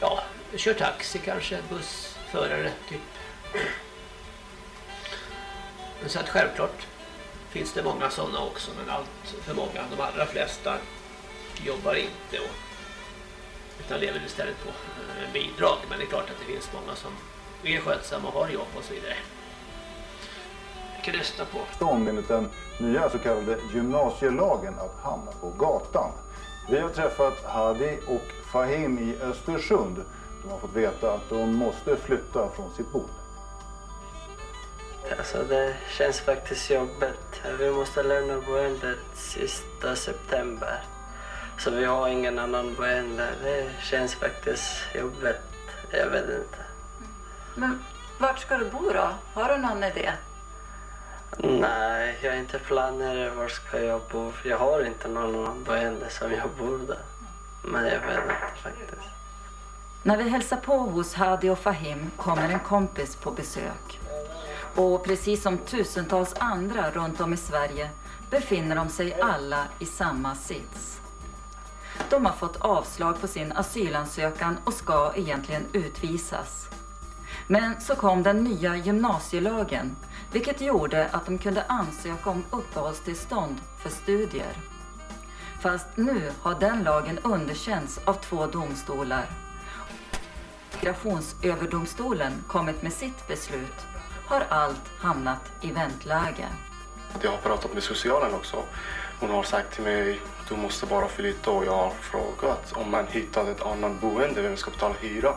ja, kör taxi kanske, bussförare typ. Så att självklart finns det många sådana också men allt för många, de allra flesta jobbar inte och, utan lever istället på eh, bidrag men det är klart att det finns många som är skötsamma och har jobb och så vidare. Jag kan lyssna på. Stånd enligt den nya så kallade gymnasielagen att hamna på gatan. Vi har träffat Hadi och Fahim i Östersund. De har fått veta att de måste flytta från sitt boende. Alltså det känns faktiskt jobbigt. Vi måste lämna boendet sista september. Så vi har ingen annan boende. Det känns faktiskt jobbigt. Jag vet inte. Men vart ska du bo då? Har du någon idé? Nej, jag har inte planerat var ska jag bo. Jag har inte någon annan boende som jag bor där. Men jag vet inte faktiskt. När vi hälsar på hos Hadi och Fahim kommer en kompis på besök. Och precis som tusentals andra runt om i Sverige befinner de sig alla i samma sits. De har fått avslag på sin asylansökan och ska egentligen utvisas. Men så kom den nya gymnasielagen, vilket gjorde att de kunde ansöka om uppehållstillstånd för studier. Fast nu har den lagen underkänts av två domstolar. Migrationsöverdomstolen kommit med sitt beslut har allt hamnat i väntläge. Jag har pratat med socialen också. Hon har sagt till mig du måste bara flytta och jag har frågat om man hittat ett annat boende, vem ska betala hyra?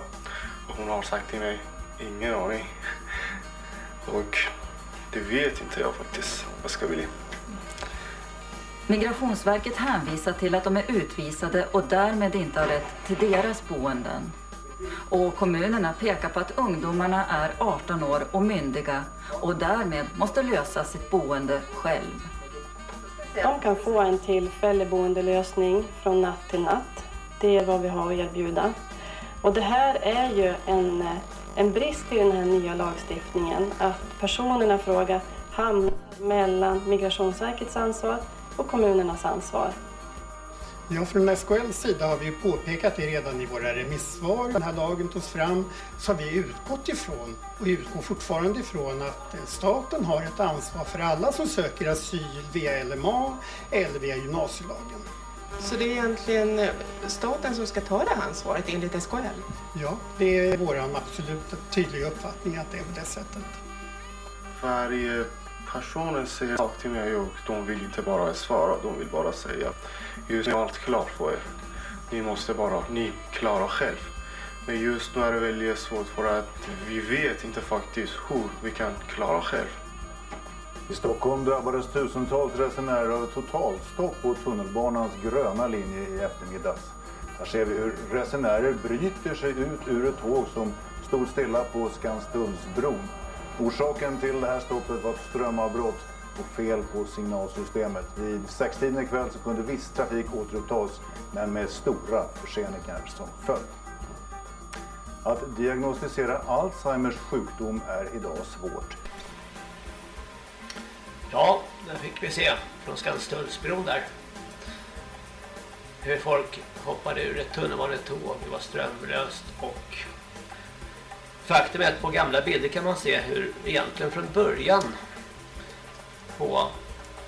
Och hon har sagt till mig ingen aning. Och det vet inte jag faktiskt vad ska bli. Migrationsverket hänvisar till att de är utvisade och därmed inte har rätt till deras boenden. Och kommunerna pekar på att ungdomarna är 18 år och myndiga och därmed måste lösa sitt boende själv. De kan få en tillfällig boendelösning från natt till natt. Det är vad vi har att erbjuda. Och det här är ju en, en brist i den här nya lagstiftningen att personerna fråga hamnar mellan Migrationsverkets ansvar och kommunernas ansvar. Ja, från SKLs sida har vi påpekat det redan i våra remissvar. Den här lagen togs fram så har vi utgått ifrån och utgår fortfarande ifrån att eh, staten har ett ansvar för alla som söker asyl via LMA eller via gymnasielagen. Så det är egentligen eh, staten som ska ta det här ansvaret enligt SKL? Ja, det är vår absolut tydliga uppfattning att det är på det sättet. Varje person säger sak till mig och de vill inte bara svara, de vill bara säga just nu är allt klart för er. Ni måste bara, ni klarar själv. Men just nu är det väldigt svårt för att vi vet inte faktiskt hur vi kan klara själv. I Stockholm drabbades tusentals resenärer av ett totalstopp på tunnelbanans gröna linje i eftermiddags. Här ser vi hur resenärer bryter sig ut ur ett tåg som stod stilla på Skanstullsbron. Orsaken till det här stoppet var ett strömavbrott och fel på signalsystemet. Vid sextiden ikväll så kunde viss trafik återupptas men med stora förseningar som följd. Att diagnostisera Alzheimers sjukdom är idag svårt. Ja, där fick vi se från Skanstullsbron där. Hur folk hoppade ur ett tunnelbanetåg, det var strömlöst och faktum är att på gamla bilder kan man se hur egentligen från början på,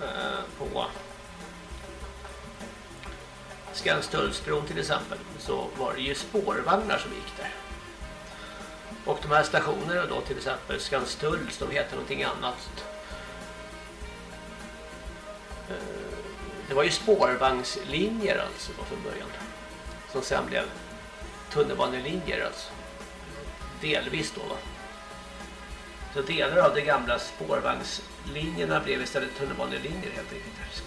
eh, på Skanstullsbron till exempel så var det ju spårvagnar som gick där. Och de här stationerna då till exempel Skanstulls, de heter någonting annat. Eh, det var ju spårvagnslinjer alltså då från början. Som sen blev tunnelbanelinjer alltså. Delvis då va. Så delar av det gamla spårvagns linjerna blev istället tunnelbanelinjer helt enkelt.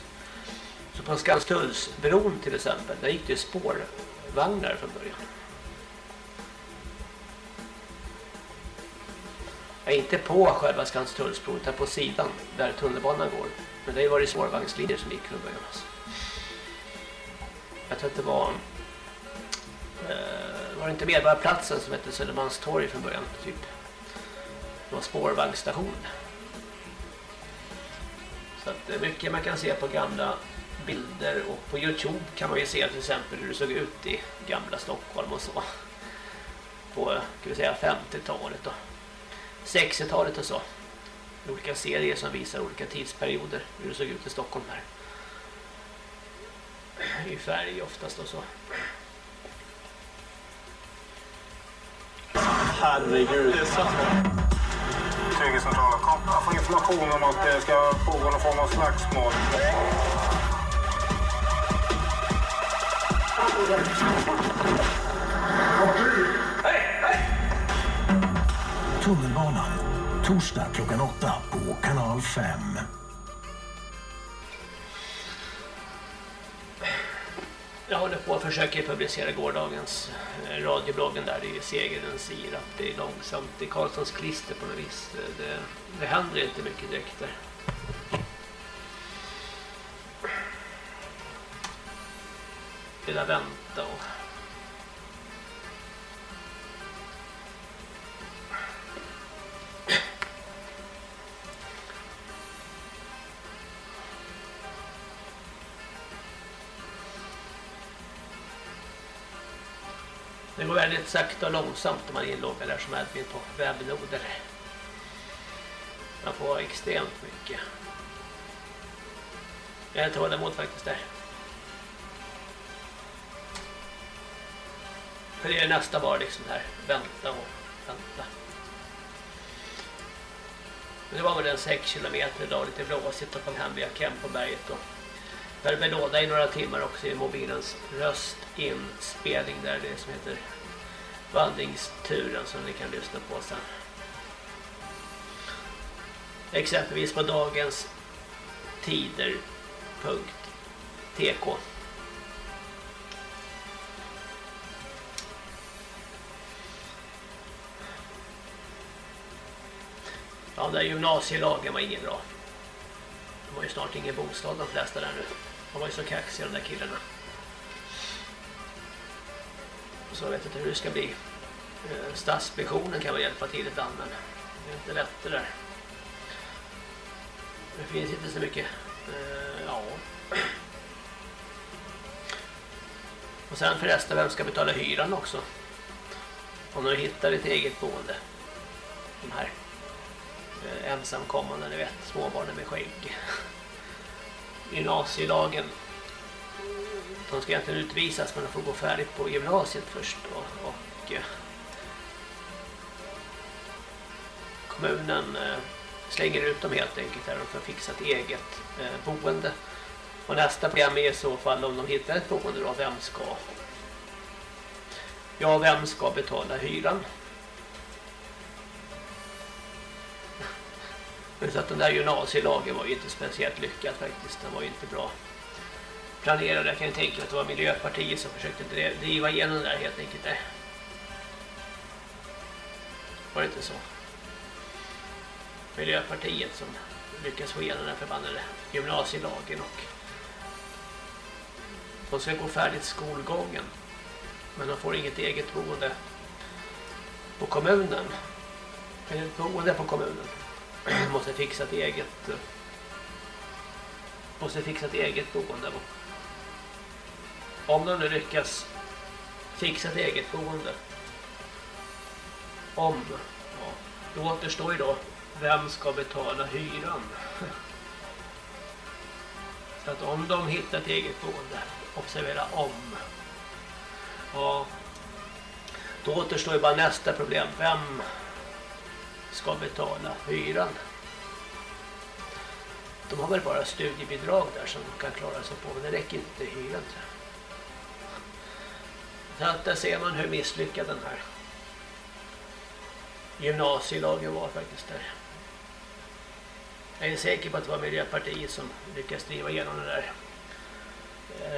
Så på Skanstullsbron till exempel, där gick det spårvagnar från början. Ja, inte på själva Skanstullsbron utan på sidan där tunnelbanan går. Men det var det spårvagnslinjer som gick från början. Alltså. Jag tror att det var eh, var det inte Medborgarplatsen som hette Södermalmstorg från början typ. Det var spårvagnsstation. Så att det är mycket man kan se på gamla bilder och på Youtube kan man ju se till exempel hur det såg ut i gamla Stockholm och så. På kan vi säga 50-talet och 60-talet och så. Olika serier som visar olika tidsperioder hur det såg ut i Stockholm här. I färg oftast och så. Herregud. Trygghetscentralen. Kom, Jag får information om att det ska pågå någon form av slagsmål. Tunnelbanan. Torsdag klockan åtta på kanal 5. Jag håller på att försöka publicera gårdagens eh, radiobloggen där. Det är säger sirap, det är långsamt. Det är Karlssons klister på något vis. Det, det händer inte mycket direkt där. Vilja vänta och... Det går väldigt sakta och långsamt när man är inloggad där som admin på webbnoder. Man får extremt mycket. Jag är tålamod faktiskt där. För det är nästa var liksom här. Vänta och vänta. Men det var väl en 6 km idag, lite blåsigt och kom hem via Kempoberget och värme låda i några timmar också i mobilens röst inspelning där det som heter vandringsturen som ni kan lyssna på sen. Exempelvis på dagens tider.tk Ja, den där gymnasielagen var ingen bra. De har ju snart ingen bostad de flesta där nu. De var ju så kaxiga de där killarna. Så jag vet inte hur det ska bli. Eh, Stadsmissionen kan väl hjälpa till ibland men det är inte lätt det där. Det finns inte så mycket. Eh, ja. Och sen förresten, vem ska betala hyran också? Om du hittar ett eget boende. De här eh, ensamkommande, ni vet, småbarnen med skägg. Gymnasielagen. De ska egentligen utvisas men de får gå färdigt på gymnasiet först. då. och eh, kommunen eh, slänger ut dem helt enkelt där de får fixa ett eget eh, boende. Och nästa problem är i så fall om de hittar ett boende då, vem ska Ja, vem ska betala hyran? Men så att den där gymnasielagen var ju inte speciellt lyckad faktiskt. Den var ju inte bra planerade, Jag kan ju tänka att det var Miljöpartiet som försökte driva igenom det där helt enkelt. Där. Var det inte så? Miljöpartiet som lyckas få igenom den förbannade gymnasielagen och de ska gå färdigt skolgången men de får inget eget boende på kommunen eller boende på kommunen måste fixa ett eget måste fixa ett eget boende om de nu lyckas fixa ett eget boende. Om ja, då återstår ju då vem ska betala hyran? Så att om de hittar ett eget boende observera om. Ja då återstår ju bara nästa problem. Vem ska betala hyran? De har väl bara studiebidrag där som de kan klara sig på men det räcker inte till hyran jag att där ser man hur misslyckad den här gymnasielagen var faktiskt där jag är säker på att det var Miljöpartiet som lyckades driva igenom den där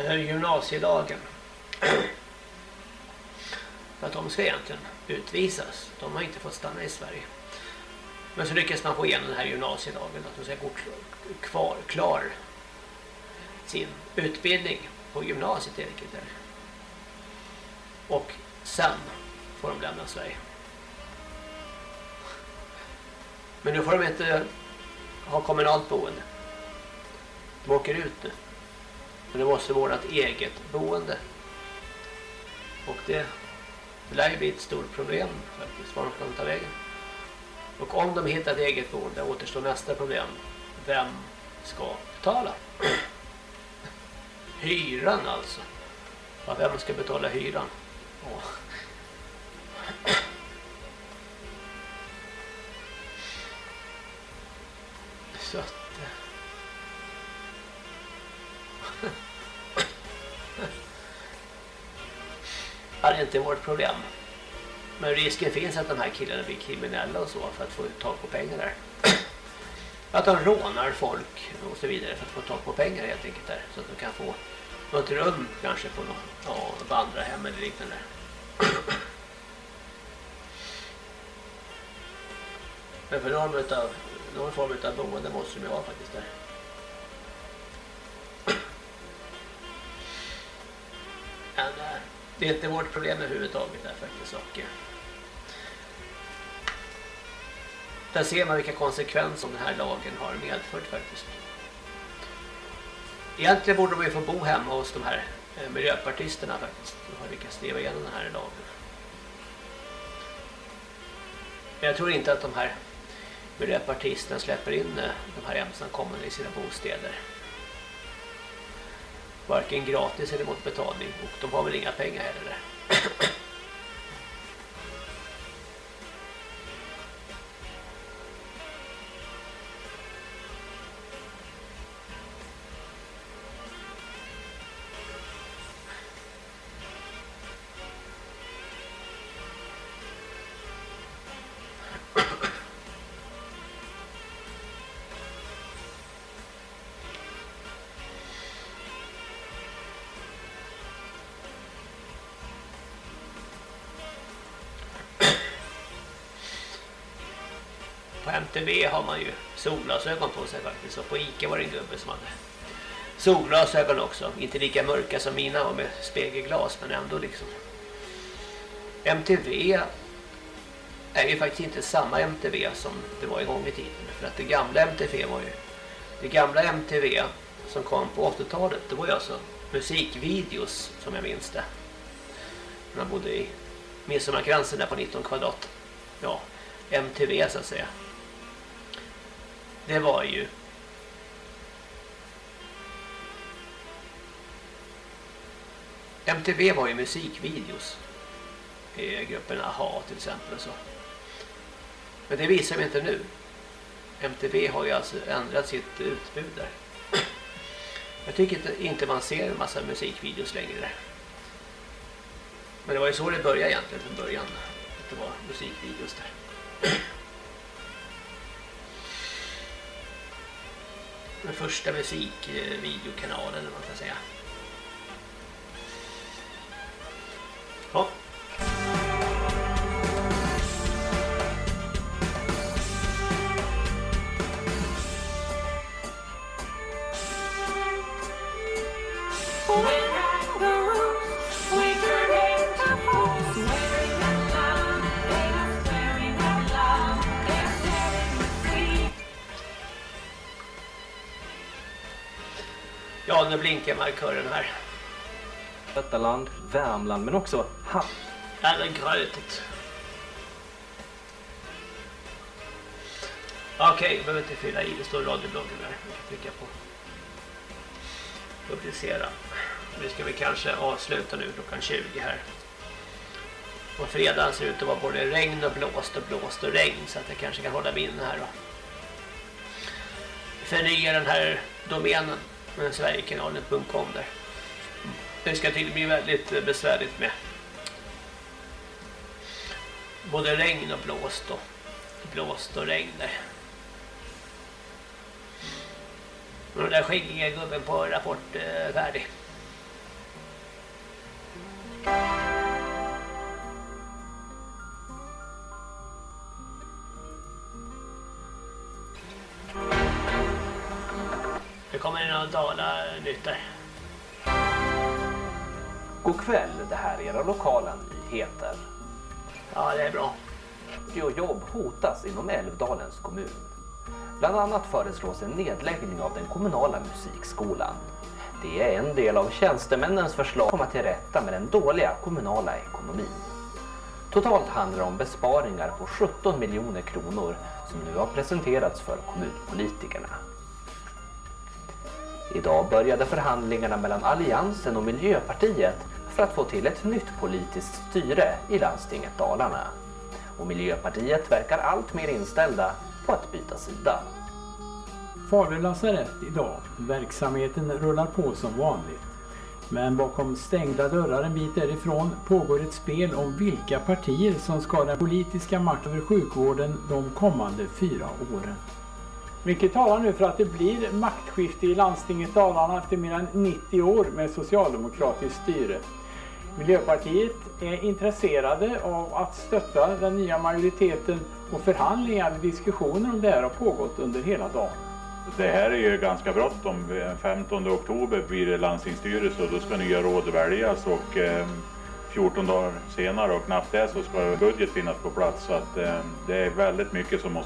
eh, gymnasielagen. För att de ska egentligen utvisas. De har inte fått stanna i Sverige. Men så lyckas man få igenom den här gymnasielagen att de ska gå kvar, klar sin utbildning på gymnasiet enkelt där. Och sen får de lämna Sverige. Men nu får de inte ha kommunalt boende. De åker ut nu. Men det måste vara ett eget boende. Och det lär ju bli ett stort problem faktiskt. Var de kan ta vägen. Och om de hittar ett eget boende återstår nästa problem. Vem ska betala? Hyran alltså. Ja, vem ska betala hyran? Så att... ja, det är inte vårt problem. Men risken finns att de här killarna blir kriminella och så för att få tag på pengar där. Att de rånar folk och så vidare för att få tag på pengar helt enkelt där. Så att de kan få något rum kanske på något ja, vandrarhem eller liknande. Men för någon utav någon form av boende måste de ha faktiskt där. Men eh, det är inte vårt problem överhuvudtaget där faktiskt. Och, eh, där ser man vilka konsekvenser den här lagen har medfört faktiskt. Egentligen borde de ju få bo hemma hos de här eh, miljöpartisterna faktiskt. De har lyckats leva igenom den här lagen. Men jag tror inte att de här miljöpartisterna släpper in eh, de här ensamkommande i sina bostäder. Varken gratis eller mot betalning och de har väl inga pengar heller. På MTV har man ju solglasögon på sig faktiskt. Och på Ica var det en gubbe som hade solglasögon också. Inte lika mörka som mina och med spegelglas men ändå liksom. MTV är ju faktiskt inte samma MTV som det var en gång i tiden. För att det gamla MTV var ju... Det gamla MTV som kom på 80-talet, det var ju alltså musikvideos som jag minns det. Man bodde i Midsommarkransen där på 19 kvadrat. Ja, MTV så att säga. Det var ju MTV var ju musikvideos i gruppen AHA till exempel och så. Men det visar vi inte nu. MTV har ju alltså ändrat sitt utbud där. Jag tycker inte man ser en massa musikvideos längre där. Men det var ju så det började egentligen från början. Att det var musikvideos där. Den första musikvideokanalen eller man kan säga. Markören här. Götaland, Värmland men också Halland. Eller grötigt. Okej, okay, jag behöver inte fylla i. Det står radiobloggen där. Jag kan trycka på publicera. Nu ska vi kanske avsluta nu klockan 20 här. Och fredagen ser ut att vara både regn och blåst och blåst och regn så att jag kanske kan hålla mig inne här då. Förnya den här domänen med sverigekanalen.com där. Det ska till bli väldigt eh, besvärligt med både regn och blåst och blåst och regn där. Och den där skäggiga gubben på rapport eh, färdig. Där. God kväll, det här är era lokala nyheter. Ja, det är bra. Jobb hotas inom Älvdalens kommun. Bland annat föreslås en nedläggning av den kommunala musikskolan. Det är en del av tjänstemännens förslag att komma till rätta med den dåliga kommunala ekonomin. Totalt handlar det om besparingar på 17 miljoner kronor som nu har presenterats för kommunpolitikerna. Idag började förhandlingarna mellan Alliansen och Miljöpartiet för att få till ett nytt politiskt styre i landstinget Dalarna. Och Miljöpartiet verkar allt mer inställda på att byta sida. Falu lasarett idag. Verksamheten rullar på som vanligt. Men bakom stängda dörrar en bit därifrån pågår ett spel om vilka partier som ska ha den politiska makten över sjukvården de kommande fyra åren. Vilket talar nu för att det blir maktskifte i landstinget Dalarna efter mer än 90 år med socialdemokratiskt styre. Miljöpartiet är intresserade av att stötta den nya majoriteten och förhandlingar och diskussioner om det här har pågått under hela dagen. Det här är ju ganska bråttom. Den 15 oktober blir det landstingsstyrelse och då ska nya råd väljas och eh, 14 dagar senare och knappt det så ska budget finnas på plats. Så att eh, det är väldigt mycket som måste